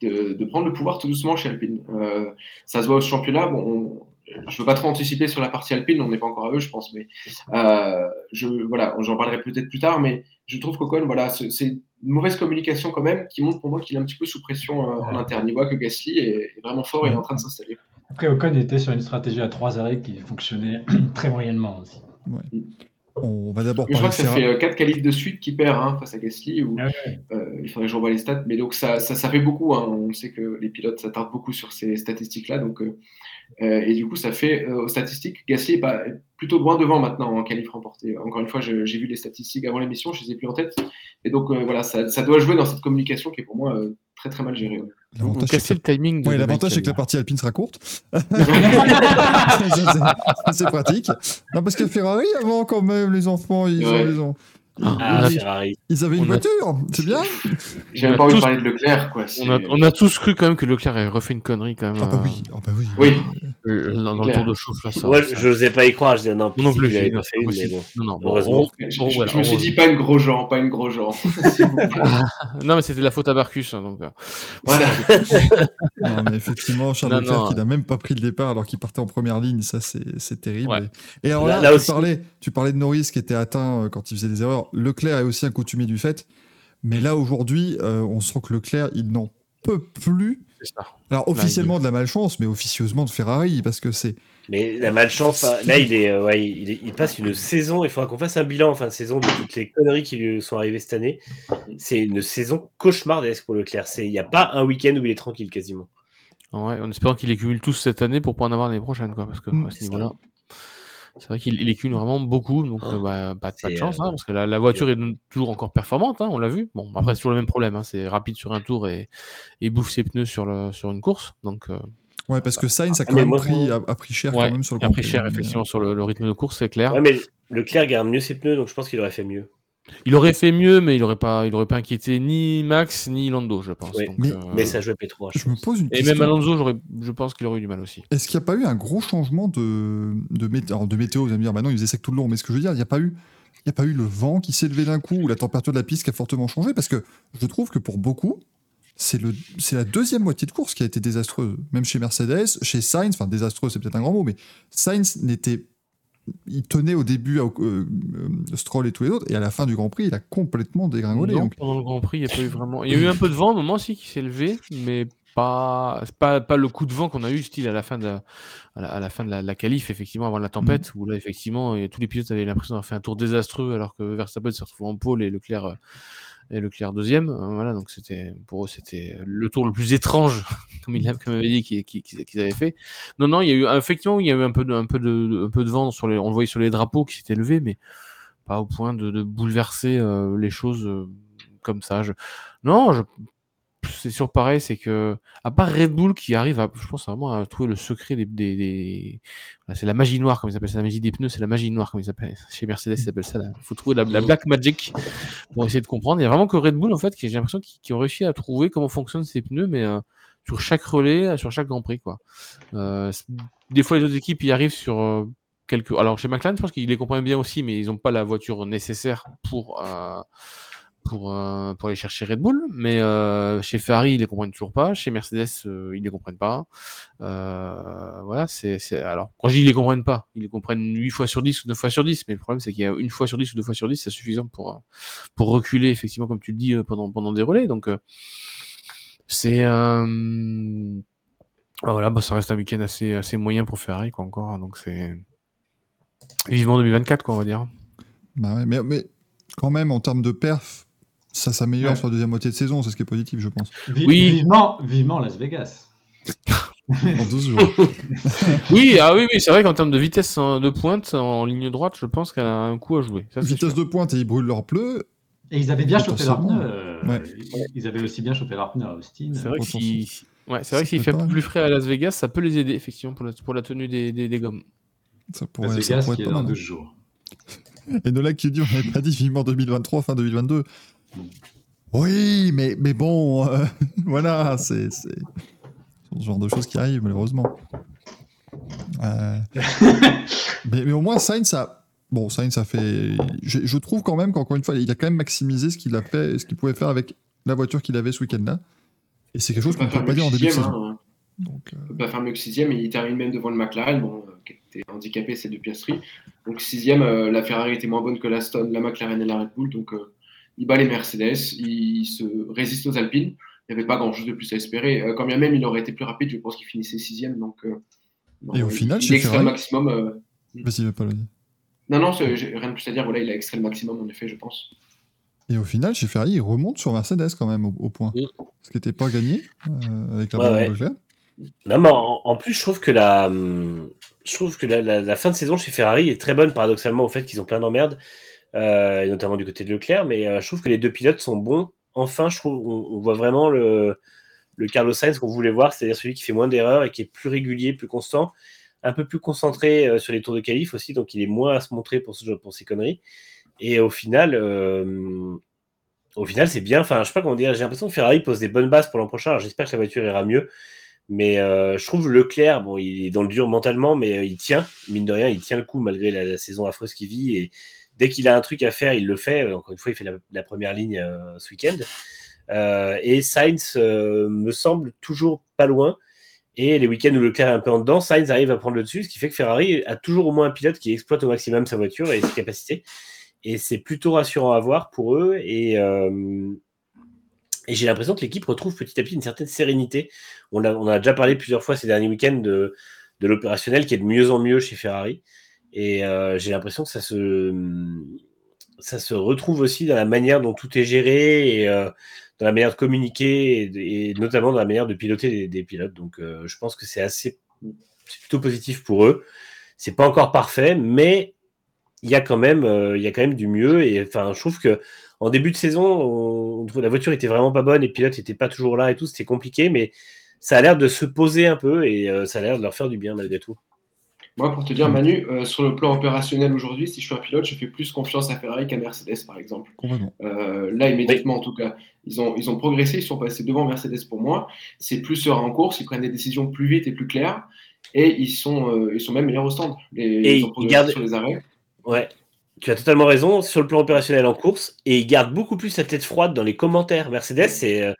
de, de prendre le pouvoir tout doucement chez Alpine. Euh, ça se voit au championnat. Bon, on- je ne veux pas trop anticiper sur la partie Alpine, on n'est pas encore à eux, je pense, mais euh, je, voilà, j'en parlerai peut-être plus tard, mais je trouve qu'Ocon, voilà, c'est une mauvaise communication quand même, qui montre pour moi qu'il est un petit peu sous pression euh, en interne. Il voit que Gasly est, est vraiment fort et est en train de s'installer. Après, Ocon était sur une stratégie à trois arrêts qui fonctionnait très moyennement aussi. On va d'abord je crois que ça fait 4 qualifs de suite qu'il perd hein, face à Gasly. Ou, Ah ouais. euh, il faudrait que je revoie les stats. Mais donc ça, ça, ça fait beaucoup. hein. On sait que les pilotes s'attardent beaucoup sur ces statistiques-là. Donc, euh, euh, et du coup, ça fait euh, aux statistiques, Gasly est, pas, est plutôt loin devant maintenant en qualif remporté. Encore une fois, j'ai vu les statistiques avant l'émission, je les ai plus en tête. Et donc euh, voilà, ça, ça doit jouer dans cette communication qui est pour moi euh, très très mal gérée. ouais. Vous L'avantage, c'est cassez que... le timing. de- ouais, de l'avantage, c'est Michael, que la partie Alpine sera courte. C'est- pratique. Non, parce que Ferrari, avant, quand même, les enfants, ils, Ouais. ont, ils, ont- Ah, ils- Ferrari. ils avaient une On a- voiture. C'est bien. J'ai On même a pas envie de tous- parler de Leclerc. Quoi. On a, on a tous cru quand même que Leclerc avait refait une connerie quand même. Ah, bah euh, oui. Ah, bah oui. Oui. euh, dans, dans le tour de chauffe là. Ça, Moi, ça- je n'osais pas y croire. Je disais non, non plus. il fait une, mais possible. bon. Non, non, bon, Heureusement. on- Je, bon, je- voilà, je me suis dit pas une gros genre, pas une gros plaît. Non, mais c'était la faute à Barcus. hein, donc, euh, voilà. Non, mais effectivement, Charles Non, Leclerc non. qui n'a même pas pris le départ alors qu'il partait en première ligne, ça c'est terrible. Ouais. Et, alors Là- tu, parlais, tu parlais de Norris qui était atteint quand il faisait des erreurs. Leclerc est aussi un coutumier du fait. Mais là aujourd'hui, euh, on sent que Leclerc, il n'en peux plus. Ça. Alors officiellement de la malchance, mais officieusement de Ferrari, parce que c'est. Mais la malchance, là, il, est, euh, ouais, il, est- il passe une saison. Il faudra qu'on fasse un bilan en fin de saison de toutes les conneries qui lui sont arrivées cette année. C'est une saison cauchemardesque pour Leclerc. Il n'y a pas un week-end où il est tranquille quasiment. Ouais, en espérant qu'il les cumule tous cette année pour pas en avoir l'année prochaine, quoi. Parce que Mm, à ce niveau-là, c'est vrai qu'il cumule vraiment beaucoup, donc Ah, euh, bah, pas, pas de chance, euh, hein, parce que la, la voiture est toujours encore performante, hein, on l'a vu. Bon, après c'est toujours le même problème, hein, c'est rapide sur un tour et, et bouffe ses pneus sur, le, sur une course, donc euh, Ouais, parce que Sainz a quand même pris, a, a pris cher ouais, quand même sur le il a pris cher mais, effectivement sur le, le rythme de course, c'est clair. Ouais, mais Leclerc garde mieux ses pneus, donc je pense qu'il aurait fait mieux. Il aurait fait mieux, mais il aurait pas, il aurait pas inquiété ni Max ni Lando, je pense. Oui, donc, mais- euh, Mais ça jouait P3. euh, Je me pose une Et question. même Alonso, j'aurais, je pense qu'il aurait eu du mal aussi. Est-ce qu'il n'y a pas eu un gros changement de, de, météo, alors, de météo Vous allez me dire, bah non, il faisait sec tout le long, mais ce que je veux dire, il n'y a pas eu. Il n'y a pas eu le vent qui s'est levé d'un coup ou la température de la piste qui a fortement changé parce que je trouve que pour beaucoup, c'est le c'est la deuxième moitié de course qui a été désastreuse. Même chez Mercedes, chez Sainz, enfin désastreuse c'est peut-être un grand mot, mais Sainz n'était. Il tenait au début à, euh, euh, Stroll et tous les autres, et à la fin du Grand Prix, il a complètement dégringolé. Non, donc- pendant le Grand Prix, il n'y a pas eu vraiment. Il y a eu un peu de vent au moment aussi qui s'est levé, mais pas, pas, pas le coup de vent qu'on a eu, style à la fin de la, à la, à la fin de la, la qualif, effectivement, avant la tempête, où là, effectivement, tous les pilotes avaient l'impression d'avoir fait un tour désastreux, alors que Verstappen se retrouve en pôle et Leclerc, euh, et Leclerc deuxième. Euh, Voilà, donc c'était, pour eux, c'était le tour le plus étrange, comme il comme avait dit, qu'ils avaient fait. Non, non, il y a eu, effectivement, il y a un peu de, un peu de, un peu de vent sur les, on le voyait sur les drapeaux qui s'étaient levés, mais pas au point de, de bouleverser euh, les choses euh, comme ça. Je... Non, je... c'est sûr pareil, c'est que à part Red Bull qui arrive à, je pense vraiment à trouver le secret des, des, des- c'est la magie noire comme ils appellent ça, la magie des pneus, c'est la magie noire comme ils appellent. Chez Mercedes, ils appellent ça. Il faut trouver la, la black magic pour essayer de comprendre. Il y a vraiment que Red Bull en fait, qui j'ai l'impression qu'ils qui ont réussi à trouver comment fonctionnent ces pneus, mais euh, sur chaque relais, sur chaque Grand Prix quoi. Euh, des fois les autres équipes y arrivent sur euh, quelques. Alors chez McLaren, je pense qu'ils les comprennent bien aussi, mais ils n'ont pas la voiture nécessaire pour euh, pour euh, pour aller chercher Red Bull. Mais euh, chez Ferrari, ils les comprennent toujours pas. Chez Mercedes, euh, ils les comprennent pas. Euh, voilà, c'est alors quand je dis ils les comprennent pas, ils les comprennent 8 fois sur 10 ou 9 fois sur 10, mais le problème c'est qu'il y a une fois sur 10 ou deux fois sur 10, c'est suffisant pour pour reculer effectivement comme tu le dis pendant pendant des relais. Donc c'est ah, voilà, bah, ça reste un week-end assez assez moyen pour Ferrari quoi encore. Donc c'est vivement 2024 quoi on va dire. Bah mais, mais quand même, en termes de perf, ça s'améliore Ouais. sur la deuxième moitié de saison, c'est ce qui est positif, je pense. Vi- Oui. Vivement, vivement Las Vegas. En 12 jours. Oui, ah oui, oui, c'est vrai qu'en termes de vitesse en- de pointe en ligne droite, je pense qu'elle a un coup à jouer. Ça, Vitesse sûr. de pointe et ils brûlent leurs pneus. Et ils avaient bien chauffé leurs Potentiellement. pneus. euh, Ouais. ils- avaient aussi bien chauffé leurs pneus à Austin. C'est vrai que potentiel. si, ouais, c'est Ça vrai que s'il fait un peu plus frais à Las Vegas, ça peut les aider effectivement pour la, pour la tenue des, des, des gommes. Ça Las pourrait, ça Vegas pourrait qui être est pas dans mal. 12 jours. Et Nola qui dit, on n'avait pas dit vivement 2023, fin 2022. Oui, mais, mais bon, euh, voilà, c'est c'est ce genre de choses qui arrivent, malheureusement. Euh, mais, mais au moins, Sainz, ça. Bon, Sainz, ça fait. Je, je trouve quand même qu'encore une fois, il a quand même maximisé ce qu'il a fait, ce qu'il pouvait faire avec la voiture qu'il avait ce week-end-là. Et c'est quelque chose qu'on ne peut pas dire en début de saison. hein. Donc, euh, pas faire mieux que sixième. Il termine même devant le McLaren, bon, euh, qui était handicapé ces deux piasteries. Donc sixième, euh, la Ferrari était moins bonne que la Stone, la McLaren et la Red Bull. Donc il bat les Mercedes, il se résiste aux Alpines. Il n'y avait pas grand-chose de plus à espérer. Euh, quand bien même il aurait été plus rapide, je pense qu'il finissait sixième. Donc, euh, Et au final, il chez extrait le Ferrari- maximum. euh, Vas-y, pas le dire. Non, non, rien de plus à dire. Voilà, il a extrait le maximum, en effet, je pense. Et au final, chez Ferrari, il remonte sur Mercedes quand même au, au point. Oui. Ce qui n'était pas gagné euh, avec la Ouais, bande ouais. Non, mais en, en plus, je trouve que la, je trouve que la, la- la fin de saison chez Ferrari est très bonne, paradoxalement, au fait qu'ils ont plein d'emmerdes, euh, notamment du côté de Leclerc. Mais euh, je trouve que les deux pilotes sont bons. Enfin, je trouve, on, voit vraiment le, Carlos Sainz qu'on voulait voir, c'est-à-dire celui qui fait moins d'erreurs et qui est plus régulier, plus constant, un peu plus concentré euh, sur les tours de qualif aussi, donc il est moins à se montrer pour, ce, ces conneries. Et au final, au final, c'est bien. Enfin, je sais pas comment dire. J'ai l'impression que Ferrari pose des bonnes bases pour l'an prochain. J'espère que la voiture ira mieux. Mais je trouve Leclerc, bon, il est dans le dur mentalement, mais il tient, mine de rien, il tient le coup malgré la, saison affreuse qu'il vit. Dès qu'il a un truc à faire, il le fait. Euh, Encore une fois, il fait la, première ligne euh, ce week-end. Euh, et Sainz me semble toujours pas loin. Et les week-ends où Leclerc est un peu en dedans, Sainz arrive à prendre le dessus, ce qui fait que Ferrari a toujours au moins un pilote qui exploite au maximum sa voiture et ses capacités. Et c'est plutôt rassurant à voir pour eux. Et, j'ai l'impression que l'équipe retrouve petit à petit une certaine sérénité. On a, déjà parlé plusieurs fois ces derniers week-ends de l'opérationnel qui est de mieux en mieux chez Ferrari. Et euh, j'ai l'impression que ça se, ça se retrouve aussi dans la manière dont tout est géré et euh, dans la manière de communiquer et, notamment dans la manière de piloter des, pilotes. Donc euh, je pense que c'est assez plutôt positif pour eux. C'est pas encore parfait, mais il y a quand même, il y a quand même du mieux. Et enfin, je trouve que en début de saison, on, la voiture était vraiment pas bonne, les pilotes n'étaient pas toujours là et tout, c'était compliqué, mais ça a l'air de se poser un peu et ça a l'air de leur faire du bien malgré tout. Moi, pour te dire, Manu, euh, sur le plan opérationnel aujourd'hui, si je suis un pilote, je fais plus confiance à Ferrari qu'à Mercedes, par exemple. Euh, là, immédiatement, en tout cas, ils ont, ils ont progressé, ils sont passés devant Mercedes pour moi. C'est plus serein en course, ils prennent des décisions plus vite et plus claires, et ils sont, euh, ils sont même meilleurs au stand. Les, Et ils ont ils gardent- sur les arrêts. Ouais, tu as totalement raison sur le plan opérationnel en course et ils gardent beaucoup plus la tête froide dans les commentaires. Mercedes, c'est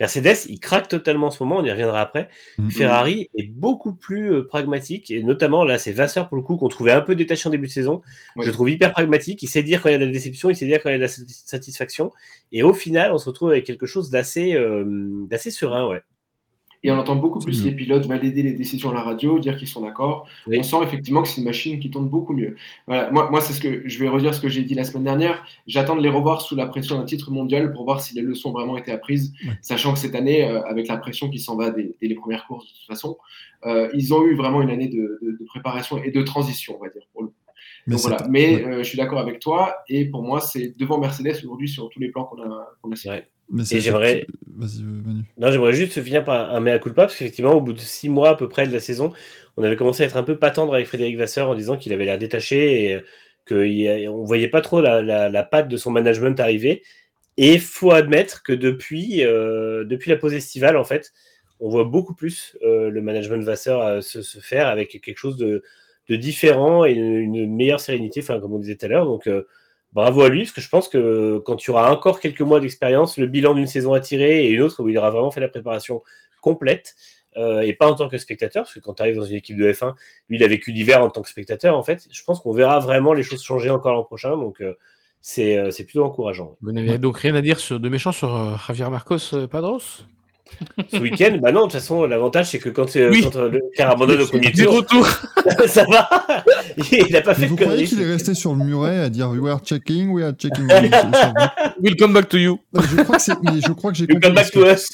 Mercedes, il craque totalement en ce moment, on y reviendra après. Mhm. Ferrari est beaucoup plus euh, pragmatique et notamment là, c'est Vasseur pour le coup qu'on trouvait un peu détaché en début de saison. Oui. Je le trouve hyper pragmatique. Il sait dire quand il y a de la déception, il sait dire quand il y a de la sati- satisfaction. Et au final, on se retrouve avec quelque chose d'assez euh, d'assez serein, ouais. Et on entend beaucoup plus Mhm. les pilotes valider les décisions à la radio, dire qu'ils sont d'accord. Oui. On sent effectivement que c'est une machine qui tourne beaucoup mieux. Voilà, moi, moi c'est ce que je vais redire ce que j'ai dit la semaine dernière. J'attends de les revoir sous la pression d'un titre mondial pour voir si les leçons ont vraiment été apprises, sachant que cette année, euh, avec la pression qui s'en va dès, dès les premières courses de toute façon, euh, ils ont eu vraiment une année de, de- de préparation et de transition, on va dire. Pour le... Donc voilà. Mais euh, je suis d'accord avec toi et pour moi, c'est devant Mercedes aujourd'hui sur tous les plans qu'on a, qu'on a. Mais c'est- j'aimerais- euh. Non, j'aimerais juste finir par un mea culpa, parce qu'effectivement, au bout de six mois à peu près de la saison, on avait commencé à être un peu pas tendre avec Frédéric Vasseur en disant qu'il avait l'air détaché et qu'on ne voyait pas trop la, la, la patte de son management arriver. Et il faut admettre que depuis, euh, depuis la pause estivale, en fait, on voit beaucoup plus euh, le management Vasseur euh, se, se faire avec quelque chose de, de différent et une, une meilleure sérénité, enfin, comme on disait tout à l'heure. Donc, euh, bravo à lui, parce que je pense que quand tu auras encore quelques mois d'expérience, le bilan d'une saison à tirer et une autre où il aura vraiment fait la préparation complète, euh, et pas en tant que spectateur, parce que quand tu arrives dans une équipe de F1, lui, il a vécu l'hiver en tant que spectateur, en fait. Je pense qu'on verra vraiment les choses changer encore l'an prochain, donc euh, c'est euh, c'est plutôt encourageant. Vous n'avez donc rien à dire de méchant sur Javier Marcos Padros Ce week-end, bah non, de toute façon, l'avantage, c'est que quand, euh, Oui. quand euh, le car abandonne au premier tour, retour ça va Il n'a pas fait de vous croyez conneries. qu'il est resté sur le muret à dire We are checking, we are checking. We'll come back to you. Non, mais je crois que c'est. mais Je crois que j'ai You compris. come back to us.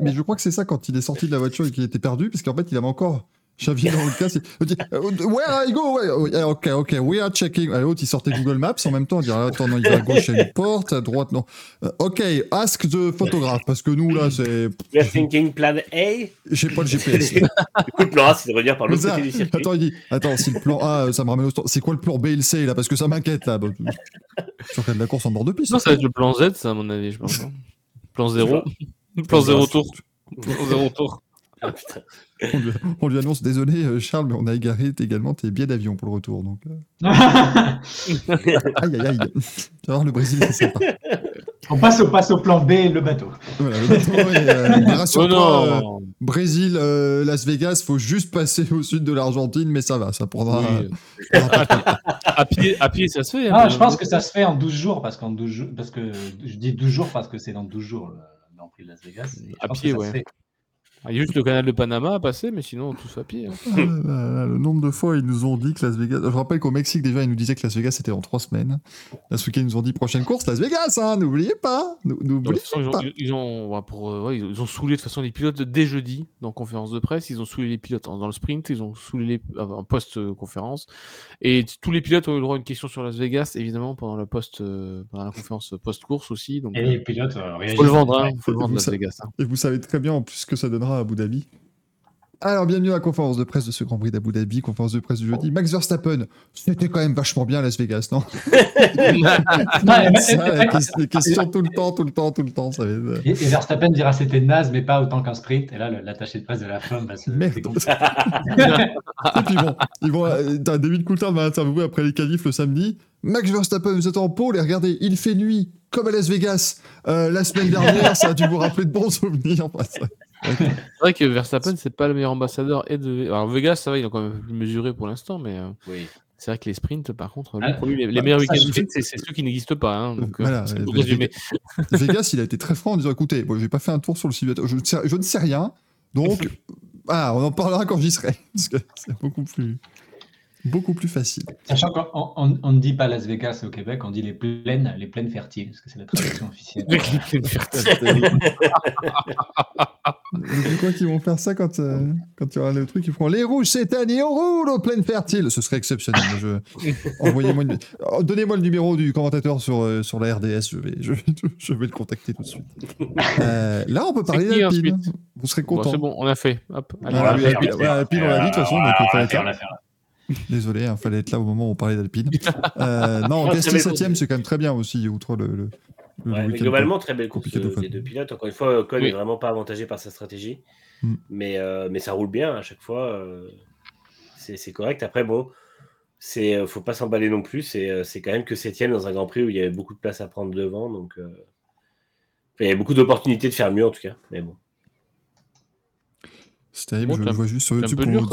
Mais je crois que c'est ça quand il est sorti de la voiture et qu'il était perdu, parce qu'en fait, il avait encore Xavier dans le euh, Where I go? Where- oh, yeah, Ok, ok, we are checking. L'autre, il sortait Google Maps en même temps. Il dit, ah, attends, non, il va à gauche, il y a une porte, à droite, non. Euh, ok, ask the photographe, parce que nous, là, c'est. We're thinking plan A. J'ai pas le GPS. Du coup, le plan A, c'est de revenir par l'autre côté du circuit. attends, il dit, attends, si le plan A, euh, ça me ramène au stand. C'est quoi le plan B et le C, là? Parce que ça m'inquiète, là. Bah, Sur de la course en bord de piste. Non, ça va être le plan Z, ça, à mon avis, je pense. hein. Plan 0. plan Plan 0 zéro. tour. Plan 0 tour. Ah, putain. On lui, on lui annonce, désolé, euh, Charles, mais on a égaré également tes billets d'avion pour le retour. Donc, euh, aïe, aïe, aïe. Tu vas voir, le Brésil, c'est sympa. On passe au, passe au plan B, le bateau. Voilà, le bateau est, euh, Oh euh, Brésil, euh, Las Vegas, faut juste passer au sud de l'Argentine, mais ça va, ça prendra. Oui. à, pied, à pied, ça se fait. hein, Ah, je pense que ça se fait en 12 jours, parce qu'en 12 jours, parce que je dis 12 jours parce que c'est dans 12 jours le Grand Prix de Las Vegas. À pied, ouais. Ah, Il y a juste le canal de Panama à passer, mais sinon, tout se fait à pied. hein. Ah le nombre de fois, ils nous ont dit que Las Vegas. Je rappelle qu'au Mexique, déjà, ils nous disaient que Las Vegas, c'était dans trois semaines. Là, ce week-end, ils nous ont dit prochaine course, Las Vegas, hein, n'oubliez pas. N'oubliez ils ont, pas. ils- ont, ouais, pour, euh, ouais, ils ont saoulé de toute façon les pilotes dès jeudi dans conférence de presse. Ils ont saoulé les pilotes en- dans le sprint, ils ont saoulé les euh, en post-conférence. Et tous les pilotes ont eu le droit à une question sur Las Vegas, évidemment, pendant, le post, euh, pendant la conférence post-course aussi. Donc, Et les pilotes euh, faut le vendre, hein, faut le vendre vous Las Vegas. hein. Et vous savez très bien en plus ce que ça donnera à Abu Dhabi. Alors, bienvenue à la conférence de presse de ce Grand Prix d'Abu Dhabi, conférence de presse du jeudi. Max Verstappen, c'était quand même vachement bien Las Vegas, non? Les questions tout le temps, tout le temps, tout le temps, ça va être... Et, et Verstappen dira c'était naze, mais pas autant qu'un sprint. Et là, l'attaché de presse de la femme va se. Merde. Et puis bon, ils vont, euh, David Coulthard m'a interviewé après les qualifs le samedi. Max Verstappen, vous êtes en pôle et regardez, il fait nuit, comme à Las Vegas. Euh, la semaine dernière, ça a dû vous rappeler de bons souvenirs. C'est vrai que Verstappen, c'est pas le meilleur ambassadeur. Et de... Alors, Vegas, ça va, il est quand même plus mesuré pour l'instant, mais euh, Oui. C'est vrai que les sprints, par contre, Ah, lui, les, les bah, meilleurs week-ends c'est ceux qui n'existent pas. hein, donc, euh, Voilà, c'est euh, pour Vegas- résumer. Vegas, il a été très franc en disant écoutez, moi, j'ai pas fait un tour sur le simulateur, je, ne sais- je ne sais rien, donc ah, on en parlera quand j'y serai, parce que c'est beaucoup plus, beaucoup plus facile. Sachant qu'on on- on ne dit pas Las Vegas au Québec, on dit les plaines, les plaines fertiles, parce que c'est la traduction officielle. Avec les plaines fertiles. Je crois qu'ils vont faire ça quand, euh, quand il y aura le truc. Ils feront les rouges cette année, on roule aux plaines fertiles. Ce serait exceptionnel. Je... Envoyez-moi une- Oh, Donnez-moi le numéro du commentateur sur, euh, sur la RDS. Je vais, je, vais, je vais le contacter tout de suite. Euh, là, on peut parler d'Alpine. ensuite? Vous serez Bon, content. c'est bon, on a fait. Hop, allez. On on l'a fait, Alpine, on l'a dit, de toute façon, donc, être on là. l'a fait. Désolé, il fallait être là au moment où on parlait d'Alpine. Euh, non, 7 course. c'est quand même très bien aussi, outre le. le, le Ouais, globalement, très belle course de euh, des deux pilotes. Encore une fois, Ocon Oui. est vraiment pas avantagé par sa stratégie. Mm. Mais, euh, mais ça roule bien à chaque fois. euh, c'est correct. Après, bon, c'est faut pas s'emballer non plus. C'est c'est quand même que septième dans un Grand Prix où il y avait beaucoup de place à prendre devant. Donc, euh, il y a beaucoup d'opportunités de faire mieux en tout cas. Mais bon. C'est terrible, Bon, je le vois juste sur YouTube. peu qu'on dur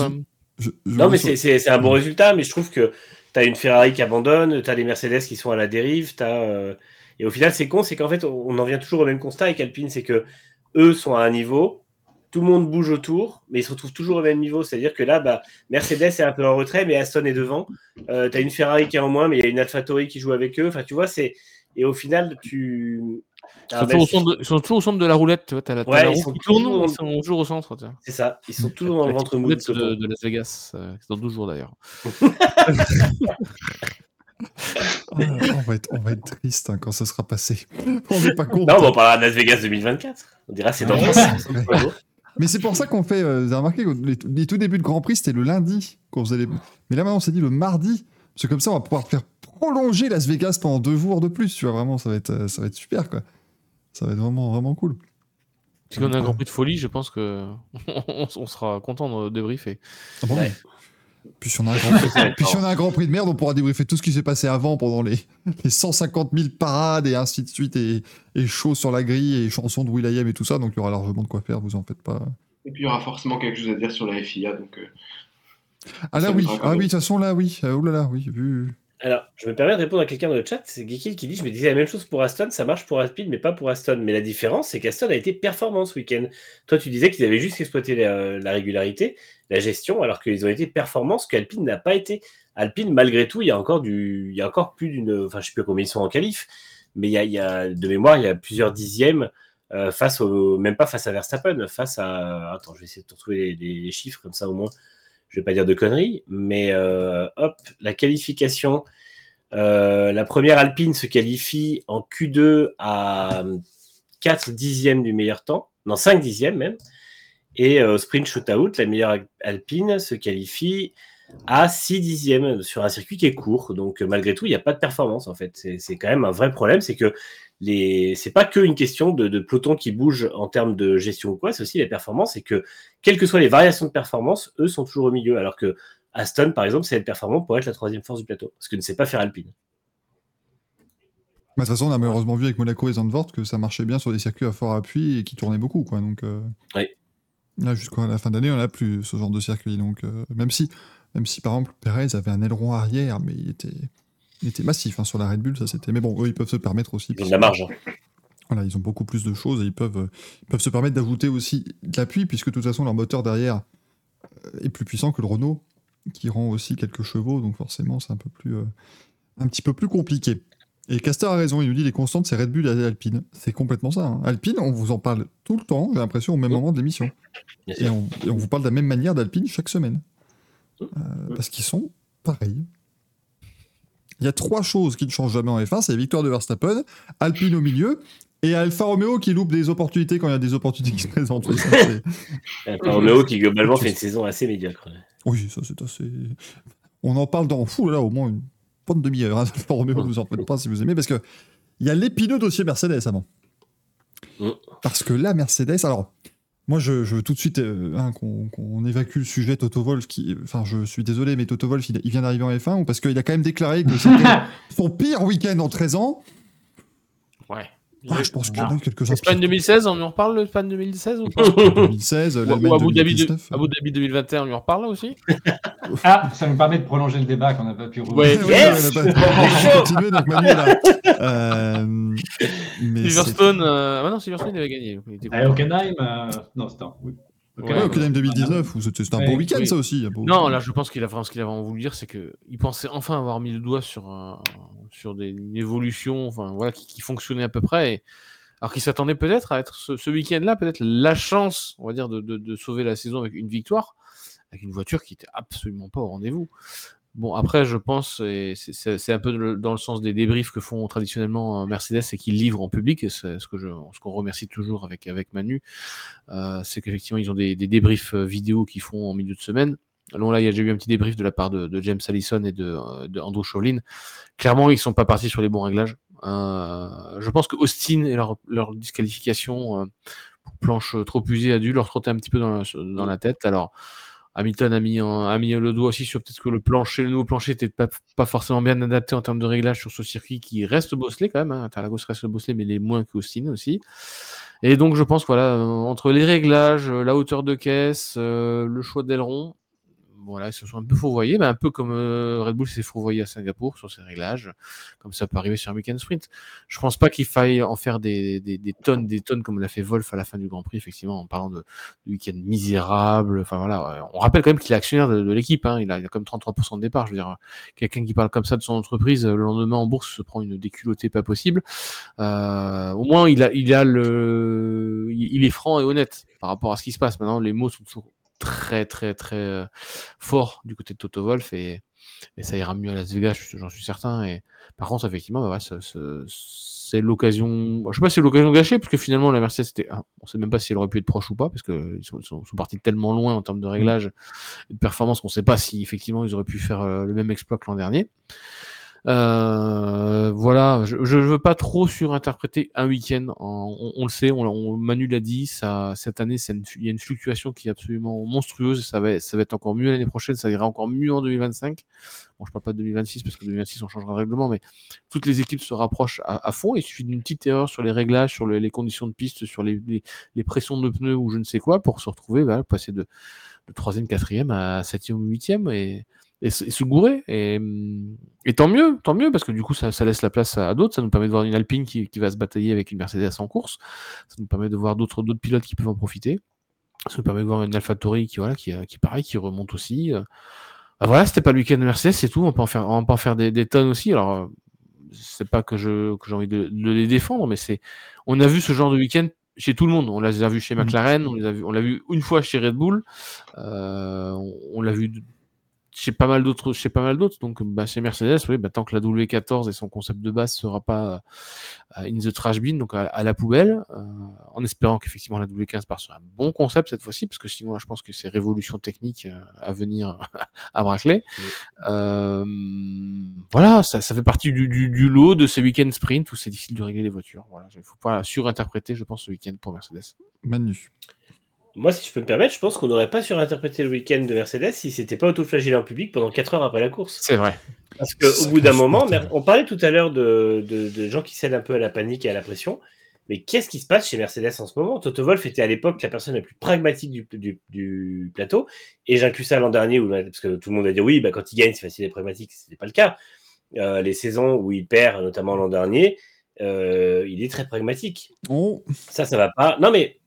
je- je Non, mais sur- c'est- un bon résultat. Mais je trouve que tu as une Ferrari qui abandonne, tu as les Mercedes qui sont à la dérive. As, euh, Et au final, c'est con, c'est qu'en fait, on en vient toujours au même constat avec Alpine c'est que eux sont à un niveau, tout le monde bouge autour, mais ils se retrouvent toujours au même niveau. C'est-à-dire que là, bah, Mercedes est un peu en retrait, mais Aston est devant. tu as une Ferrari qui est en moins, mais il y a une AlphaTauri qui joue avec eux. Enfin, tu vois, c'est. Et au final, tu. Ils Ah, sont, même toujours au si- centre de, ils sont toujours au centre de la roulette. Tu vois, t'as la, Ouais, la ils roue sont qui tourne, toujours- ils sont toujours au centre. tu vois. C'est ça, ils sont toujours dans le ventre mou. de, Las Vegas. euh, c'est dans 12 jours d'ailleurs. Ah, on, va être, on va être triste hein, quand ça sera passé. On n'est pas con. Non, mais on parlera de Las Vegas 2024. On dira c'est dans Ouais, 3 c'est vrai. Mais c'est pour ça qu'on fait. euh, vous avez remarqué que les, les tout débuts de Grand Prix, c'était le lundi qu'on faisait les. Mais là, maintenant, on s'est dit le mardi. Parce que comme ça, on va pouvoir faire prolonger Las Vegas pendant deux jours de plus. Tu vois, vraiment, ça va être, euh, ça va être super, quoi. Ça va être vraiment, vraiment cool. Si on a un Grand Prix de folie, je pense que on, sera content de débriefer. Ah bon, Ouais. Puis si, on a un grand prix, puis si on a un Grand Prix de merde, on pourra débriefer tout ce qui s'est passé avant pendant les, les 150 000 parades et ainsi de suite, et, et show sur la grille, et chansons de Will.i.am et tout ça. Donc il y aura largement de quoi faire, vous en faites pas. Et puis il y aura forcément quelque chose à dire sur la FIA. Donc, euh, Ah là oui, ah oui, de toute façon là oui, euh, oh là là, oui, vu. Alors, je me permets de répondre à quelqu'un dans le chat. C'est Geekil qui dit Je me disais la même chose pour Aston, ça marche pour Alpine, mais pas pour Aston. Mais la différence, c'est qu'Aston a été performant ce week-end. Toi, tu disais qu'ils avaient juste exploité la, la régularité, la gestion, alors qu'ils ont été performants, ce qu'Alpine n'a pas été. Alpine, malgré tout, il y a encore, du, il y a encore plus d'une. Enfin, je sais plus combien ils sont en qualif, mais il y a, de mémoire, il y a plusieurs dixièmes. euh, face au, même pas face à Verstappen, face à. Attends, je vais essayer de retrouver les chiffres comme ça au moins. Je vais pas dire de conneries, mais euh, hop, la qualification. Euh, la première Alpine se qualifie en Q2 à 4 dixièmes du meilleur temps, non 5 dixièmes même. Et euh, sprint shootout, la meilleure Alpine se qualifie à 6 dixièmes sur un circuit qui est court. Donc euh, malgré tout, il n'y a pas de performance en fait. C'est quand même un vrai problème, c'est que les c'est pas que une question de, de peloton qui bouge en termes de gestion ou quoi, c'est aussi les performances, et que quelles que soient les variations de performance, eux sont toujours au milieu, alors que Aston, par exemple, c'est être performant pour être la troisième force du plateau, parce que ne sait pas faire Alpine. Bah, de toute façon, on a malheureusement vu avec Monaco et Zandvoort que ça marchait bien sur des circuits à fort appui et qui tournaient beaucoup, quoi. Donc euh, Oui. là, jusqu'à la fin d'année, on n'a plus ce genre de circuit. Donc euh, même si, même si par exemple Perez avait un aileron arrière, mais il était, était massif hein, sur la Red Bull, ça c'était. Mais bon, eux, ils peuvent se permettre aussi. Ils ont de la marge. hein. Voilà, ils ont beaucoup plus de choses et ils peuvent, euh, ils peuvent se permettre d'ajouter aussi de l'appui, puisque de toute façon, leur moteur derrière euh, est plus puissant que le Renault, qui rend aussi quelques chevaux, donc forcément, c'est un peu plus, euh, un petit peu plus compliqué. Et Castor a raison, il nous dit les constantes, c'est Red Bull et Alpine. C'est complètement ça. hein. Alpine, on vous en parle tout le temps, j'ai l'impression, au même moment de l'émission. Et on, et on vous parle de la même manière d'Alpine chaque semaine. Euh, parce qu'ils sont pareils. Il y a trois choses qui ne changent jamais en F1, c'est la victoire de Verstappen, Alpine au milieu, et Alfa Romeo qui loupe des opportunités quand il y a des opportunités qui se présentent. Alfa Romeo qui globalement fait une saison assez médiocre. oui, ça c'est assez... On en parle dans fou, là, au moins une bonne demi-heure. Hein, Alfa Romeo, vous en faites pas si vous aimez, parce que il y a l'épineux dossier Mercedes avant. Mm. Parce que là, Mercedes, alors, moi, je, je veux tout de suite euh, hein, qu'on évacue le sujet Toto Wolff, qui, enfin, je suis désolé, mais Toto Wolff, il, il vient d'arriver en F1, ou parce qu'il a quand même déclaré que c'était son pire week-end en 13 ans. Ah, je pense qu'il y en a eu quelques-uns. Espagne 2016, on en reparle, l'Espagne 2016 ou pas 2016, Ou- l'Allemagne ou Abu Dhabi, de- 2019. Abu Dhabi 2021, on lui en reparle là aussi Ah, ça nous permet de prolonger le débat qu'on n'a pas pu Ouais. Ouais, Yes ouais, on a continuer, donc Manu là. Euh, mais Silverstone, euh... ah non, Silverstone il avait gagné. il était. Hockenheim, euh, non, c'était en- oui. Ouais, Hockenheim 2019, où c'était un Ouais, beau week-end, oui. ça aussi. un beau- Non, là, je pense qu'il a vraiment ce qu'il avait voulu dire, c'est que il pensait enfin avoir mis le doigt sur un- sur des une évolution, voilà, qui, fonctionnait à peu près. Alors qu'il s'attendait peut-être à être ce, week-end-là, peut-être la chance, on va dire, de, sauver la saison avec une victoire, avec une voiture qui était absolument pas au rendez-vous. Bon, après, je pense, c'est- un peu dans le sens des débriefs que font traditionnellement euh, Mercedes et qu'ils livrent en public, et c'est ce que qu'on remercie toujours avec, Manu, euh, c'est qu'effectivement, ils ont des, des débriefs euh, vidéo qu'ils font en milieu de semaine. Alors là, il y a déjà eu un petit débrief de la part de, James Allison et de, euh, de Andrew. Clairement, ils sont pas partis sur les bons réglages. Euh, je pense que Austin et leur, disqualification euh, pour planche trop usée a dû leur trotter un petit peu dans la, tête. Alors, Hamilton a mis, le doigt aussi sur peut-être que le plancher, le nouveau plancher n'était pas, forcément bien adapté en termes de réglage sur ce circuit qui reste bosselé quand même. Hein. Interlagos reste bosselé, mais il est moins qu'Austin aussi. Et donc, je pense voilà, euh, entre les réglages, euh, la hauteur de caisse, euh, le choix d'aileron, voilà, ils se sont un peu fourvoyés, mais un peu comme euh, Red Bull s'est fourvoyé à Singapour sur ses réglages, comme ça peut arriver sur un week-end sprint. Je pense pas qu'il faille en faire des, des, des tonnes, des tonnes comme l'a fait Wolf à la fin du Grand Prix, effectivement, en parlant de, week-end misérable. Enfin voilà, euh, on rappelle quand même qu'il est actionnaire de, l'équipe, hein, il, a, il a comme 33% de départ. Je veux dire, quelqu'un qui parle comme ça de son entreprise, euh, le lendemain en bourse se prend une déculottée pas possible. Euh, au moins, il a, il a le, il est franc et honnête par rapport à ce qui se passe. Maintenant, les mots sont toujours très, très, très euh, forts du côté de Toto Wolf et, et ça ira mieux à Las Vegas, je- j'en suis certain. Et par contre, effectivement, bah ouais, c'est l'occasion. je sais pas si c'est l'occasion gâchée, parce que finalement, la Mercedes, c'était, ah, on sait même pas si elle aurait pu être proche ou pas, parce qu'ils sont, ils sont, sont partis tellement loin en termes de réglage et de performance qu'on sait pas si effectivement ils auraient pu faire euh, le même exploit que l'an dernier. Euh, voilà, je, je veux pas trop surinterpréter un week-end. En- On, on le sait, on, on- Manu l'a dit, ça, cette année, il y a une fluctuation qui est absolument monstrueuse. Ça va, ça va être encore mieux l'année prochaine, ça ira encore mieux en 2025. Bon, je parle pas de 2026 parce que 2026 on changera le règlement, mais toutes les équipes se rapprochent à, à fond. Il suffit d'une petite erreur sur les réglages, sur les, les conditions de piste, sur les, les, les pressions de pneus ou je ne sais quoi pour se retrouver, voilà, passer de, de 3e, 4e à 7e ou 8e et, et, se- gourer. Et, et tant mieux, tant mieux, parce que du coup, ça, ça laisse la place à, à d'autres. Ça nous permet de voir une Alpine qui, qui va se batailler avec une Mercedes en course. Ça nous permet de voir d'autres pilotes qui peuvent en profiter. Ça nous permet de voir une AlphaTauri qui, voilà, qui, qui pareil, qui remonte aussi. Bah voilà, c'était pas le week-end de Mercedes, c'est tout. On peut en faire, on peut en faire des, des tonnes aussi. Alors, c'est pas que je que j'ai envie de, de les défendre, mais c'est, on a vu ce genre de week-end chez tout le monde. On les a vus chez Mhm. McLaren, on les a vu, on l'a vu une fois chez Red Bull, euh, on, on l'a vu chez pas mal d'autres, chez pas mal d'autres. Donc, bah, chez Mercedes, oui, bah, tant que la W14 et son concept de base sera pas euh, in the trash bin, donc à, à la poubelle, euh, en espérant qu'effectivement la W15 part sur un bon concept cette fois-ci, parce que sinon, là, je pense que c'est révolution technique euh, à venir à Brackley. Euh, voilà, ça, ça fait partie du, du, du lot de ces week-ends sprint où c'est difficile de régler les voitures. Voilà, il ne faut pas surinterpréter, je pense, ce week-end pour Mercedes. Manu. Moi, si je peux me permettre, je pense qu'on n'aurait pas surinterprété le week-end de Mercedes si c'était pas autoflagellé en public pendant 4 heures après la course. C'est vrai. Parce qu'au bout d'un moment, on parlait tout à l'heure de, de- de gens qui cèdent un peu à la panique et à la pression. Mais qu'est-ce qui se passe chez Mercedes en ce moment? Toto Wolff était à l'époque la personne la plus pragmatique du, du- du plateau. Et j'inclus ça l'an dernier, où, parce que tout le monde a dit oui, bah, quand il gagne, c'est facile d'être pragmatique. Ce n'est pas le cas. Euh, les saisons où il perd, notamment l'an dernier, euh, il est très pragmatique. Oh, Ça, ça va pas. Non, mais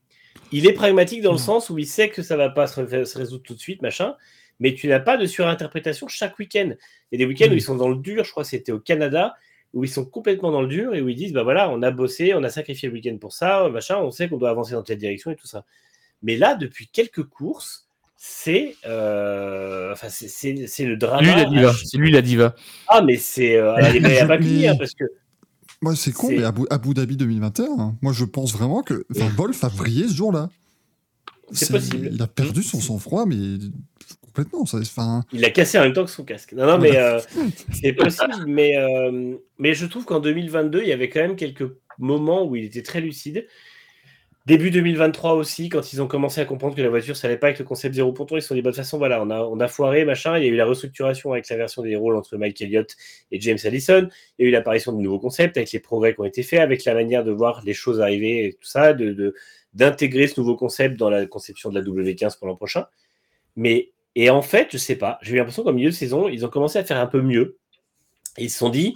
il est pragmatique dans le sens où il sait que ça va pas se, ré- se résoudre tout de suite, machin. Mais tu n'as pas de surinterprétation chaque week-end. Il y a des week-ends où Mm. ils sont dans le dur. Je crois que c'était au Canada où ils sont complètement dans le dur et où ils disent bah voilà, on a bossé, on a sacrifié le week-end pour ça, machin. On sait qu'on doit avancer dans telle direction et tout ça. Mais là, depuis quelques courses, c'est euh, enfin c'est- le drama. Lui, la diva. à- C'est lui la diva. Ah mais c'est euh, il n'y a pas que lui, hein, parce que moi c'est con, mais Abu, Abu Dhabi 2021, hein, moi je pense vraiment que Wolf a brillé ce jour-là. C'est possible. Il a perdu son sang-froid, mais complètement. Ça, Il l'a cassé en même temps que son casque. Non, non, mais euh, c'est possible. Mais, euh, mais je trouve qu'en 2022, il y avait quand même quelques moments où il était très lucide. Début 2023 aussi, quand ils ont commencé à comprendre que la voiture, ça n'allait pas avec le concept zéro ponton, ils se sont dit, bah, de toute façon, voilà, on a, foiré, machin. Il y a eu la restructuration avec la version des rôles entre Mike Elliott et James Allison. Il y a eu l'apparition de nouveaux concepts avec les progrès qui ont été faits, avec la manière de voir les choses arriver et tout ça, d'intégrer ce nouveau concept dans la conception de la W15 pour l'an prochain. Mais, et en fait, je sais pas, j'ai eu l'impression qu'au milieu de saison, ils ont commencé à faire un peu mieux ils se sont dit,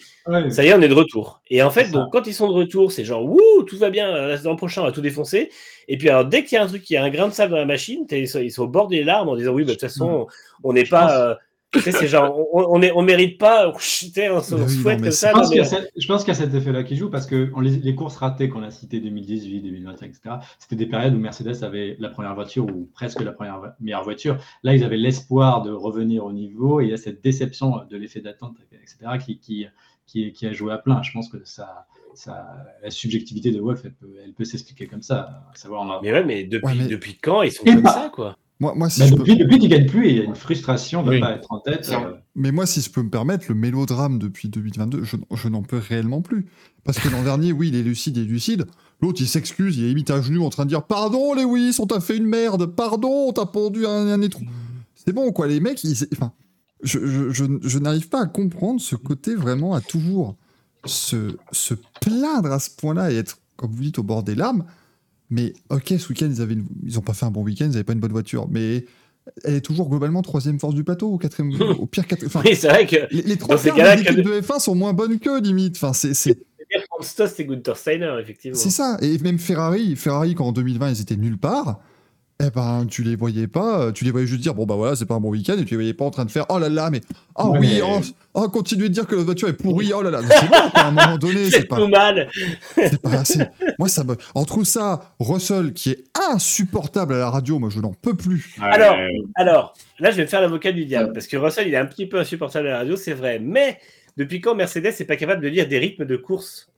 ça y est, on est de retour. Et en fait, donc, quand ils sont de retour, c'est genre, wouh, tout va bien, l'an prochain, on va tout défoncer. Et puis, alors, dès qu'il y a un truc, il y a un grain de sable dans la machine, ils sont, au bord des larmes en disant, oui, bah, de toute façon, on n'est pas, c'est genre, on, on, mérite pas, on, souhaite comme ça. Je pense qu'il y, a cet effet-là qui joue parce que les, courses ratées qu'on a citées 2018, 2021, etc., c'était des périodes où Mercedes avait la première voiture ou presque la première meilleure voiture. Là, ils avaient l'espoir de revenir au niveau et il y a cette déception de l'effet d'attente, etc., qui, qui, qui, a joué à plein. Je pense que ça. Ça, la subjectivité de Wolf, elle peut, s'expliquer comme ça. savoir, Mais ouais, mais depuis, depuis quand ils sont comme ça, quoi? Moi, moi, si bah, depuis, depuis qu'il gagne plus, il y a une frustration de ne pas être en tête. Euh. Mais moi, si je peux me permettre, le mélodrame depuis 2022, je, je n'en peux réellement plus. Parce que l'an dernier, oui, il est lucide, il est lucide. L'autre, il s'excuse, il est limite à genoux en train de dire Pardon, Lewis, on t'a fait une merde. Pardon, on t'a pondu un, un étrou. C'est bon, quoi. Les mecs, ils, enfin, je, je, je, je n'arrive pas à comprendre ce côté vraiment à toujours se, se plaindre à ce point-là et être, comme vous dites, au bord des larmes. Mais ok, ce week-end, ils, avaient ils ont pas fait un bon week-end, ils n'avaient pas une bonne voiture. Mais elle est toujours globalement troisième force du plateau, ou quatrième, au pire quatrième. oui, c'est vrai que les, les trois quarts des de F1 sont moins bonnes que limite. Enfin, c'est c'est. C'est Gunther Steiner, effectivement. C'est ça. Et même Ferrari, Ferrari quand en 2020 ils étaient nulle part, eh ben, tu les voyais pas, tu les voyais juste dire, bon bah voilà, c'est pas un bon week-end, et tu les voyais pas en train de faire, oh là là, mais, oh oui, oh, oh, continuez de dire que la voiture est pourrie, oh là là, c'est bon, à un moment donné, c'est pas. mal. C'est pas assez. Moi, ça me. Entre ça, Russell, qui est insupportable à la radio, moi je n'en peux plus. Alors, alors, là, je vais faire l'avocat du diable, parce que Russell, il est un petit peu insupportable à la radio, c'est vrai, mais depuis quand Mercedes n'est pas capable de lire des rythmes de course?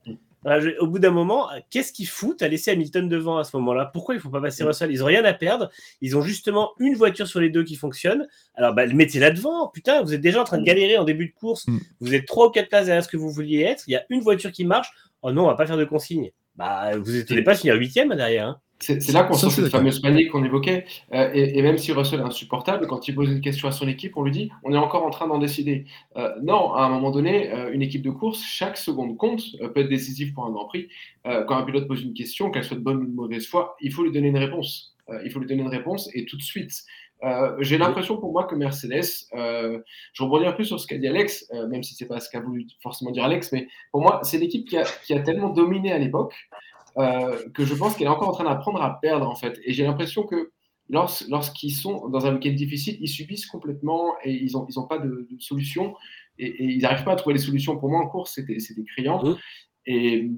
Au bout d'un moment, qu'est-ce qu'ils foutent à laisser Hamilton devant à ce moment-là? Pourquoi il ne faut pas passer Russell? Ils n'ont rien à perdre. Ils ont justement une voiture sur les deux qui fonctionne. Alors, bah, mettez-la devant. Putain, vous êtes déjà en train de galérer en début de course. Mm. Vous êtes trois ou quatre places derrière ce que vous vouliez être. Il y a une voiture qui marche. Oh non, on va pas faire de consigne. Bah, vous n'êtes pas finir huitième derrière. Hein. C'est là qu'on sent cette fameuse panique qu'on évoquait. Euh, et, même si Russell est insupportable, quand il pose une question à son équipe, on lui dit on est encore en train d'en décider. Euh, non, à un moment donné, euh, une équipe de course, chaque seconde compte, peut être décisive pour un Grand Prix. quand un pilote pose une question, qu'elle soit de bonne ou de mauvaise foi, il faut lui donner une réponse. il faut lui donner une réponse et tout de suite. J'ai l'impression pour moi que Mercedes, je rebondis un peu sur ce qu'a dit Alex, même si c'est pas ce qu'a voulu forcément dire Alex, mais pour moi, c'est l'équipe qui a, qui a tellement dominé à l'époque. Euh, que je pense qu'elle est encore en train d'apprendre à perdre, en fait. Et j'ai l'impression que lorsqu'ils sont dans un week-end difficile, ils subissent complètement et ils n'ont ils ont pas de, solution. Et, ils n'arrivent pas à trouver les solutions. Pour moi, en course, c'était criant. Mmh. Et,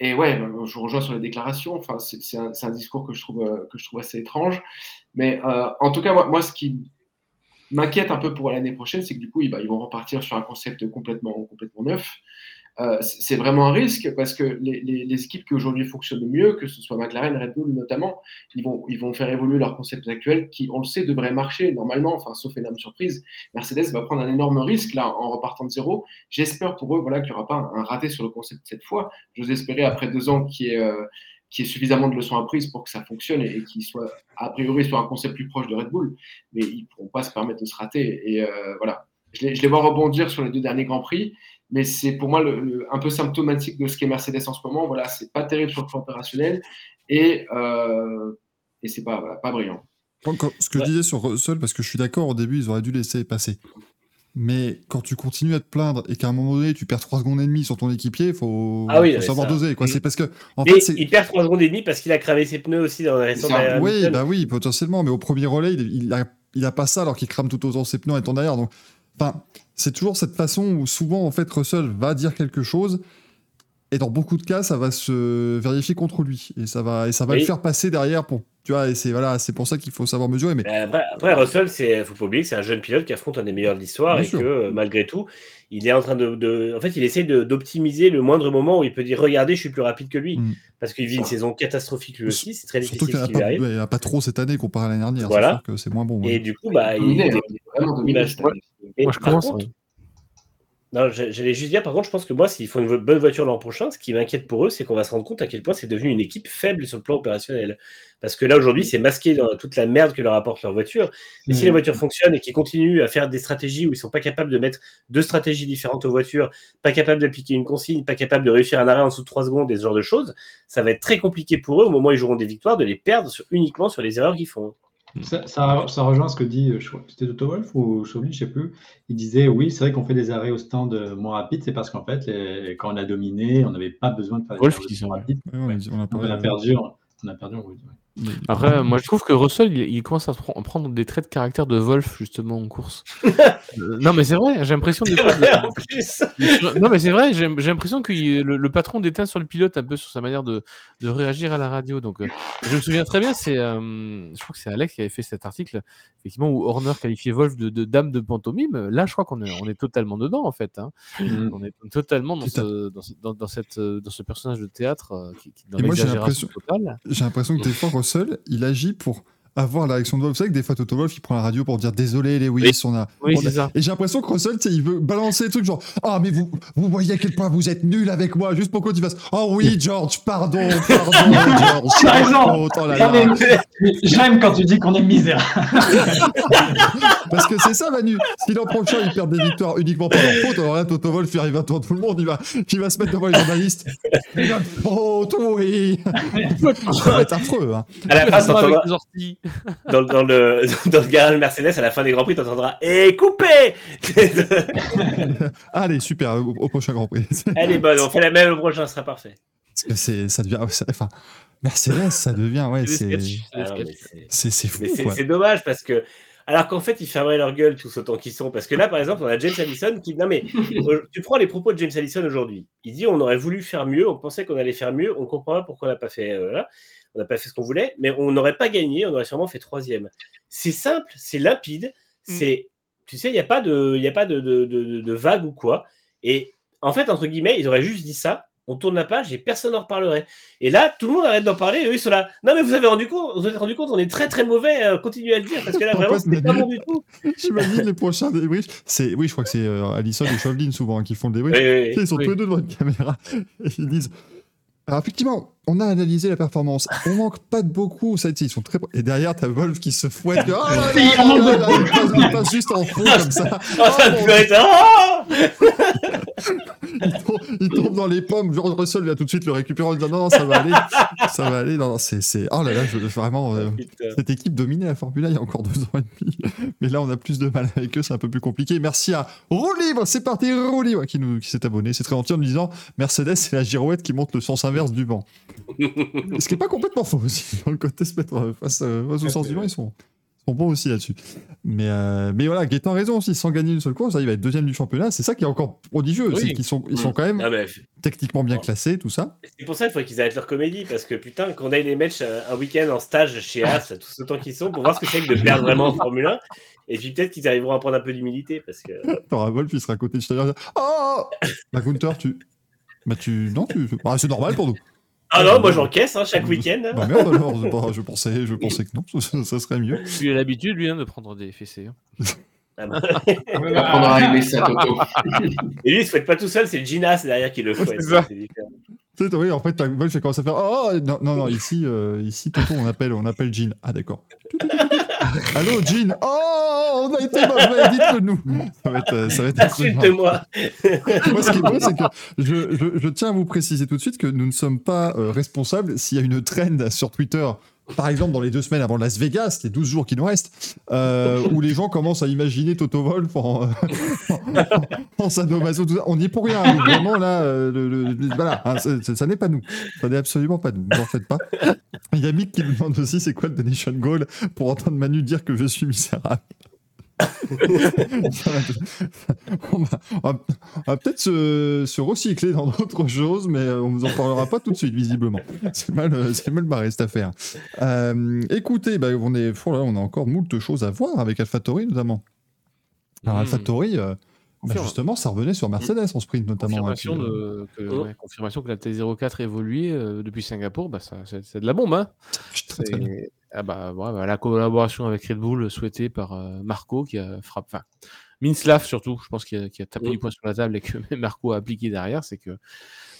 et, ouais, bah, je rejoins sur les déclarations. Enfin, c'est un, un, discours que je trouve, euh, que je trouve assez étrange. Mais euh, en tout cas, moi, moi ce qui m'inquiète un peu pour l'année prochaine, c'est que du coup, ils, bah, ils, vont repartir sur un concept complètement, complètement neuf. Euh, c'est vraiment un risque parce que les, équipes qui aujourd'hui fonctionnent mieux, que ce soit McLaren, Red Bull notamment, ils vont, faire évoluer leurs concepts actuels qui, on le sait, devraient marcher normalement, enfin, sauf énorme surprise. Mercedes va prendre un énorme risque là en repartant de zéro. J'espère pour eux voilà, qu'il n'y aura pas un, raté sur le concept cette fois. J'ose espérer après deux ans qu'il y ait. Euh, suffisamment de leçons apprises pour que ça fonctionne et, qu'il soit a priori sur un concept plus proche de Red Bull, mais ils ne pourront pas se permettre de se rater. Et euh, voilà, je les, je les, vois rebondir sur les deux derniers grands prix mais c'est pour moi un peu symptomatique de ce qu'est Mercedes en ce moment. Voilà, c'est pas terrible sur le plan opérationnel et, euh, et c'est pas, pas brillant. ce que je disais sur Russell, parce que je suis d'accord, au début, ils auraient dû laisser passer. Mais quand tu continues à te plaindre et qu'à un moment donné, tu perds 3 secondes et demie sur ton équipier, il faut, ah savoir doser. Quoi. C'est parce que, en fait, il perd 3 secondes et demie parce qu'il a cravé ses pneus aussi dans les Oui, bah oui, potentiellement. Mais au premier relais, il, il, a, il a pas ça alors qu'il crame tout autant ses pneus en étant derrière. Donc, Enfin, c'est toujours cette façon où souvent, en fait, Russell va dire quelque chose et dans beaucoup de cas, ça va se vérifier contre lui et ça va, et ça va le faire passer derrière pour. Tu vois, et c'est voilà, c'est pour ça qu'il faut savoir mesurer. Mais après, après Russell, c'est faut pas oublier que c'est un jeune pilote qui affronte un des meilleurs de l'histoire et que malgré tout, il est en train de, en fait, il essaie d'optimiser le moindre moment où il peut dire regardez, je suis plus rapide que lui mm. parce qu'il vit une saison catastrophique lui aussi. C'est très difficile. Surtout qu'il n'y a, pas trop cette année comparé à l'année dernière. Voilà. C'est moins bon. Et du coup, bah, il, est vraiment Moi, je commence. Non, j'a- j'allais juste dire, par contre, je pense que moi, s'ils font une bonne voiture l'an prochain, ce qui m'inquiète pour eux, c'est qu'on va se rendre compte à quel point c'est devenu une équipe faible sur le plan opérationnel. Parce que là, aujourd'hui, c'est masqué dans toute la merde que leur apporte leur voiture. Et si Mm. les voitures fonctionnent et qu'ils continuent à faire des stratégies où ils sont pas capables de mettre deux stratégies différentes aux voitures, pas capables d'appliquer une consigne, pas capables de réussir un arrêt en dessous de 3 secondes et ce genre de choses, ça va être très compliqué pour eux au moment où ils joueront des victoires de les perdre sur- uniquement sur les erreurs qu'ils font. Ça, ça- ça rejoint ce que dit, euh, je crois que c'était Toto Wolf ou Chauvin, je sais plus. Il disait oui, c'est vrai qu'on fait des arrêts au stand euh, moins rapides, c'est parce qu'en fait, les- quand on a dominé, on n'avait pas besoin de faire des Wolf arrêts qui ça, rapides. Ouais, on a dit- on a On perdu, on a perdu en route. ouais. Après, moi je trouve que Russell, il, il commence à pr- prendre des traits de caractère de Wolf justement en course. Euh, non mais c'est vrai, j'ai l'impression de-. Non mais c'est vrai, j'ai j'ai l'impression que il- le, le patron déteint sur le pilote un peu sur sa manière de, de réagir à la radio. Donc euh, je me souviens très bien, c'est, euh, je crois que c'est Alex qui avait fait cet article, effectivement où Horner qualifiait Wolf de, de dame de pantomime. Là, je crois qu'on est, on est totalement dedans en fait. hein. Mm. On est totalement dans ce, dans, ce- dans, dans cette, euh, dans ce personnage de théâtre euh, qui, qui dans Et moi, j'ai l'exagération totale. J'ai l'impression que des fois, Russell, il agit pour avoir la réaction de Wolf. Vous savez que des fois, Toto Wolf, il prend la radio pour dire désolé, Lewis, on a. Oui, on a- c'est ça. Et j'ai l'impression que Russell, tu sais, il veut balancer des trucs genre Ah, mais vous, vous voyez à quel point vous êtes nul avec moi, juste pour qu'on tu fasses Oh oui, George, pardon, pardon, George. Tu as raison. Oh, oh J'aime quand tu dis qu'on est misérable. Parce que c'est ça, Manu. Si l'an prochain, ils perdent des victoires uniquement par leur faute, alors là, Toto Wolf, il arrive à tour tout le monde, il va, il va se mettre devant les journalistes. Il va, oh, oui. Ça va être affreux, hein. À la fin, Dans, dans le, dans le garage Mercedes, à la fin des Grands Prix, tu entendras Et coupé Allez, super, au, au prochain Grand Prix. Elle est bonne, on fait la même au prochain, ce sera parfait. Parce que c'est, ça devient, enfin, Mercedes, ça devient, ouais, C'est Ah c'est- c'est, fou, Mais c'est quoi. c'est dommage parce que. Alors qu'en fait, ils fermeraient leur gueule tous autant qu'ils sont. Parce que là, par exemple, on a James Allison qui. Non, mais euh, tu prends les propos de James Allison aujourd'hui. Il dit on aurait voulu faire mieux, on pensait qu'on allait faire mieux, on comprend pas pourquoi on n'a pas fait. euh, voilà. On n'a pas fait ce qu'on voulait, mais on n'aurait pas gagné, on aurait sûrement fait troisième. C'est simple, c'est limpide, c'est. Tu sais, il n'y a pas de, il y a pas de, de, de, de vague ou quoi. Et en fait, entre guillemets, ils auraient juste dit ça, on tourne la page et personne n'en reparlerait. Et là, tout le monde arrête d'en parler, et eux, ils sont là. Non, mais vous avez rendu compte, vous avez rendu compte, on est très très mauvais, euh, continuez à le dire, parce que là, En vraiment, c'était pas bon du tout. J'imagine les prochains débriefs. C'est, oui, je crois que c'est euh, Allison et Chauvelin souvent hein, qui font le débrief. Oui, oui, Tu sais, oui. Ils sont Oui. tous les deux devant une caméra et ils disent. Alors effectivement, on a analysé la performance. On manque pas de beaucoup. Ça, ils sont très. Et derrière, t'as Wolf qui se fouette. Ah, là, là, là, il passe- il passe juste en fond comme ça. Oh, ça Oh, Ah il, tombe, il tombe dans les pommes. George Russell vient tout de suite le récupérer en disant non, non, ça va aller. Ça va aller. Non, non, c'est. Oh là là, je, vraiment. euh, Putain. cette équipe dominait la Formule 1 il y a encore deux ans et demi. Mais là, on a plus de mal avec eux, c'est un peu plus compliqué. Merci à Roue Libre, c'est parti, Roue Libre, qui, nous, qui s'est abonné. C'est très gentil en nous disant Mercedes, c'est la girouette qui monte le sens inverse du vent. Ce qui n'est pas complètement faux aussi. Dans le côté se mettre face, euh, face au sens du vent, ils sont, sont bons aussi là-dessus. Mais, euh, mais voilà, Gaëtan a raison aussi, sans gagner une seule course, là, il va être deuxième du championnat. C'est ça qui est encore prodigieux, Oui. c'est qu'ils sont, ils sont quand même Ah, mais techniquement bien classés, tout ça. C'est pour ça qu'il faut qu'ils arrêtent leur comédie, parce que putain, qu'on aille les matchs euh, un week-end en stage chez As, tous autant qu'ils sont, pour voir ce que c'est que de perdre vraiment en Formule 1. Et puis peut-être qu'ils arriveront à prendre un peu d'humilité, parce que. T'auras Wolf, il sera à côté de Steiner. Oh Bah, Gunther, tu. Bah, tu. Non, tu. Ah, c'est normal pour nous. Ah non, moi j'encaisse hein, chaque week-end. Bah, merde alors. Bah, je, pensais, je pensais que non, ça, ça serait mieux. Lui a l'habitude, lui, hein, de prendre des fessées. hein. Ah. On apprendra à aimer ça, Toto. Et lui, il se fouette pas tout seul, c'est le Ginas derrière qui le fouette. C'est oui, en fait, Wolf, il commence à faire Oh non, non, non, ici, euh, ici, tonton, on appelle, on appelle Jean. Ah, d'accord. Allô, Jean Oh, on a été mauvais, dites-le nous. Ça va être, ça va être Insulte-moi. Moi, ce qui est beau, c'est que je, je- je tiens à vous préciser tout de suite que nous ne sommes pas euh, responsables s'il y a une trend sur Twitter, par exemple dans les deux semaines avant Las Vegas, les 12 jours qui nous restent, euh, où les gens commencent à imaginer Toto Wolf en, sadomaso, tout ça. On n'y est pour rien. hein. Vraiment, là, euh, le- le- voilà, ça n'est pas nous. Ça n'est absolument pas nous. Ne vous en faites pas. Il y a Mick qui nous demande aussi c'est quoi le donation goal pour entendre Manu dire que je suis misérable? on va, peut-être se, se recycler dans d'autres choses, mais euh, on vous en parlera pas tout de suite, visiblement. C'est mal, euh, c'est mal barré cette affaire. Euh, écoutez, bah, on, est, oh là, on a encore moult choses à voir avec AlphaTauri notamment. Alors, Hmm. AlphaTauri, euh, bah, Confirme. justement, ça revenait sur Mercedes en sprint notamment. Confirmation, euh, de, que, Oh. ouais, confirmation que la T04 évoluait euh, depuis Singapour, bah, ça, c'est, c'est de la bombe. Hein. ah bah, ouais, bah, la collaboration avec Red Bull souhaitée par euh, Marco qui a frappé. Enfin, Minslav surtout, je pense qu'il a, tapé Mm. du poing sur la table et que même Marco a appliqué derrière, c'est que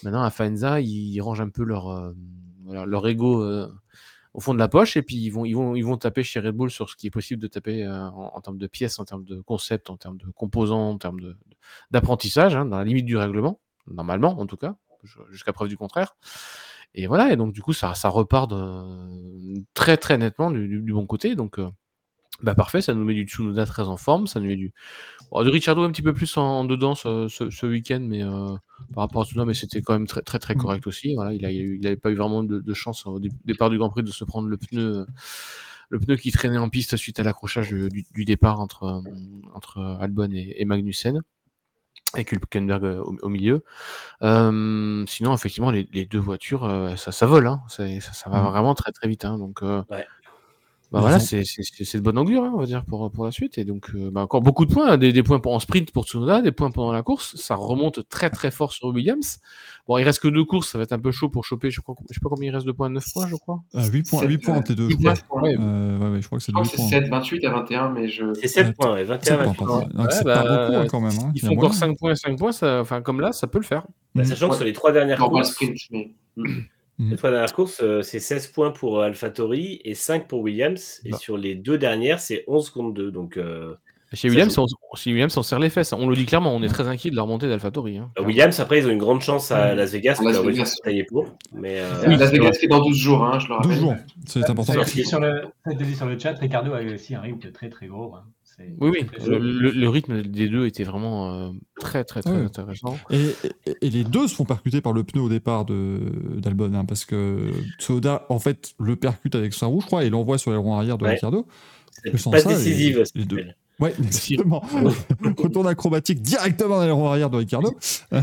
maintenant à Faenza, ils rangent un peu leur, euh, leur ego euh, au fond de la poche et puis ils vont, ils, vont, ils vont taper chez Red Bull sur ce qui est possible de taper en, en termes de pièces, en termes de concepts, en termes de composants, en termes d'apprentissage, hein, dans la limite du règlement, normalement en tout cas, ju- jusqu'à preuve du contraire. Et voilà, et donc du coup, ça, ça repart de- très très nettement du, du- du bon côté. Donc, euh, bah parfait, ça nous met du Tsunoda très en forme, ça nous met du. Bon, de Ricciardo un petit peu plus en, en dedans ce, ce- ce week-end, mais euh, par rapport à Tsunoda, mais c'était quand même très très très Mm. correct aussi. Voilà, il n'avait pas eu vraiment de, de chance au dé- départ du Grand Prix de se prendre le pneu. Le pneu qui traînait en piste suite à l'accrochage du, du- départ entre, entre Albon et, et Magnussen, avec Hülkenberg euh, au, au milieu. Euh, sinon, effectivement, les, les deux voitures, euh, ça, ça vole, hein. ça, ça, ça va Mm. vraiment très très vite. hein. donc, euh, Ouais. Bah voilà, ont- c'est c'est- c'est- c'est de bonne augure, hein, on va dire, pour, pour la suite. Et donc, euh, bah, encore beaucoup de points, hein, des, des points pour, en sprint pour Tsunoda, des points pendant la course. Ça remonte très très fort sur Williams. Bon, il reste que deux courses, ça va être un peu chaud pour choper. Je, crois, je sais pas combien il reste de points, 9 points, je crois. Ah, 8 points, Sept, 8 points euh, entre les deux, je huit crois. points, ouais. Euh, ouais, ouais, je crois que c'est crois 8 que c'est points. 7, 28 à 21, mais je. C'est 7 Ouais, points, ouais, 21 7 points, 23. pardon. Donc, Ouais, c'est bah, pas beaucoup hein, quand même. hein. Ils font encore moyen. 5 points, 5 points, ça, enfin, comme là, ça peut le faire. Bah, sachant que sur les trois dernières courses. les trois dernières courses, euh, c'est 16 points pour euh, AlphaTauri et 5 pour Williams. Et Bah. sur les deux dernières, c'est 11 contre 2. Donc, euh, Chez Williams, on, chez Williams, on serre les fesses. On le dit clairement, on est très inquiet de la remontée d'AlphaTauri. Hein. Williams, après, ils ont une grande chance à Las Vegas, Las Vegas. est taillée pour. Mais, euh, Oui, Las c'est Vegas vrai. qui est dans 12 jours, hein, je le 12 rappelle. jours, c'est important. Ça a Merci. été dit sur le, ça a été dit sur le chat, Ricardo avait aussi un rythme très très gros. hein. Oui, oui, le, joli. le- le rythme des deux était vraiment euh, très, très, très Ouais. intéressant. Et, et- et les deux se font percuter par le pneu au départ de- d'Albon, hein, parce que Tsunoda, en fait, le percute avec sa roue, je crois, et l'envoie sur les ronds arrière de Ouais. Ricardo. c'est pas décisive. les deux. Ouais, exactement. Retourne acrobatique directement dans les ronds arrière de Ricardo.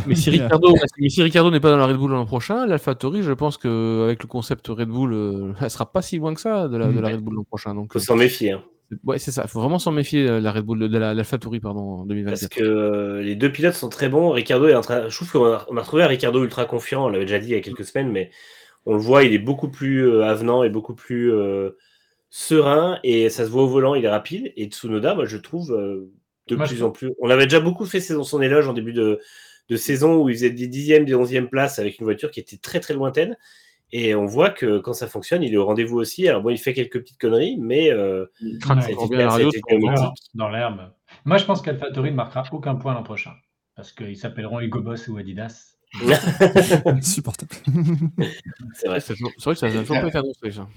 Mais si Ricardo, mais si Ricardo n'est pas dans la Red Bull l'an prochain, l'AlphaTauri, je pense qu'avec le concept Red Bull, euh, elle sera pas si loin que ça de la, de la Mm. Red Bull l'an prochain. Donc, faut s'en méfier. hein. Euh, ouais, c'est ça. Il faut vraiment s'en méfier de la Red Bull, de la- l'AlphaTauri, pardon, en 2024. Parce que euh, les deux pilotes sont très bons. Ricardo est en train. Je trouve qu'on a, on a retrouvé un Ricardo ultra confiant. On l'avait déjà dit il y a quelques semaines, mais on le voit, il est beaucoup plus euh, avenant et beaucoup plus euh, serein. Et ça se voit au volant, il est rapide. Et Tsunoda, moi, je trouve euh, de Moi, plus en plus. On avait déjà beaucoup fait son, son éloge en début de, de saison où il faisait des dixièmes, des onzièmes places avec une voiture qui était très très lointaine. Et on voit que quand ça fonctionne, il est au rendez-vous aussi. Alors bon, il fait quelques petites conneries, mais euh, Voilà, éthique. dans l'herbe. Moi, je pense qu'AlphaTauri ne marquera aucun point l'an prochain. Parce qu'ils s'appelleront Hugo Boss ou Adidas. Insupportable. C'est vrai. C'est vrai que ça n'a toujours pas été annoncé, ça.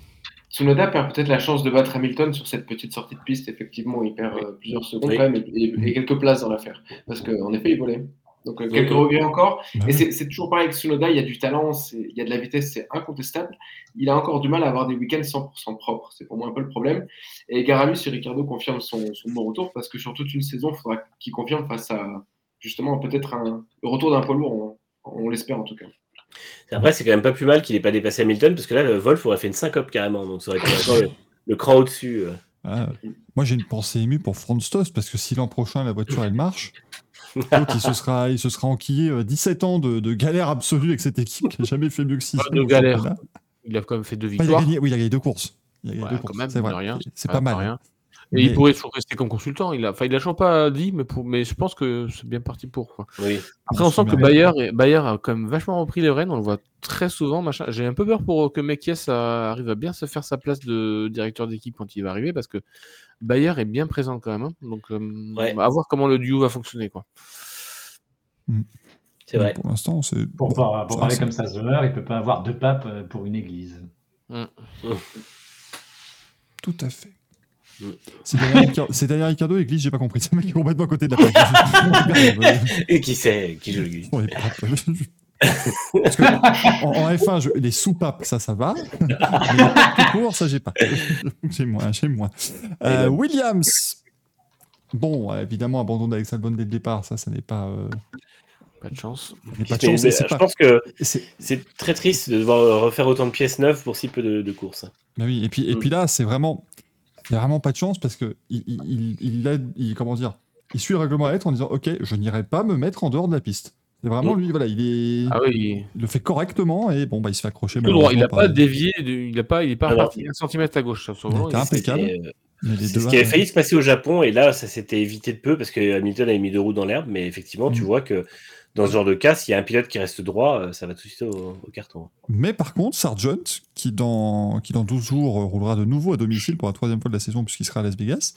Tsunoda perd peut-être la chance de battre Hamilton sur cette petite sortie de piste. Effectivement, il perd euh, plusieurs secondes Oui. quand même et, et- et quelques places dans l'affaire. Parce qu'en effet, il volait. Donc euh, quelques Oui. regrets encore. Bah Et c'est toujours pareil avec Tsunoda, il y a du talent, il y a de la vitesse, c'est incontestable. Il a encore du mal à avoir des week-ends 100% propres. C'est pour moi un peu le problème. Et Garamus et Ricardo confirment son, son bon retour parce que sur toute une saison, il faudra qu'il confirme face à justement peut-être un, le retour d'un poids lourd. On, on l'espère en tout cas. Après, c'est quand même pas plus mal qu'il ait pas dépassé Hamilton, parce que là, le Wolf aurait fait une syncope carrément. Donc ça aurait été encore le, le cran au-dessus. euh. Ah, moi, j'ai une pensée émue pour Franz Tost, parce que si l'an prochain, la voiture, elle marche, l'autre, il se sera, il se sera enquillé euh, 17 ans de, de galère absolue avec cette équipe qui n'a jamais fait mieux que 6 Pas de galère. Il a quand même fait deux il a victoires. gagné, oui, il a gagné deux courses. Il a gagné Ouais, deux courses, c'est pas mal. rien. Et Mais- il pourrait toujours rester comme consultant. Il a, enfin, il a toujours pas dit, mais, pour, mais je pense que c'est bien parti pour. quoi. Oui. Après, on sent que. Bayer, est- Bayer a quand même vachement repris les rênes. On le voit très souvent. Machin. J'ai un peu peur pour que Mekies euh, arrive à bien se faire sa place de directeur d'équipe quand il va arriver, parce que Bayer est bien présent quand même. hein. Donc, euh, Ouais. va voir comment le duo va fonctionner. Quoi. C'est vrai. Pour l'instant, c'est. Pour, bon, parler comme ça, Zoller, il ne peut pas avoir deux papes euh, pour une église. Tout à fait. C'est derrière Ricardo- Ricardo, l'église, j'ai pas compris. C'est le mec qui est complètement à côté de la plaque. Et qui sait qui joue le pas- Parce que en, en F1, je- les soupapes, ça, ça va. Mais tout court, ça, j'ai pas. J'ai moins, j'ai moins. Euh, Williams. Bon, évidemment, abandon d'Alex Albon dès le départ, ça, ça n'est pas. euh, Pas de chance. pas de chance. et je pas- pense que c'est- c'est très triste de devoir refaire autant de pièces neuves pour si peu de, de courses. bah oui, et puis, et Mm. puis là, c'est vraiment. Il n'y a vraiment pas de chance parce que il, il, il, a- il- comment dire, il suit le règlement à lettre en disant Ok, je n'irai pas me mettre en dehors de la piste. C'est vraiment Mm. lui, voilà, il, est, Ah oui, il le fait correctement et bon, bah, il se fait accrocher. tout droit. Il n'a pas dévié. Il n'a pas, il est pas Alors- reparti un centimètre à gauche. sur son Il volant, était il- impeccable. Euh, C'est ce qui avait failli se passer au Japon, et là, ça s'était évité de peu parce que Hamilton avait mis deux roues dans l'herbe, mais effectivement, tu Mm. vois que dans ce genre de cas, s'il y a un pilote qui reste droit, euh, ça va tout de suite au, au carton. Mais par contre, Sargent, qui dans, qui dans 12 jours euh, roulera de nouveau à domicile pour la troisième fois de la saison puisqu'il sera à Las Vegas,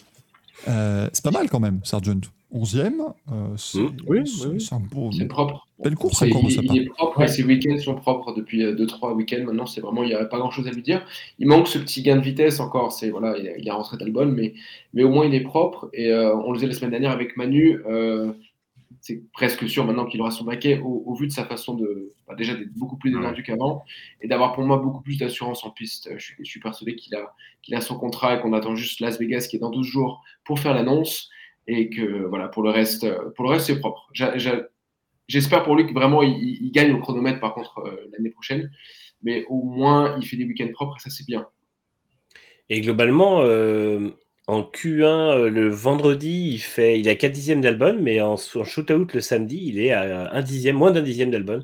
euh, c'est pas mal quand même, Sargent. 11e, euh, c'est. Oui, c'est- oui, oui. c'est un beau, C'est propre. belle course C'est- encore il, il est propre et ses week-ends sont propres depuis 2-3 week-ends. Maintenant, c'est vraiment, il n'y a pas grand-chose à lui dire. Il manque ce petit gain de vitesse encore. C'est voilà, il, il est rentré d'Albon, mais, mais au moins il est propre. Et euh, on le disait la semaine dernière avec Manu, euh, c'est presque sûr maintenant qu'il aura son baquet au, au vu de sa façon de bah, déjà d'être beaucoup plus détendu qu'avant et d'avoir pour moi beaucoup plus d'assurance en piste. Je suis, je suis persuadé qu'il a, qu'il a son contrat et qu'on attend juste Las Vegas qui est dans 12 jours pour faire l'annonce et que voilà pour le reste, euh, pour le reste c'est propre. J'espère pour lui que vraiment il, il- il gagne au chronomètre par contre euh, l'année prochaine, mais au moins il fait des week-ends propres et ça c'est bien. Et globalement, euh, en Q1, euh, le vendredi, il, fait, il a 4 dixièmes d'Albon, mais en, en shootout le samedi, il est à un dixième, moins d'un dixième d'Albon.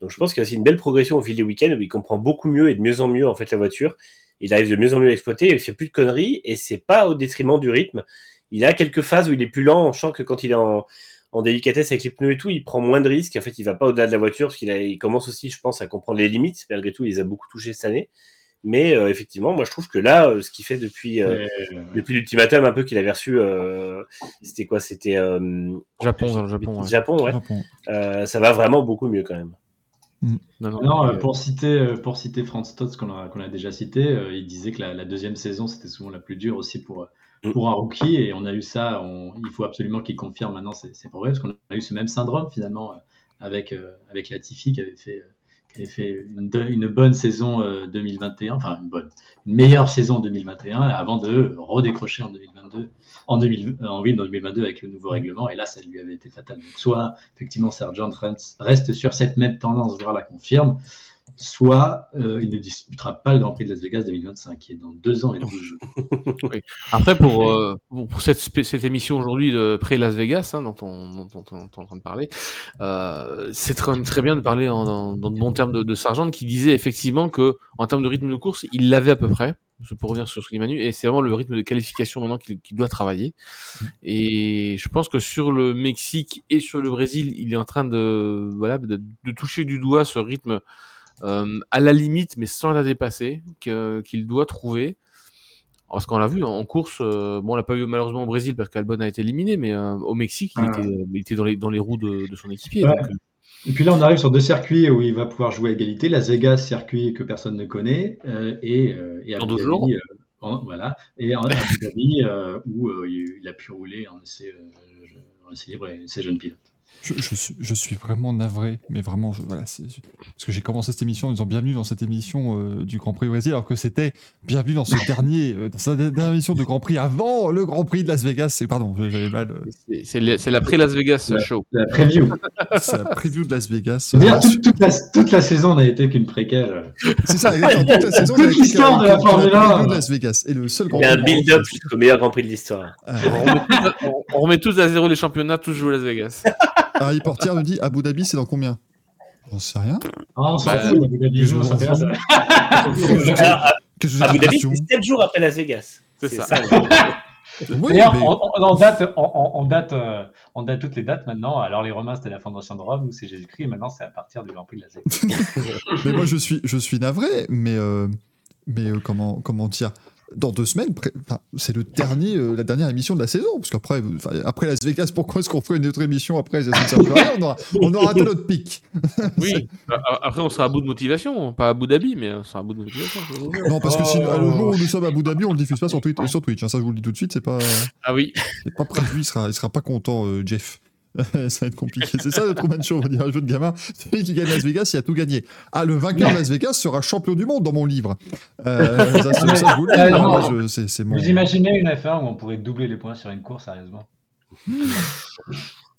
Donc je pense qu'il y a aussi une belle progression au fil des week-ends où il comprend beaucoup mieux et de mieux en mieux en fait la voiture. Il arrive de mieux en mieux à l'exploiter, il fait plus de conneries et c'est pas au détriment du rythme. Il a quelques phases où il est plus lent, on sent que quand il est en, en délicatesse avec les pneus et tout, il prend moins de risques. En fait, il va pas au-delà de la voiture parce qu'il commence aussi, je pense, à comprendre les limites. Malgré tout, il les a beaucoup touchés cette année. Mais euh, effectivement, moi je trouve que là, euh, ce qu'il fait depuis, euh, depuis l'ultimatum un peu qu'il avait reçu, euh, c'était quoi? C'était euh, Japon, dans le Japon. ouais. Japon, ouais. Japon. Euh, ça va vraiment beaucoup mieux quand même. Non, non, Non, mais, euh, pour citer, pour citer Franz Stotz, qu'on a, qu'on a déjà cité, euh, il disait que la, la deuxième saison, c'était souvent la plus dure aussi pour, Mm. pour un rookie. Et on a eu ça. on- il faut absolument qu'il confirme maintenant ses, progrès, parce qu'on a eu ce même syndrome finalement avec, euh, avec Latifi qui avait fait, euh, qui fait une, bonne saison euh, 2021, enfin une bonne, meilleure saison 2021 avant de redécrocher en 2022, en, 2000, euh, en, oui, en 2022 avec le nouveau règlement. Et là, ça lui avait été fatal. Donc, soit effectivement Sergeant reste- reste sur cette même tendance, voire la confirme, soit euh, il ne disputera pas le Grand Prix de Las Vegas 2025, qui est dans deux ans et demi. Après, pour, euh, pour cette, cette émission aujourd'hui de pré-Las Vegas, hein, dont, on, dont, on- dont on est en train de parler, euh, c'est très, très bien de parler en, dans, dans de bons termes de, de Sargent, qui disait effectivement que en termes de rythme de course, il l'avait à peu près. Pour revenir sur ce qu'il dit et c'est vraiment le rythme de qualification maintenant qu'il doit travailler. Et je pense que sur le Mexique et sur le Brésil, il est en train de, voilà, de, de toucher du doigt ce rythme à la limite, mais sans la dépasser, qu'il doit trouver. Parce qu'on l'a vu en course, euh, bon, on l'a pas vu malheureusement au Brésil parce qu'Albon a été éliminé, mais euh, au Mexique, il, Ah. était, il était dans les, dans les roues de, de son équipier. Ouais. donc, euh, Et puis là, on arrive sur deux circuits où il va pouvoir jouer à égalité. Las Vegas, circuit que personne ne connaît, euh, et, euh, et Abu Dhabi, euh, en- voilà, et en Abu Dhabi euh, où euh, il a pu rouler en essai, euh, en essai libre et ses jeunes pilotes. Je, je suis, je suis vraiment navré, mais vraiment, je- voilà, c'est- parce que j'ai commencé cette émission en disant bienvenue dans cette émission euh, du Grand Prix Brésil, alors que c'était bienvenue dans ce dernier, euh, dans cette dernière émission de Grand Prix avant le Grand Prix de Las Vegas. C'est pardon, j'avais mal. euh, c'est- la pré-Las Vegas show. La preview. c'est la preview de Las Vegas. Toute, toute la, toute la saison n'a été qu'une préquelle. C'est ça. Toute la saison, Toute l'histoire de la Formule preview 1. de Las Vegas. Et le seul Grand Il y a un build-up jusqu'au meilleur Grand Prix de l'histoire. Euh, On remet, tous à, on- on remet tous à zéro les championnats, tous jouer à Las Vegas. Harry Portier nous dit Abu Dhabi, c'est dans combien? J'en sais rien. Ah, on s'en Bah, fout, Abu Dhabi, Qu'est-ce que Abu Dhabi, c'est 7 jours après Las Vegas. C'est ça. Oui, D'ailleurs, mais- on, date, on, on- on date, euh, on date toutes les dates maintenant. Alors, les Romains, c'était la fondation de Rome, nous, c'est Jésus-Christ, et maintenant, c'est à partir du Grand Prix de la Vegas. mais moi je suis, je suis navré, mais, euh, mais euh, comment, comment dire? Dans deux semaines, c'est le dernier, euh, la dernière émission de la saison, parce qu'après, euh, après Las Vegas, pourquoi est-ce qu'on ferait une autre émission après Ça rien, on aura, on aura atteint notre pic. Oui. Après, on sera à bout de motivation. Pas à Abu Dhabi, mais on sera à bout de motivation. Non, parce que si, Oh. le jour où nous sommes à Abu Dhabi, on le diffuse pas sur Twitch, sur Twitch hein, ça je vous le dis tout de suite, c'est pas, Ah oui. pas prévu, il sera, il sera pas content, euh, Jeff. ça va être compliqué. C'est ça le Truman Show, on va dire un jeu de gamin. Celui qui gagne Las Vegas, il a tout gagné. Ah, le vainqueur de Las Vegas sera champion du monde dans mon livre. Euh, ça, ça, ça, je vous Euh, mon. Imaginez une F1 où on pourrait doubler les points sur une course, sérieusement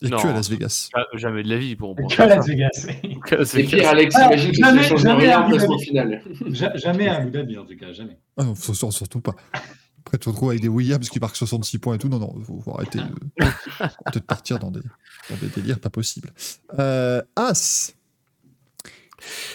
Et Non. que à Las Vegas. Jamais de la vie pour. pour Que faire Las. Vegas. Que Las C'est Vegas. pire, Alex, Ah, imagine que ça jamais- change jamais rien Jamais à Abu Dhabi, en tout cas, jamais. Ah non, surtout pas. Après, tu te retrouves avec des Williams qui marquent 66 points et tout. Non, non, faut, faut arrêter de, de partir dans des, dans des délires pas possibles. Euh, As.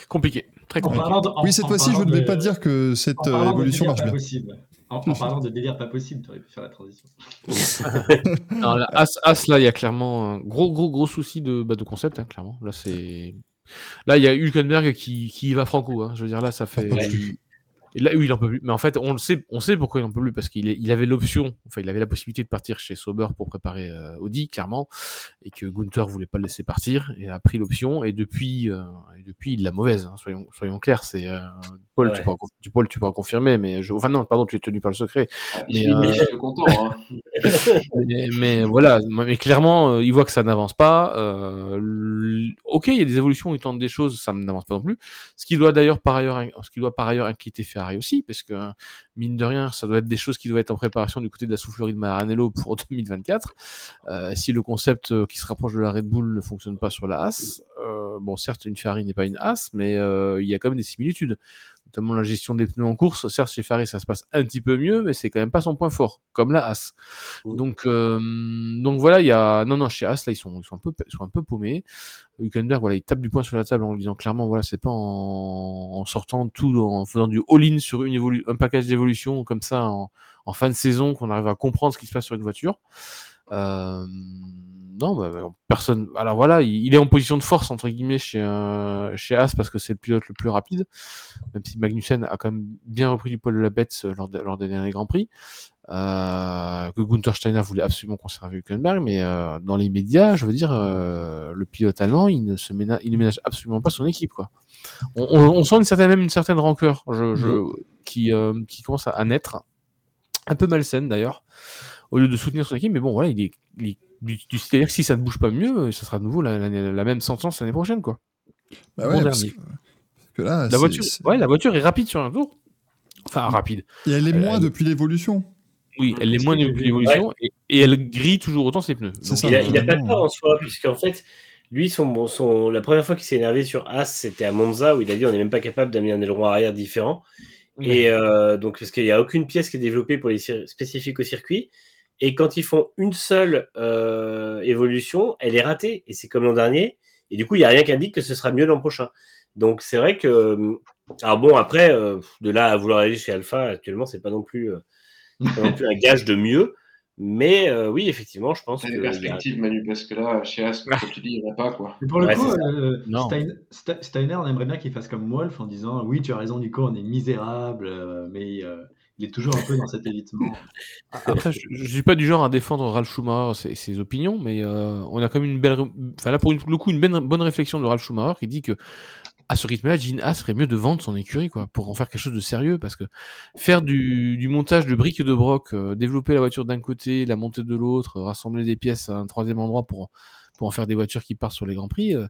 Compliqué. Très En compliqué. parlant de- en- Oui, cette fois-ci, je ne vais de- pas dire que cette euh, évolution délire marche pas bien. possible. En, en parlant de délire pas possible, tu aurais pu faire la transition. Non, là, As, As, là, il y a clairement un gros, gros, gros souci de, bah, de concept, hein, clairement. Là, c'est. Là, il y a Hülkenberg qui, qui y va franco. hein. Je veux dire, là, ça fait. Ouais. Et là, oui, il en peut plus. Mais en fait, on le sait, on sait pourquoi il en peut plus parce qu'il il avait l'option, enfin, il avait la possibilité de partir chez Sauber pour préparer euh, Audi, clairement, et que Gunther voulait pas le laisser partir et a pris l'option. Et depuis, euh, et depuis, il l'a mauvaise. hein, soyons, soyons clairs. C'est euh, Paul, tu Ouais. pourras, tu, Paul, tu pourras confirmer, mais je, enfin non, pardon, tu es tenu par le secret. Mais, suis euh, content. hein. mais, mais voilà, mais clairement, il voit que ça n'avance pas. ok, il y a des évolutions, il tente des choses, ça n'avance pas non plus. Ce qui doit d'ailleurs par ailleurs, in- ce qui doit par ailleurs inquiéter Ferrari aussi, parce que mine de rien, ça doit être des choses qui doivent être en préparation du côté de la soufflerie de Maranello pour 2024. Euh, si le concept euh, qui se rapproche de la Red Bull ne fonctionne pas sur la As, euh, bon, certes, une Ferrari n'est pas une As, mais il y a quand même des similitudes notamment la gestion des pneus en course. Certes, chez Ferrari, ça se passe un petit peu mieux, mais c'est quand même pas son point fort, comme la As. Donc, euh, donc voilà, il y a non non chez As là ils sont ils sont un peu ils sont un peu paumés. Hülkenberg voilà il tape du poing sur la table en lui disant clairement voilà c'est pas en, en sortant tout en faisant du all-in sur une évolu un package d'évolution comme ça en, en fin de saison qu'on arrive à comprendre ce qui se passe sur une voiture. Euh, non, bah, bah, personne. Alors voilà, il, il est en position de force entre guillemets chez euh, chez As parce que c'est le pilote le plus rapide, même si Magnussen a quand même bien repris du poil de la bête euh, lors, de- lors des derniers grands prix. Euh, que Gunther Steiner voulait absolument conserver Hülkenberg, mais euh, dans les médias, je veux dire, euh, le pilote allemand, il ne se ménage, il ne ménage absolument pas son équipe, quoi. On, on- on sent une certaine, même une certaine rancœur, je, je- qui, euh, qui commence à, à naître, un peu malsaine d'ailleurs, au lieu de soutenir son équipe, mais bon, voilà, il est, il est- du- du- c'est-à-dire que si ça ne bouge pas mieux, ça sera de nouveau la, la- la même sentence l'année prochaine, quoi. Bah Bon ouais, parce dernier. que, parce que là, La voiture, ouais, la voiture est rapide sur un tour. Enfin, rapide. et elle est elle- moins elle- depuis l'évolution. Oui, elle est moins depuis l'évolution et, et elle grille toujours autant ses pneus. C'est Donc, ça. Il a, il a pas peur en soi, puisqu'en fait, lui, son, son, la première fois qu'il s'est énervé sur As, c'était à Monza, où il a dit on n'est même pas capable d'amener un aileron arrière différent. Et euh, donc, parce qu'il n'y a aucune pièce qui est développée pour les spécifiques au circuit. Et quand ils font une seule euh, évolution, elle est ratée. Et c'est comme l'an dernier. Et du coup, il n'y a rien qui indique que ce sera mieux l'an prochain. Donc, c'est vrai que. euh, Alors, bon, après, euh, de là à vouloir aller chez Alpha, actuellement, c'est pas non plus, euh, pas non plus un gage de mieux. Mais euh, oui, effectivement, je pense y a- perspectives, Manu, parce que là, chez As, comme tu dis, il n'y en a pas. Quoi. Mais pour le Ouais, coup, c'est euh. Stein- Steiner, on aimerait bien qu'il fasse comme Wolf en disant Oui, tu as raison, Nico, on est misérable, mais euh, il est toujours un peu dans cet évitement. Après, je ne suis pas du genre à défendre Ralph Schumacher et ses, ses opinions, mais euh, on a quand même une belle. Enfin, là, pour une- le coup, une bonne, bonne réflexion de Ralph Schumacher qui dit que à ce rythme-là, Gene Haas ferait mieux de vendre son écurie quoi, pour en faire quelque chose de sérieux parce que faire du, du montage de briques de broc, euh, développer la voiture d'un côté, la monter de l'autre, euh, rassembler des pièces à un troisième endroit pour, pour en faire des voitures qui partent sur les grands prix. euh,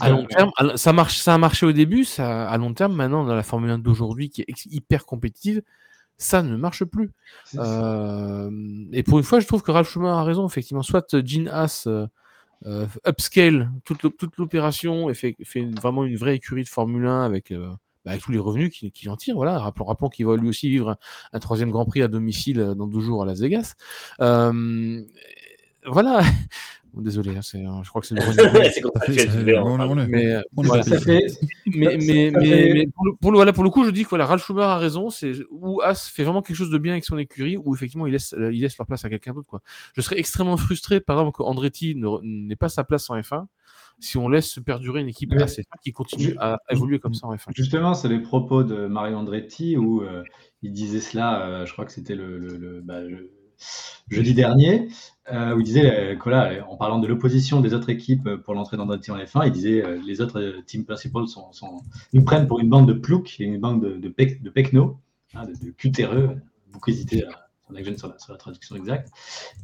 à long terme, ça, marche, ça a marché au début, ça, à long terme, maintenant, dans la Formule 1 d'aujourd'hui qui est hyper compétitive, ça ne marche plus. Euh, et pour une fois, je trouve que Ralph Schumacher a raison. Effectivement, soit Gene Haas euh, euh, upscale toute, l'op- toute l'opération et fait, fait une- vraiment une vraie écurie de Formule 1 avec, euh, bah, avec tous les revenus qu'il en tire. Voilà. Rappelons, rappelons qu'il va lui aussi vivre un, un troisième Grand Prix à domicile dans deux jours à Las Vegas. Voilà. Désolé, hein, c'est, je crois que c'est le mais, pour, le, pour, le, voilà, pour le coup, je dis que voilà, Ralph Schumacher a raison. C'est où As fait vraiment quelque chose de bien avec son écurie, où effectivement il laisse, euh, il laisse leur place à quelqu'un d'autre. Quoi. Je serais extrêmement frustré, par exemple, qu'Andretti ne- n'ait pas sa place en F1 si on laisse perdurer une équipe Mais- As F1 qui continue à évoluer comme ça en F1. Justement, c'est les propos de Mario Andretti où euh, il disait cela, euh, je crois que c'était le, le- le- bah, le- jeudi dernier, euh, où il disait euh, en parlant de l'opposition des autres équipes pour l'entrée d'Andretti en F1, il disait euh, les autres euh, team principals sont, sont- nous prennent pour une bande de ploucs et une bande de, de, pec- de pecnos, hein, de, de beaucoup hésité sur la, sur la traduction exacte.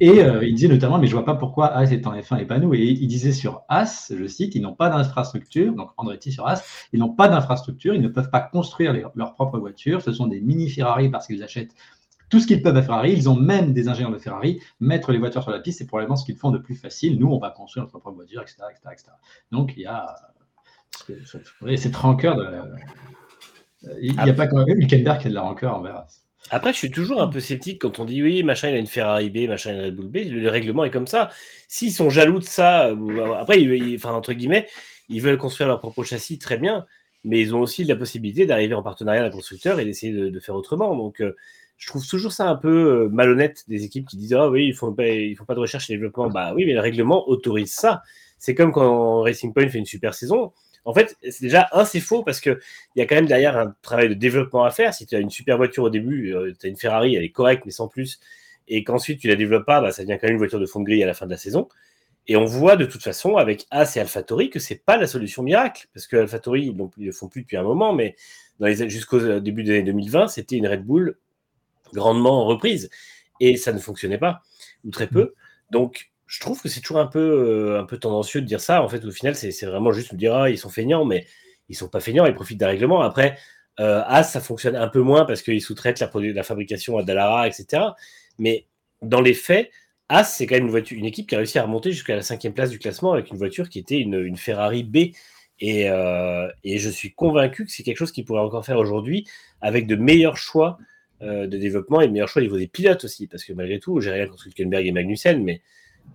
Et il disait notamment, mais je vois pas pourquoi As est en F1 et pas nous. Et il disait sur As, je cite, ils n'ont pas d'infrastructure, donc Andretti sur As, ils n'ont pas d'infrastructure, ils ne peuvent pas construire les- leur propre voiture. Ce sont des mini Ferrari parce qu'ils achètent tout ce qu'ils peuvent à Ferrari. Ils ont même des ingénieurs de Ferrari. Mettre les voitures sur la piste, c'est probablement ce qu'ils font de plus facile. Nous, on va construire notre propre voiture, etc. etc., etc. Donc, il y a cette rancœur. De, il n'y a pas quand même Hülkenberg qui a de la rancœur envers. Après, je suis toujours un peu sceptique quand on dit oui, machin, il a une Ferrari B, machin, une Red Bull B. Le, le règlement est comme ça. S'ils sont jaloux de ça, euh, après, ils- ils- enfin, entre guillemets, ils veulent construire leur propre châssis, très bien, mais ils ont aussi la possibilité d'arriver en partenariat avec un constructeur et d'essayer de, de faire autrement. Donc, euh, je trouve toujours ça un peu euh, malhonnête des équipes qui disent Ah oui, il ne faut, pas, faut pas de recherche et développement. Bah oui, mais le règlement autorise ça. C'est comme quand Racing Point fait une super saison. En fait, déjà, un, c'est faux parce qu'il y a quand même derrière un travail de développement à faire. Si tu as une super voiture au début, euh, tu as une Ferrari, elle est correcte, mais sans plus, et qu'ensuite tu la développes pas, bah, ça devient quand même une voiture de fond de grille à la fin de la saison. Et on voit de toute façon avec As et AlphaTauri que c'est pas la solution miracle, parce que AlphaTauri, ils ne le font plus depuis un moment, mais jusqu'au début de l'année 2020, c'était une Red Bull grandement en reprise, et ça ne fonctionnait pas, ou très peu. Donc, je trouve que c'est toujours un peu, euh, un peu tendancieux de dire ça. En fait, au final, c'est vraiment juste de dire ah, ils sont feignants, mais ils sont pas feignants, ils profitent d'un règlement. Après, euh, As, ça fonctionne un peu moins parce qu'ils sous-traitent la, fabrication à Dallara, etc. Mais dans les faits, As, c'est quand même une, voiture, une équipe qui a réussi à remonter jusqu'à la cinquième place du classement avec une voiture qui était une, Ferrari B. Et, euh, et, je suis convaincu que c'est quelque chose qu'ils pourraient encore faire aujourd'hui avec de meilleurs choix de développement et de meilleurs choix au niveau des pilotes aussi. Parce que malgré tout, j'ai rien contre Hülkenberg et Magnussen, mais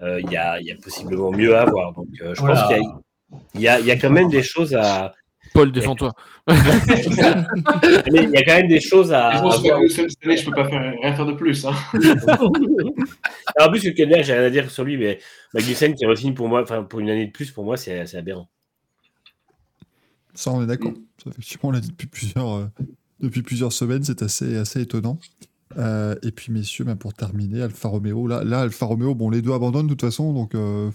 euh, il y, a, y, a, possiblement mieux à avoir. Donc je pense qu'il y, y, y a quand même des choses à, Paul, défends-toi. Mais il y a quand même des choses à. Je pense que cette année, je peux pas faire, rien faire de plus. Hein. en plus, le Kenner, j'ai rien à dire sur lui, mais Magnussen qui re pour moi, enfin pour une année de plus, pour moi, c'est aberrant. Ça, on est d'accord. Effectivement, on l'a dit depuis plusieurs, euh, depuis plusieurs semaines, c'est assez, assez étonnant. Euh, et puis, messieurs, ben, pour terminer, Alfa Romeo. Là, là, Alfa Romeo, bon, les deux abandonnent de toute façon, donc. Euh,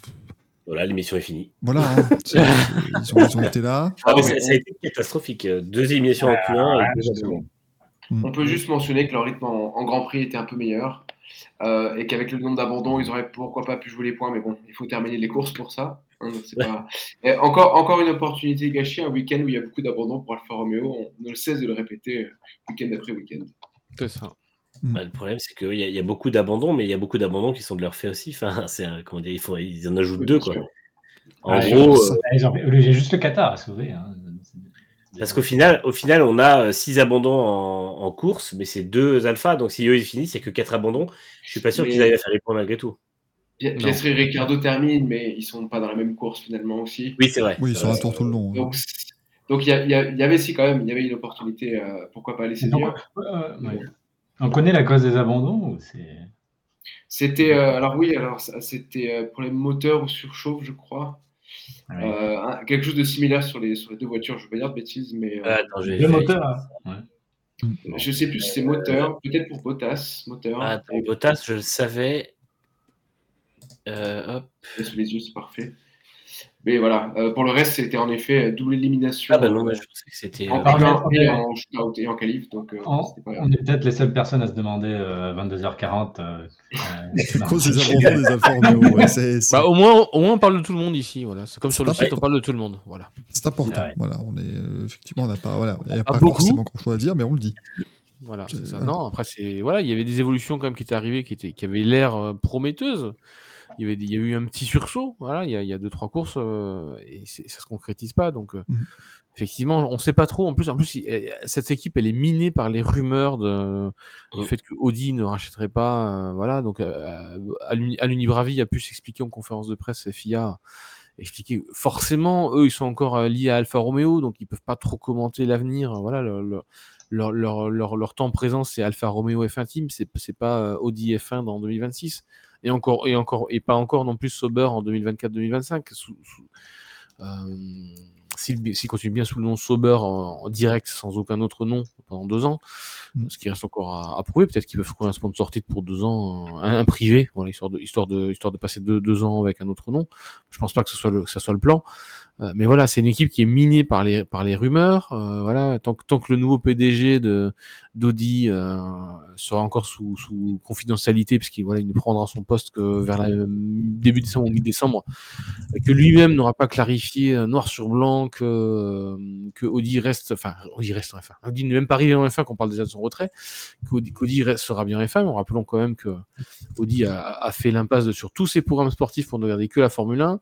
voilà, l'émission est finie. Voilà, hein. ils, ont, ils, ont, été là. Ah, mais ça, ça, a été catastrophique. Deux émissions en Q1 et deux mm. On peut juste mentionner que leur rythme en, en Grand Prix était un peu meilleur euh, et qu'avec le nombre d'abandons, ils auraient pourquoi pas pu jouer les points, mais bon, il faut terminer les courses pour ça. Hein, pas... encore, encore une opportunité gâchée, un week-end où il y a beaucoup d'abandons pour Alfa Romeo. On ne cesse de le répéter euh, week-end après week-end. C'est ça. Bah, le problème, c'est qu'il y, y, a beaucoup d'abandons, mais il y a beaucoup d'abandons qui sont de leur fait aussi. Enfin, c'est comment dire, ils en ajoutent oui, deux, quoi. En ouais, gros, euh... j'ai juste le Qatar à sauver. Hein. Parce qu'au final, au final, on a six abandons en, en course, mais c'est deux alphas. Donc si eux ils finissent, il n'y a que quatre abandons. Je suis pas sûr mais... qu'ils arrivent à faire les points malgré tout. Piastri et Ricardo terminent, mais ils sont pas dans la même course finalement aussi. Oui, c'est vrai. Oui, ils sont euh, un tour tout le long. Donc, donc il y, y, y, avait si quand même, il y avait une opportunité. Euh, pourquoi pas laisser dire euh, ouais. On connaît la cause des abandons C'était euh, alors oui, alors c'était euh, pour les moteurs ou surchauffe, je crois. Ouais. Euh, quelque chose de similaire sur les, sur les deux voitures. Je ne vais pas dire de bêtises, mais. Euh, attends, le moteur. Hein. Ouais. Je ne sais plus si c'est moteur, peut-être pour Bottas. Moteur. Ah, attends, Bottas, je le savais. Hop. Sous les yeux, c'est parfait. Mais voilà, euh, pour le reste, c'était en effet double élimination. Ah bah non, je pensais que c'était. En parlant et en shootout et en qualif. Donc, euh, on, on, est peut-être les seules personnes à se demander euh, 22h40. c'est cause des. Ouais, bah, au, moins, au moins, on parle de tout le monde ici. Voilà. C'est comme sur le site, on parle de tout le monde. Voilà. C'est important. Voilà, on est, euh, effectivement, on n'a pas, voilà, y a pas, pas forcément grand-chose à dire, mais on le dit. Voilà, c'est ça. Non, après, c'est voilà, il y avait des évolutions quand même qui étaient arrivées, qui, étaient, qui avaient l'air euh, prometteuses il y, avait, il y a eu un petit sursaut, voilà, il y a, il y a deux trois courses euh, et ça se concrétise pas. Donc euh, mmh. effectivement, on ne sait pas trop. En plus, en plus, cette équipe, elle est minée par les rumeurs de, du fait que Audi ne rachèterait pas. Euh, voilà, donc à l'Unibravi a pu s'expliquer en conférence de presse FIA. Expliquer forcément, eux, ils sont encore liés à Alfa Romeo, donc ils peuvent pas trop commenter l'avenir. Voilà, le, le, leur, leur, leur, leur, temps présent, c'est Alfa Romeo F1 Team, c'est pas Audi F1 dans 2026 et encore et encore et pas encore non plus Sauber en 2024-2025. Euh, S'il si continue bien sous le nom Sauber en, en, direct sans aucun autre nom pendant deux ans, mm. ce qui reste encore à, à prouver, peut-être qu'ils peuvent trouver un sponsor titre pour deux ans, un, un privé, voilà, histoire, de, histoire, de, histoire de passer deux, deux ans avec un autre nom. Je pense pas que ce soit le, que ça soit le plan. Euh, mais voilà, c'est une équipe qui est minée par les, par les rumeurs. Euh, voilà, tant que, tant que le nouveau PDG de d'Audi euh, sera encore sous, sous confidentialité, puisqu'il voilà, il ne prendra son poste que vers la début décembre ou mi-décembre, que lui-même n'aura pas clarifié noir sur blanc que, que Audi reste, enfin, Audi reste en F1. Audi n'est même pas arrivé en F1 qu'on parle déjà de son retrait, qu'Audi, qu'Audi sera bien en F1. Mais rappelons quand même que Audi a, a fait l'impasse sur tous ses programmes sportifs pour ne regarder que la Formule 1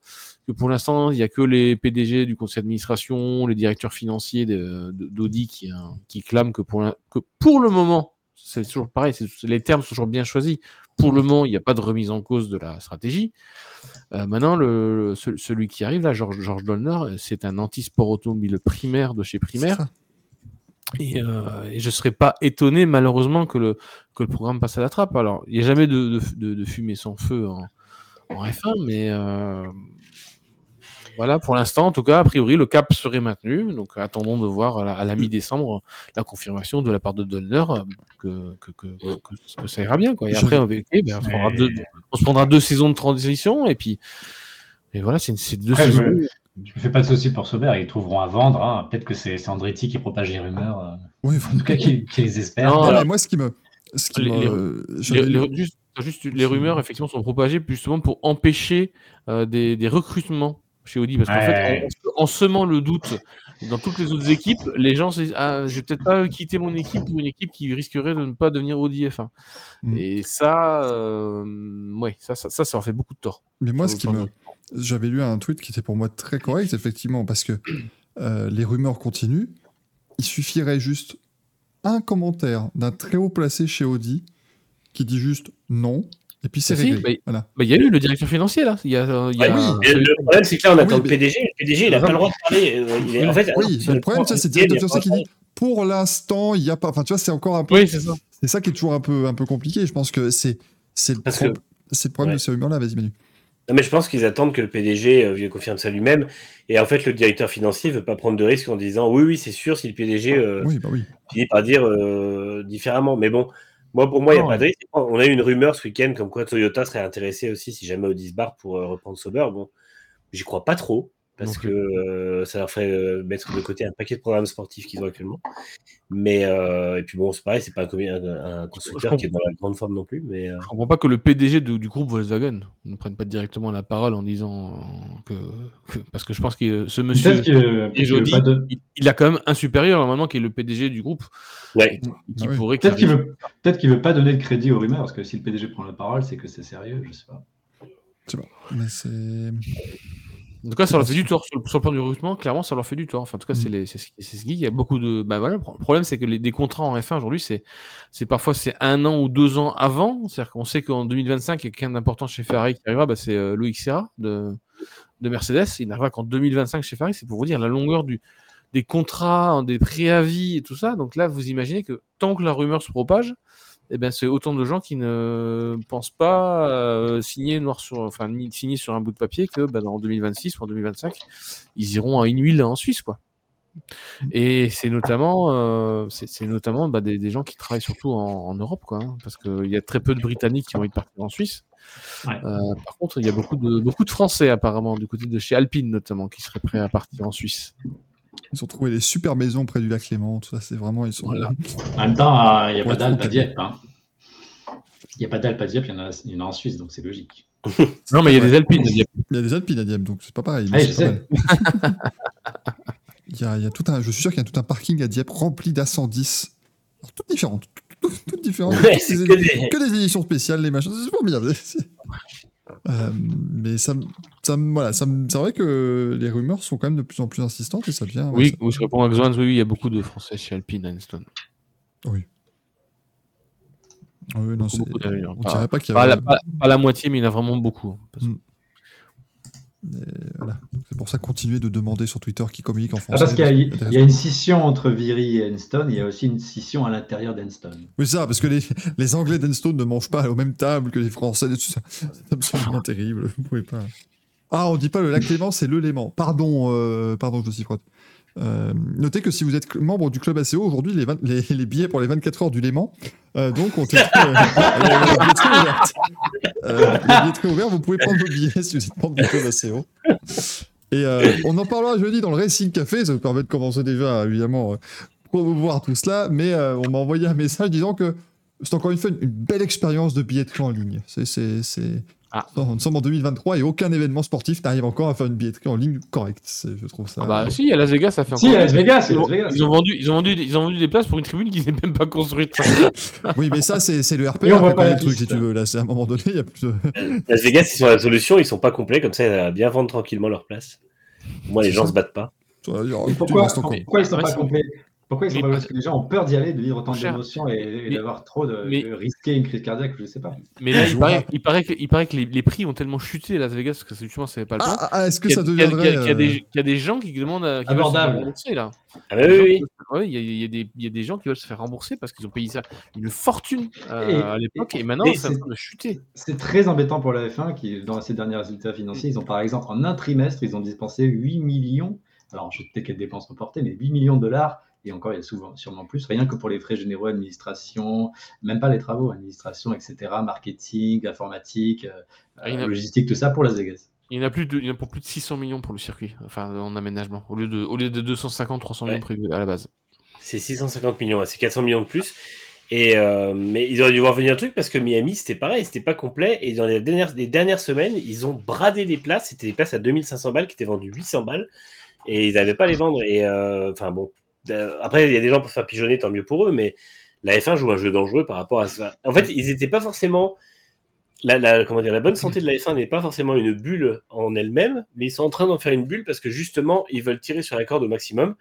que pour l'instant, il n'y a que les PDG du conseil d'administration, les directeurs financiers d'Audi qui, qui clament que pour, que pour le moment, c'est toujours pareil, les termes sont toujours bien choisis. Pour le moment, il n'y a pas de remise en cause de la stratégie. Euh, maintenant, le, celui qui arrive, là, Georges George Dolner, c'est un anti-sport automobile primaire de chez Primaire. Et, euh, et je serais pas étonné, malheureusement, que le, que le programme passe à la trappe. Alors, il n'y a jamais de, de, de- de fumée sans feu en, en F1, mais euh, voilà, pour l'instant, en tout cas, a priori, le cap serait maintenu. Donc, attendons de voir à la, la mi-décembre la confirmation de la part de Donner euh, que, que, que, que- que ça ira bien. Quoi. Et Je- après, ok, ben, on, se prendra deux, on se prendra deux saisons de transition, et puis. Et voilà, c'est deux Après, je saisons. me- Je me fais pas de soucis pour Sauber, ils trouveront à vendre. hein. Peut-être que c'est Andretti qui propage les rumeurs, euh, Oui, en tout cas qui, qui les espère. Non, alors- moi, ce qui me. Ce qui Les- me- les- euh, Les, j'avais les- lu- juste, juste, les rumeurs effectivement sont propagées justement pour empêcher euh, des, des recrutements chez Audi parce qu'en fait en, en semant le doute dans toutes les autres équipes les gens se disent ah je vais peut-être pas quitter mon équipe pour une équipe qui risquerait de ne pas devenir Audi F1 Mm. et ça euh, ouais ça, ça ça ça en fait beaucoup de tort Mais moi, ce qui me. J'avais lu un tweet qui était pour moi très correct, effectivement, parce que euh, les rumeurs continuent. Il suffirait juste un commentaire d'un très haut placé chez Audi qui dit juste non, et puis c'est Ah si, réglé. bah, Voilà. Bah, il y a eu le directeur financier là il y a, euh, il y a- Ouais, oui, le problème, c'est que là, on attend Oui, le mais- PDG. Le PDG, il n'a pas le droit de parler. euh, il est- en fait, Oui, le problème, c'est le directeur financier qui dit pour l'instant, il n'y a pas. Enfin, tu vois, c'est encore un peu. oui c'est ça C'est ça qui est toujours un peu, un peu compliqué. Je pense que c'est c'est le, Parce pro- que- c'est le problème Ouais. de ces rumeurs-là. Vas-y, Manu. Non, mais je pense qu'ils attendent que le PDG euh, vienne confirme ça lui-même. Et en fait, le directeur financier veut pas prendre de risque en disant oui, oui, c'est sûr, si le PDG euh, Oui, bah oui. finit par dire euh, différemment. Mais bon, moi, pour moi, il n'y a Non, pas de risque. On a eu une rumeur ce week-end comme quoi Toyota serait intéressé aussi si jamais se barre pour euh, reprendre Sauber. Bon, j'y crois pas trop. Parce Non que euh, ça leur ferait euh, mettre de côté un paquet de programmes sportifs qu'ils ont actuellement. Mais euh, et puis bon, c'est pareil, c'est pas un, commis- un- un constructeur qui est dans la grande forme non plus. Mais euh, Je comprends pas que le PDG de- du groupe Volkswagen ne prenne pas directement la parole en disant que, que- parce que je pense que ce monsieur que- et Jody, de- il, il a quand même un supérieur normalement qui est le PDG du groupe ouais, qui Ah pourrait Peut-être qu'il veut, peut-être qu'il veut pas donner de crédit aux rumeurs, parce que si le PDG prend la parole, c'est que c'est sérieux, je sais pas. Sais pas. Mais c'est. En tout cas, ça leur fait du tort sur le, sur le plan du recrutement. Clairement, ça leur fait du tort. Enfin, en tout cas, c'est c'est ce c'est ce qui dit. Il y a beaucoup de. Bah voilà. Le problème, c'est que les, des contrats en F1 aujourd'hui, c'est c'est parfois c'est un an ou deux ans avant. C'est-à-dire qu'on sait qu'en 2025, il y a quelqu'un d'important chez Ferrari qui arrivera. Bah, c'est euh, Loïc Serra de, de Mercedes. Il n'arrivera qu'en 2025 chez Ferrari. C'est pour vous dire la longueur du, des contrats, des préavis et tout ça. Donc là, vous imaginez que tant que la rumeur se propage, eh ben, c'est autant de gens qui ne pensent pas euh, signer noir sur, enfin, signer sur un bout de papier que bah, en 2026 ou en 2025, ils iront à une huile en Suisse, quoi. Et c'est notamment, euh, c'est c'est notamment bah, des, des gens qui travaillent surtout en, en Europe, quoi, hein, parce qu'il y a très peu de Britanniques qui ont envie de partir en Suisse. Ouais. Euh, par contre, il y a beaucoup de, beaucoup de Français apparemment, du côté de chez Alpine notamment, qui seraient prêts à partir en Suisse. Ils ont trouvé des super maisons près du lac Léman. Tout ça, c'est vraiment. Ils sont. Voilà. En même temps, euh, il n'y a Ouais, pas d'Alpes à Dieppe. hein. Il n'y a pas d'Alpes à Dieppe, il y, en a, en a Suisse, donc c'est logique. Non, mais il y a des Alpines. y a- Il y a des Alpines à Dieppe, donc c'est pas pareil. je pas sais. mal. Il y a, il y a tout un, je suis sûr qu'il y a tout un parking à Dieppe rempli d'A110. Alors, Toutes différentes. Toutes, différentes. Ouais, des- que des éditions spéciales, les machins. C'est formidable. Euh, mais ça, ça, voilà, ça c'est vrai que les rumeurs sont quand même de plus en plus insistantes et ça devient. Oui, ça- oui, je réponds à Xoan, oui, oui, il y a beaucoup de Français chez Alpine à Enstone. oui, non, c'est- Beaucoup d'ailleurs. on Pas- dirait pas qu'il y Pas avait. la, pas- pas la moitié, mais il y en a vraiment beaucoup. hein, parce Mm. Voilà. C'est pour ça continuer de demander sur Twitter qui communique en Ah, français. parce qu'il y, a- y une scission entre Viry et Enston, il y a aussi une scission à l'intérieur d'Enston. Oui, c'est ça, parce que les, les Anglais d'Enstone ne mangent pas aux mêmes tables que les Français. et tout ça. C'est absolument terrible. Vous pouvez pas. Ah, on dit pas le lac Léman, c'est le Léman. Pardon, euh, pardon, je suis frotte. Euh, notez que si vous êtes membre du club ACO, aujourd'hui, les, 20 les, les billets pour les 24 heures du Léman, euh, donc on été euh, billetterie ouverte, vous pouvez prendre vos billets si vous êtes membre du club ACO. Et on en parlera jeudi dans le Racing Café, ça vous permet de commencer déjà, évidemment, euh, promouvoir tout cela, mais on m'a envoyé un message disant que c'est encore une fois une, belle expérience de billetterie en ligne. C'est... Ah. Nous sommes en 2023 et aucun événement sportif n'arrive encore à faire une billetterie en ligne correcte. Je trouve ça. Ah bah si, à Las Vegas, ça fait Si, encore- à Las Vegas, ils, Las ont, Vegas. ils ont vendu, ils, ont vendu, ils ont vendu des places pour une tribune qui n'est même pas construite. Oui, mais ça, c'est, le Et on qui voit pas les trucs, si tu veux. Là, c'est à un moment donné, il y a plus de. Las Vegas, ils sont la solution, ils sont pas complets, comme ça, ils bien vendre tranquillement leur place. Au moins, les gens ça. se battent pas. Pourquoi, pourquoi ils ne sont pas complets? Pourquoi ils sont Mais pas pas- Parce que les gens ont peur d'y aller, de vivre autant d'émotions et, et d'avoir trop de, mais- de risquer une crise cardiaque, je sais pas. Mais là, il paraît, il paraît que, il paraît que les, les prix ont tellement chuté à Las Vegas parce que justement, ça n'avait pas le temps. Ah, ah, est-ce que a- ça a- deviendrait. qu'il y a- qu'il y a des- euh, qu'il y a des gens qui demandent à, qui Abordable. faire rembourser là. Ah bah oui, oui. Ouais, il y, a- il y a des- il y a des gens qui veulent se faire rembourser parce qu'ils ont payé ça une fortune euh, Et- à l'époque et maintenant et ça va chuter. C'est très embêtant pour la F1 qui, dans ses derniers résultats financiers, ils ont par exemple en un trimestre, ils ont dépensé 8 millions. Alors, je sais quelles dépenses reportées, mais 8 millions de dollars. Et encore, il y a souvent, sûrement plus, rien que pour les frais généraux, administration, même pas les travaux, administration, etc., marketing, informatique, euh, Ah, logistique, tout ça pour Las Vegas. Il y en a plus de, il y en a pour plus de 600 millions pour le circuit, enfin en aménagement, au lieu de, au lieu de 250, 300 millions prévus à la base. C'est 650 millions, c'est 400 millions de plus. Et euh, mais ils auraient dû voir venir un truc parce que Miami, c'était pareil, c'était pas complet. Et dans les dernières, les dernières semaines, ils ont bradé des places. C'était des places à 2500 balles qui étaient vendues 800 balles. Et ils n'avaient pas à les vendre. Et euh, enfin bon, après, il y a des gens pour se faire pigeonner, tant mieux pour eux. Mais la F1 joue un jeu dangereux par rapport à ça. En fait, ils n'étaient pas forcément. La, la- comment dire, la bonne santé de la F1 n'est pas forcément une bulle en elle-même, mais ils sont en train d'en faire une bulle parce que justement, ils veulent tirer sur la corde au maximum.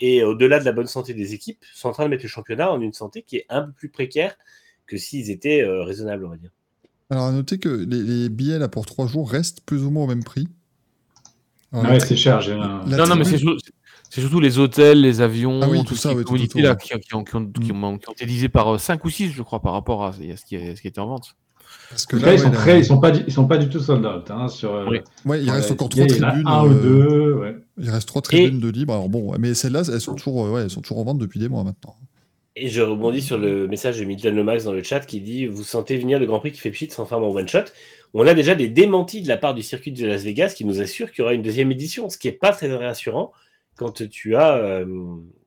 Et au-delà de la bonne santé des équipes, ils sont en train de mettre le championnat en une santé qui est un peu plus précaire que s'ils étaient euh, raisonnables, on va dire. Alors, à noter que les, les billets là pour trois jours restent plus ou moins au même prix. Alors, Ouais, c'est cher. j'ai un- non, non, mais c'est c'est surtout les hôtels, les avions, Ah oui, tout tout ce ça, ouais, tout là, qui, qui ont, qui ont- qui Mm. ont- qui ont été divisés par 5 ou 6, je crois, par rapport à, à ce, qui, est- ce qui était en vente. Parce que En là, ils, ouais, sont la- très, ils sont pas, du- ils sont pas du tout sold out. hein, sur, euh, Oui. ouais, il reste encore trois en tribunes. Un ou euh, deux, ouais. Il reste trois tribunes de libre. Alors bon, mais celles-là, elles sont toujours, euh, ouais, elles sont toujours en vente depuis des mois maintenant. Et je rebondis sur le message de Milton Lomax dans le chat qui dit Vous sentez venir le Grand Prix qui fait pchit sans faire mon one shot? On a déjà des démentis de la part du circuit de Las Vegas qui nous assure qu'il y aura une deuxième édition, ce qui n'est pas très rassurant quand tu as, euh,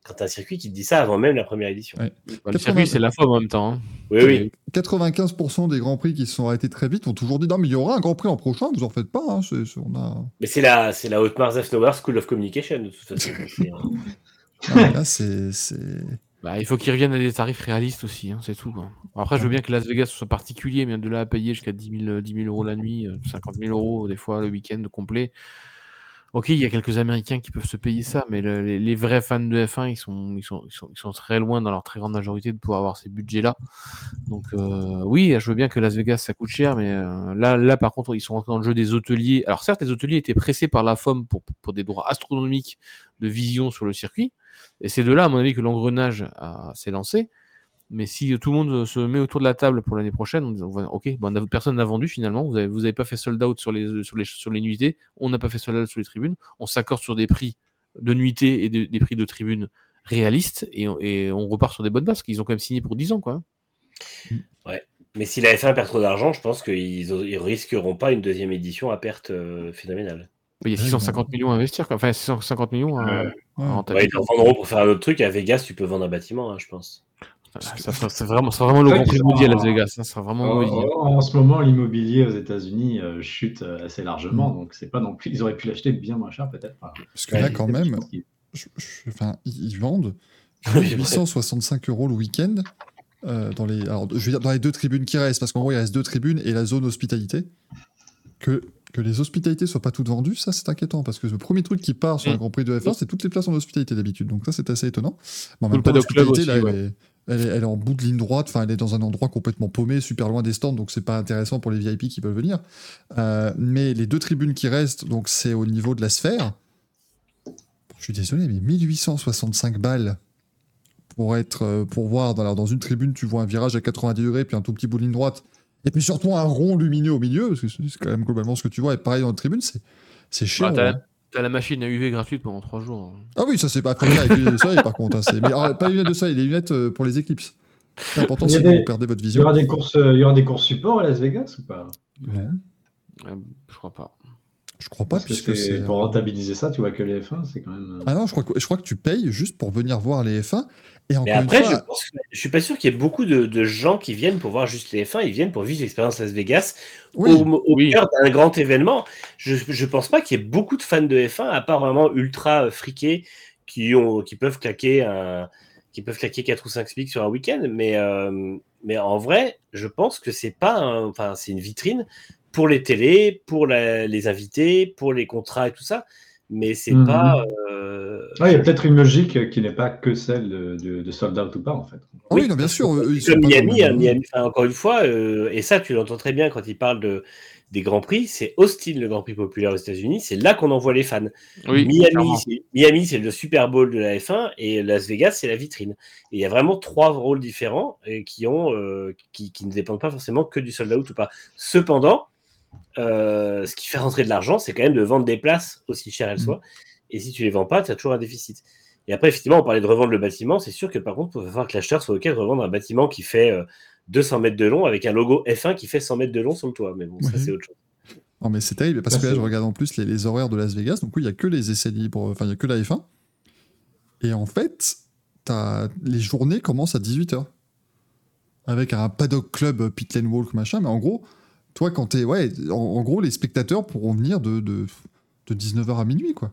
quand as un circuit qui te dit ça avant même la première édition. Ouais. Bah, le 80 circuit, c'est la forme en même temps. hein. Oui, oui. 95% des grands prix qui se sont arrêtés très vite ont toujours dit non, mais il y aura un grand prix en prochain, vous en faites pas. hein, on a... Mais c'est la, c'est la Haute-Mars Afnauer School of Communication, de toute façon. Euh, Ah, là, c'est. Bah, il faut qu'ils reviennent à des tarifs réalistes aussi, hein, c'est tout. quoi. Après, je veux bien que Las Vegas soit particulier, mais de là à payer jusqu'à 10 000, 10 000 euros la nuit, euh, 50 000 euros des fois le week-end complet. Ok, il y a quelques Américains qui peuvent se payer ça, mais le- les, vrais fans de F1, ils sont, ils, sont, ils, sont, très loin dans leur très grande majorité de pouvoir avoir ces budgets-là. Donc euh, oui, je veux bien que Las Vegas, ça coûte cher, mais euh, là, par contre, ils sont rentrés dans le jeu des hôteliers. Alors certes, les hôteliers étaient pressés par la FOM pour, des droits astronomiques de vision sur le circuit. Et c'est de là, à mon avis, que l'engrenage s'est lancé. Mais si tout le monde se met autour de la table pour l'année prochaine, on dit, ok, a- personne n'a vendu finalement, vous n'avez vous avez pas fait sold out sur les, sur, les, sur les nuitées, on n'a pas fait sold out sur les tribunes, on s'accorde sur des prix de nuitées et de- des prix de tribunes réalistes et, on- et on repart sur des bonnes bases, parce qu'ils ont quand même signé pour 10 ans. Quoi. Mais si la F1 perd trop d'argent, je pense qu'ils ils risqueront pas une deuxième édition à perte euh, phénoménale. Il y a Ouais, 650 millions à investir, quoi. enfin 650 millions à, Ouais. à Ouais. Ouais, rentabiliser. ils en vendront pour faire un autre truc. À Vegas, tu peux vendre un bâtiment, hein, je pense. Ça sera- C'est vraiment, ça vraiment le grand prix maudit à sont Las en- Vegas, ça sera vraiment En, ce moment, l'immobilier aux États-Unis euh, chute euh, assez largement, donc c'est pas non plus. Ils auraient pu l'acheter bien moins cher peut-être. Parce que ouais, là, quand même, pense qu'ils- je- je- enfin, ils vendent Oui, c'est vrai. 865 euros le week-end. euh, dans les, alors, je veux dire dans les deux tribunes qui restent, parce qu'en gros, il reste deux tribunes et la zone hospitalité. Que, que les hospitalités soient pas toutes vendues, ça c'est inquiétant, parce que le premier truc qui part sur un Mm. Grand Prix de F1, c'est toutes les places en hospitalité d'habitude. Donc ça, c'est assez étonnant. Mais en même temps, l'hospitalité, elle, est, elle, en bout de ligne droite, enfin, elle est dans un endroit complètement paumé, super loin des stands, donc c'est pas intéressant pour les VIP qui peuvent venir. Euh, mais les deux tribunes qui restent, donc c'est au niveau de la sphère. Je suis désolé, mais 1865 balles pour être euh, pour voir dans, alors, dans une tribune, tu vois un virage à 90 degrés, puis un tout petit bout de ligne droite, et puis surtout un rond lumineux au milieu, parce que c'est quand même globalement ce que tu vois, et pareil dans la tribune, c'est c'est cher. Bah. T'as la machine à UV gratuite pendant 3 jours. Ah oui, ça c'est pas très bien avec les lunettes de soleil par contre. hein, c'est- mais alors, pas les lunettes de soleil, les lunettes euh, pour les éclipses. C'est important si des- vous perdez votre Il y vision. aura des courses, euh, il y aura des courses support à Las Vegas ou pas? Euh, je crois pas. je crois pas Parce que puisque c'est pour rentabiliser ça, tu vois que les F1, c'est quand même. Ah non, je crois, que, je crois que tu payes juste pour venir voir les F1. Et Mais après, je, pense que- je suis pas sûr qu'il y ait beaucoup de, de gens qui viennent pour voir juste les F1. Ils viennent pour vivre l'expérience Las Vegas oui, au, au oui. cœur d'un grand événement. Je, je pense pas qu'il y ait beaucoup de fans de F1, à part vraiment ultra euh, friqués qui, ont, qui peuvent claquer un, qui peuvent claquer 4 ou 5 SMIC sur un week-end. Mais, euh, mais en vrai, je pense que c'est pas un- enfin, c'est une vitrine pour les télés, pour la- les invités, pour les contrats et tout ça. Mais c'est Mhm. pas. euh, Ouais, il y a peut-être une logique qui n'est pas que celle de, de, de sold out ou pas, en fait. Oui, non, bien sûr. Comme Miami, hein, enfin, encore une fois, euh, et ça tu l'entends très bien quand il parle de, des Grands Prix, c'est Austin le Grand Prix populaire aux États-Unis, c'est là qu'on envoie les fans. Oui, Miami, c'est- Miami, c'est le Super Bowl de la F1 et Las Vegas, c'est la vitrine. Et il y a vraiment trois rôles différents et qui, ont, euh, qui, qui ne dépendent pas forcément que du sold out ou pas. Cependant, euh, ce qui fait rentrer de l'argent, c'est quand même de vendre des places, aussi chères elles Mm. soient. Et si tu les vends pas, tu as toujours un déficit. Et après, effectivement, on parlait de revendre le bâtiment. C'est sûr que par contre, il va falloir que l'acheteur soit OK de revendre un bâtiment qui fait euh, 200 mètres de long avec un logo F1 qui fait 100 mètres de long sur le toit. Mais bon, ça, Ouais. c'est autre chose. Non, mais c'est terrible parce que là, je regarde en plus les, les horaires de Las Vegas. Donc, oui, il n'y a que les essais libres, enfin, il n'y a que la F1. Et en fait, as, les journées commencent à 18h. Avec un paddock club euh, pit lane walk, machin. Mais en gros, toi, quand t'es. Ouais, en, en gros, les spectateurs pourront venir de, de, de 19h à minuit, quoi.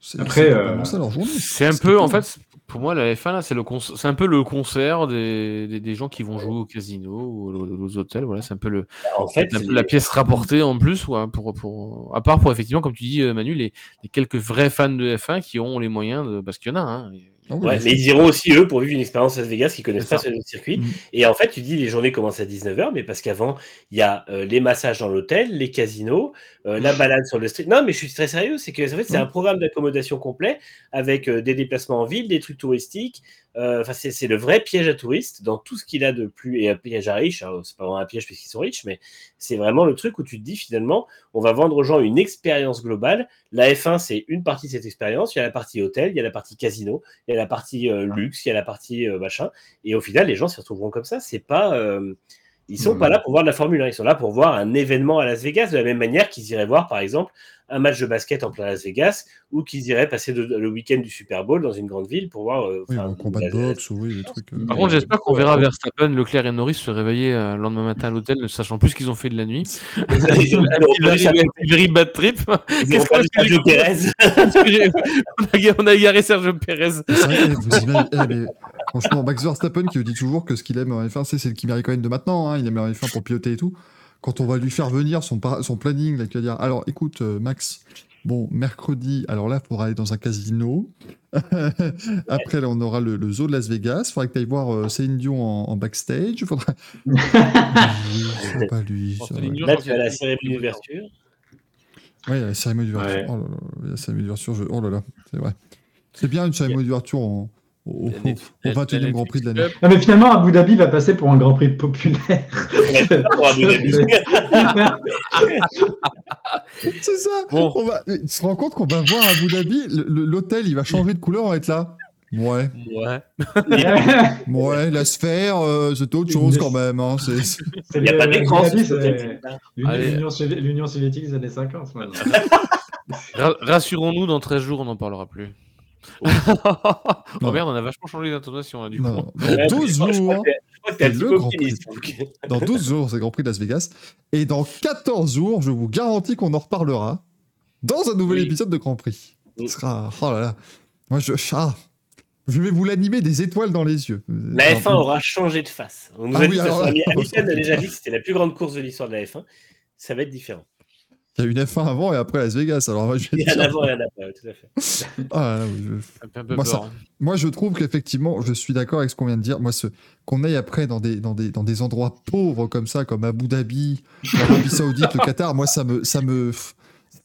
C'est Après, c'est euh, vraiment ça leur journée. C'est un peu, en cool. fait, pour moi, la F1, là, c'est le conc- c'est un peu le concert des, des, des gens qui vont jouer au casino ou aux, aux hôtels. Voilà, c'est un peu le, En fait, la pièce rapportée en plus, ouais, pour, pour, à part pour effectivement, comme tu dis, euh, Manu, les, les quelques vrais fans de F1 qui ont les moyens de, parce qu'il y en a, hein. Ouais, bien mais ils iront aussi, eux, pour vivre une expérience Las Vegas qu'ils connaissent pas le circuit. Mm. Et en fait, tu dis, les journées commencent à 19h, mais parce qu'avant, il y a euh, les massages dans l'hôtel, les casinos, euh, la balade sur le street. Non, mais je suis très sérieux, c'est que en fait, c'est un programme d'accommodation complet avec euh, des déplacements en ville, des trucs touristiques. Euh, Enfin, c'est le vrai piège à touristes dans tout ce qu'il a de plus. Et un piège à riches, hein, c'est pas vraiment un piège parce qu'ils sont riches, mais c'est vraiment le truc où tu te dis finalement, on va vendre aux gens une expérience globale. La F1, c'est une partie de cette expérience. Il y a la partie hôtel, il y a la partie casino, il y a la partie euh, luxe, il y a la partie euh, machin. Et au final, les gens s'y retrouveront comme ça. C'est pas. Euh, ils sont pas là pour voir de la Formule 1, ils sont là pour voir un événement à Las Vegas, de la même manière qu'ils iraient voir, par exemple, un match de basket en plein Las Vegas, ou qu'ils iraient passer de- le week-end du Super Bowl dans une grande ville pour voir. euh, Oui, un combat de boxe, ou oui, des trucs. euh, Par contre, j'espère qu'on verra Verstappen, Leclerc et Norris se réveiller euh, le lendemain matin à l'hôtel, ne sachant plus ce qu'ils ont fait de la nuit. Ils ont- Un very- bad trip. Qu'est-ce qu'on a fait Sergio Perez. on, a, ga- on a égaré Sergio Perez. C'est vrai, vous imaginez- mais franchement, Max Verstappen qui dit toujours que ce qu'il aime en F1, c'est c'est le Kimi Raikkonen de maintenant. hein, il aime en F1 pour piloter et tout. Quand on va lui faire venir son, planning, là, qui va dire Alors écoute, euh, Max, bon, mercredi, alors là, il faudra aller dans un casino. Après, là, on aura le, le zoo de Las Vegas. Il faudra que tu ailles voir euh, Céline Dion en, en backstage. Faudra... Oui, c'est pas lui. Ça, ouais. Là, je tu as la cérémonie d'ouverture. Ouais, il y a la cérémonie d'ouverture. Ouais. Oh là là, la cérémonie d'ouverture, je- oh là là, c'est vrai. C'est bien une cérémonie d'ouverture en- au, au, La Net- au la- 21e la Grand Prix de l'année. Non, mais finalement, Abu Dhabi va passer pour un Grand Prix populaire. C'est ça. Bon. On va, tu te rends compte qu'on va voir Abu Dhabi, l'hôtel, il va changer de couleur, on va être là. Ouais, Ouais. ouais, la sphère, euh, c'est autre chose quand même. hein, c'est- c'est- Il n'y a pas d'écran l'Union- soviétique des années 50. maintenant. Ra- Rassurons-nous, dans 13 jours, on n'en parlera plus. oh Non. merde, on a vachement changé d'intonation du coup. Ouais, dans 12 je crois- je crois jours, que t'es- je crois que t'es un c'est petit le peu Grand optimiste. Prix. donc. dans 12 jours, c'est le Grand Prix de Las Vegas. Et dans 14 jours, je vous garantis qu'on en reparlera dans un nouvel Oui. épisode de Grand Prix. Oui. Ce sera, oh là là. Moi, je, ah, je vais vous l'animer des étoiles dans les yeux. La F1 aura changé de face. On nous Ah a oui, dit que alors ça là- sera- Hamilton a déjà dit que c'était la plus grande course de l'histoire de la F1. Ça va être différent. Il y a une F1 avant et après Las Vegas. Alors, moi, je vais Il y en a avant et un après, tout à fait. Ah là je- un peu Moi, ça- peur. Moi, je trouve qu'effectivement, je suis d'accord avec ce qu'on vient de dire. Moi, ce, qu'on aille après dans des, dans, des, dans des endroits pauvres comme ça, comme Abu Dhabi, l'Arabie Saoudite, le Qatar, moi, ça me. Ça me.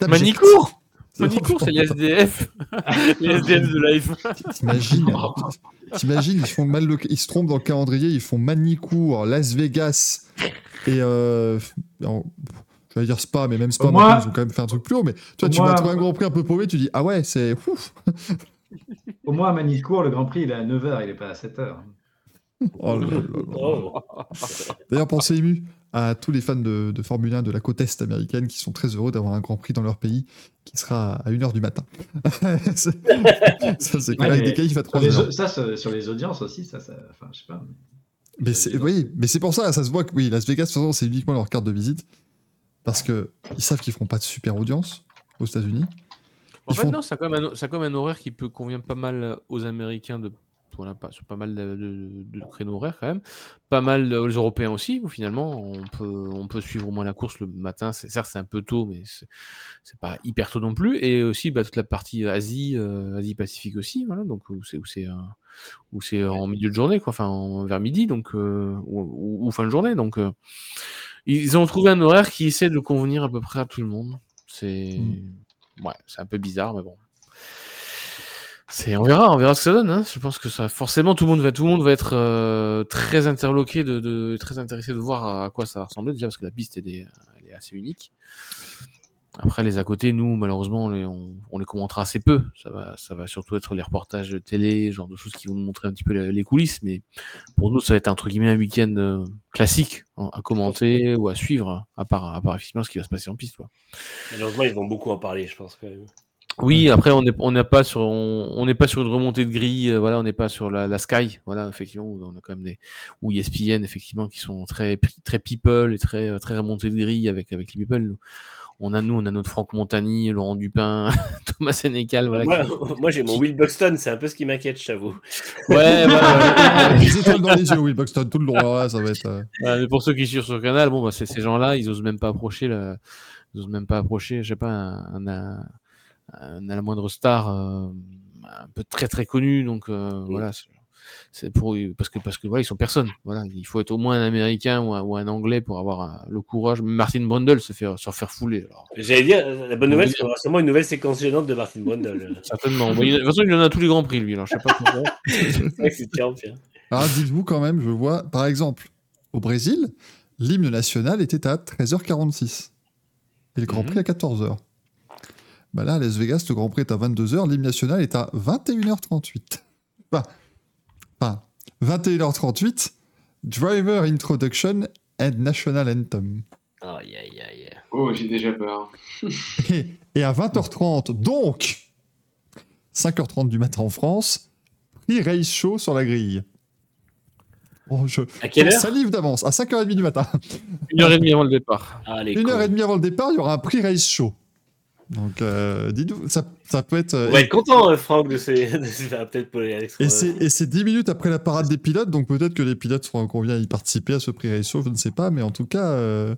Manicourt Manicourt, c'est les SDF. les SDF de la F1. T'imagines T'imagines, ils font mal le- ils se trompent dans le calendrier, ils font Manicourt, Las Vegas et euh, en- je vais dire Spa, mais même Spa, Moi- maintenant, ils ont quand même fait un truc plus haut. Mais toi, tu Moi- vas trouver un Grand Prix un peu paumé, tu dis ah ouais, c'est ouf. Au moins, à Manicourt, le Grand Prix, il est à 9h, il n'est pas à 7h. Oh là là là là. D'ailleurs, pensez ému à tous les fans de, de Formule 1 de la côte est américaine qui sont très heureux d'avoir un Grand Prix dans leur pays qui sera à 1h du matin. C'est- ça, c'est quand même des qualifs à Sur 3 les, heures. ça, ça, sur les audiences aussi, ça, ça enfin, je sais pas. Mais c'est, oui, mais c'est pour ça, ça se voit que oui, Las Vegas, de toute façon, c'est uniquement leur carte de visite. Parce que ils savent qu'ils feront pas de super audience aux États-Unis. En Ils fait, font- non, c'est quand, même un- c'est quand même un horaire qui peut convient pas mal aux Américains de voilà, pas, sur pas mal de, de- de créneaux horaires quand même. Pas mal euh, les Européens aussi, où finalement, on peut, on peut suivre au moins la course le matin. Certes, c'est un peu tôt, mais c'est, pas hyper tôt non plus. Et aussi bah, toute la partie Asie, euh, Asie-Pacifique aussi, voilà, donc où c'est, où c'est, euh, où c'est en milieu de journée, quoi, enfin en- vers midi, donc, euh, ou, ou- ou fin de journée. Donc, ils ont trouvé un horaire qui essaie de convenir à peu près à tout le monde. C'est, ouais, c'est un peu bizarre, mais bon. C'est, on verra, on verra ce que ça donne. Hein. Je pense que ça, forcément, tout le monde va, tout le monde va être euh, très interloqué, de, de- très intéressé de voir à, à quoi ça va ressembler déjà parce que la piste elle est, elle est assez unique. Après, les à côté, nous, malheureusement, on les, on, on les commentera assez peu. Ça va, ça va surtout être les reportages de télé, genre de choses qui vont nous montrer un petit peu les, les coulisses. Mais pour nous, ça va être entre guillemets un week-end euh, classique hein, à commenter ou à suivre, à part, à part effectivement ce qui va se passer en piste. Quoi. Malheureusement, ils vont beaucoup en parler, je pense. Quand même. Oui, après on n'est on n'est pas sur on on n'est pas sur une remontée de grille, euh, voilà, on n'est pas sur la, la Sky, voilà, effectivement, où on a quand même des ou ESPN effectivement qui sont très très people et très très remontée de grille avec avec les people. On a nous, on a notre Franck Montagny, Laurent Dupin, Thomas Sénécal, voilà. Moi, qui- moi, j'ai mon Will Buxton, c'est un peu ce qui m'inquiète, je t'avoue. Ouais, voilà. Les étoiles dans les yeux, Will Buxton, tout le long. ouais, ça va être. euh, Ouais, mais pour ceux qui suivent sur le canal, bon, bah, c'est ces gens-là, ils osent même pas approcher, le... ils osent même pas approcher, je sais pas, un, un, un- un- à la moindre star, euh, un peu très très connu, donc euh, voilà, c'est- pour parce que parce que voilà, ils sont personne, voilà, il faut être au moins un Américain ou un, ou un Anglais pour avoir le courage. Martin Brundle se faire se faire fouler, alors, J'allais dire, la bonne nouvelle, c'est sûrement une nouvelle séquence gênante de Martin Brundle. certainement. Bon, il- de toute façon, il en a tous les grands prix, lui, alors je sais pas pourquoi. c'est. Alors dites-vous quand même, je vois, par exemple, au Brésil, l'hymne national était à 13h46 et le Grand Mhm. Prix à 14h. Bah là, à Las Vegas, le Grand Prix est à 22h, l'hymne national est à 21h38. Enfin, enfin, 21h38, Driver Introduction and National Anthem. Aïe, aïe. Oh, j'ai déjà peur. Et, et à 20h30, donc 5h30 du matin en France, prix race show sur la grille. Bon, je, À quelle heure salive d'avance, à 5h30 du matin. Une heure et demie avant le départ. Ah, Une cons. heure et demie avant le départ, il y aura un prix race show. Donc, euh, dites-vous, ça, ça peut être. euh, On va être content, euh, Franck, de ces. Peut-être pour les Alex. et c'est et c'est 10 minutes après la parade des pilotes, donc peut-être que les pilotes seront combien y participer à ce prix race show, je ne sais pas, mais en tout cas, euh,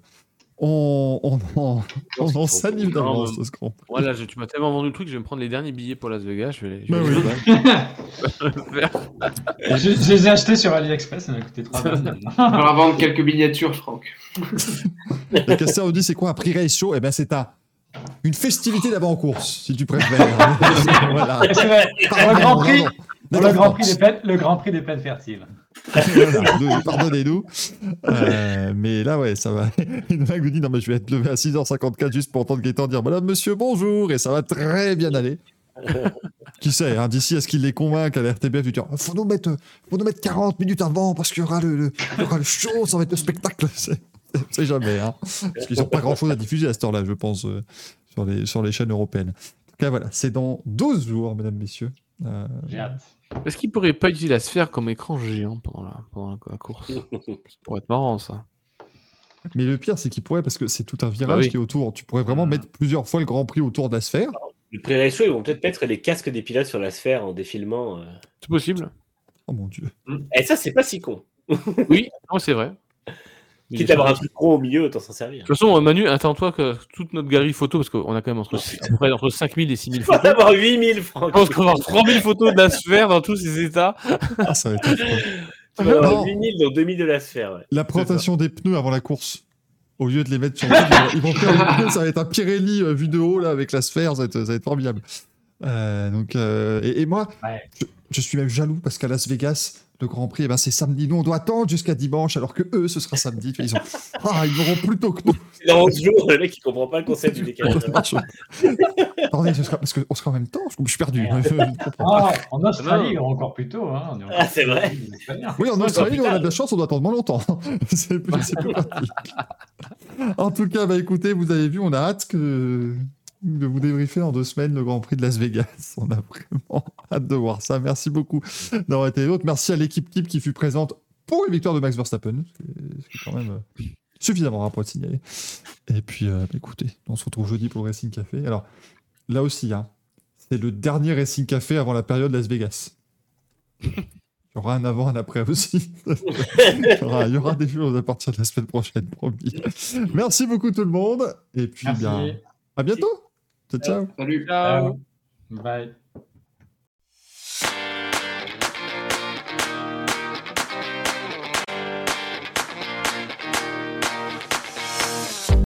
on, on, en- on en salive d'avance de ce Prix. Voilà, je- tu m'as tellement vendu le truc, je vais me prendre les derniers billets pour Las Vegas. Je vais les, je Bah oui. les- je, je les ai achetés sur AliExpress, ça m'a coûté 3 balles. On va vendre quelques miniatures, Franck. La Castor nous dit c'est quoi un prix race show Eh ben c'est un, une festivité d'avant-course, si tu préfères. voilà. Le Grand Prix, le Grand Prix des plaines, le Grand Prix des plaines fertiles. Pardonnez-nous. Euh, mais là, ouais, ça va. Une vague nous dit non, mais je vais être levé à 6h54 juste pour entendre Gaëtan dire Madame, monsieur, bonjour, et ça va très bien aller. Qui sait, hein, d'ici à ce qu'il les convainque à la RTBF, du dire faut nous mettre, faut nous mettre 40 minutes avant parce qu'il y aura le, le- il y aura le show, ça va être le spectacle. C'est c'est jamais, hein. Parce qu'ils n'ont pas grand chose à diffuser à cette heure-là, je pense, euh, sur, les, sur les chaînes européennes. En tout cas, voilà, c'est dans 12 jours, mesdames, messieurs. Euh, J'ai hâte. Est-ce qu'il pourrait pas utiliser la sphère comme écran géant pendant la, pendant la, course? Ça pourrait être marrant, ça. Mais le pire, c'est qu'il pourrait, parce que c'est tout un virage Bah oui. qui est autour. Tu pourrais vraiment mettre plusieurs fois le Grand Prix autour de la sphère. Le pré-race ils vont peut-être mettre les casques des pilotes sur la sphère en défilement. euh. C'est possible. Oh mon dieu. Et ça, c'est pas si con. Oui, non, c'est vrai. Quitte à avoir un truc rond au milieu, autant s'en servir. De toute façon, Manu, attends-toi que toute notre galerie photo, parce qu'on a quand même entre, à peu près entre 5000 et 6000 Il faut photos. avoir 8000 francs. Je pense qu'on va avoir 3000 photos de la sphère dans tous ses états. Ah, ça va être. Il faut avoir Non. 8000 dans 2000 de la sphère. Ouais. La présentation des pneus avant la course. Au lieu de les mettre sur le ils vont- ils vont faire ça va être un Pirelli euh, vu de haut là avec la sphère, ça va être, ça va être formidable. Euh, donc, euh, et, et moi, Ouais. je, je suis même jaloux parce qu'à Las Vegas, le Grand Prix, eh ben, c'est samedi. Nous, on doit attendre jusqu'à dimanche, alors que eux, ce sera samedi. Ils, ont... ah, ils auront plus tôt que nous. Dans 11 jours, le mec, il comprend pas le concept du décalage. Attendez, ce sera... parce qu'on sera en même temps. Je, suis perdu. Je ne comprends pas. Ah, en Australie, encore plus tôt. Hein. on est encore Ah, c'est vrai. Oui, en Australie, on a de la chance, on doit attendre moins longtemps. c'est plus, c'est plus pratique. En tout cas, bah, écoutez, vous avez vu, on a hâte que... de vous débriefer en deux semaines le Grand Prix de Las Vegas. On a vraiment hâte de voir ça. Merci beaucoup d'avoir été d'autres. Merci à l'équipe type qui fut présente pour les victoires de Max Verstappen. Ce qui est- quand même euh, suffisamment rare pour être signalé. Et puis, euh, bah, écoutez, on se retrouve jeudi pour le Racing Café. Alors, là aussi, hein, c'est le dernier Racing Café avant la période Las Vegas. Il y aura un avant, un après aussi. il, y aura, il y aura des choses à partir de la semaine prochaine, promis. Merci beaucoup tout le monde. Et puis, Merci. bien, à bientôt. Ciao, ciao. Salut. Ciao. Bye.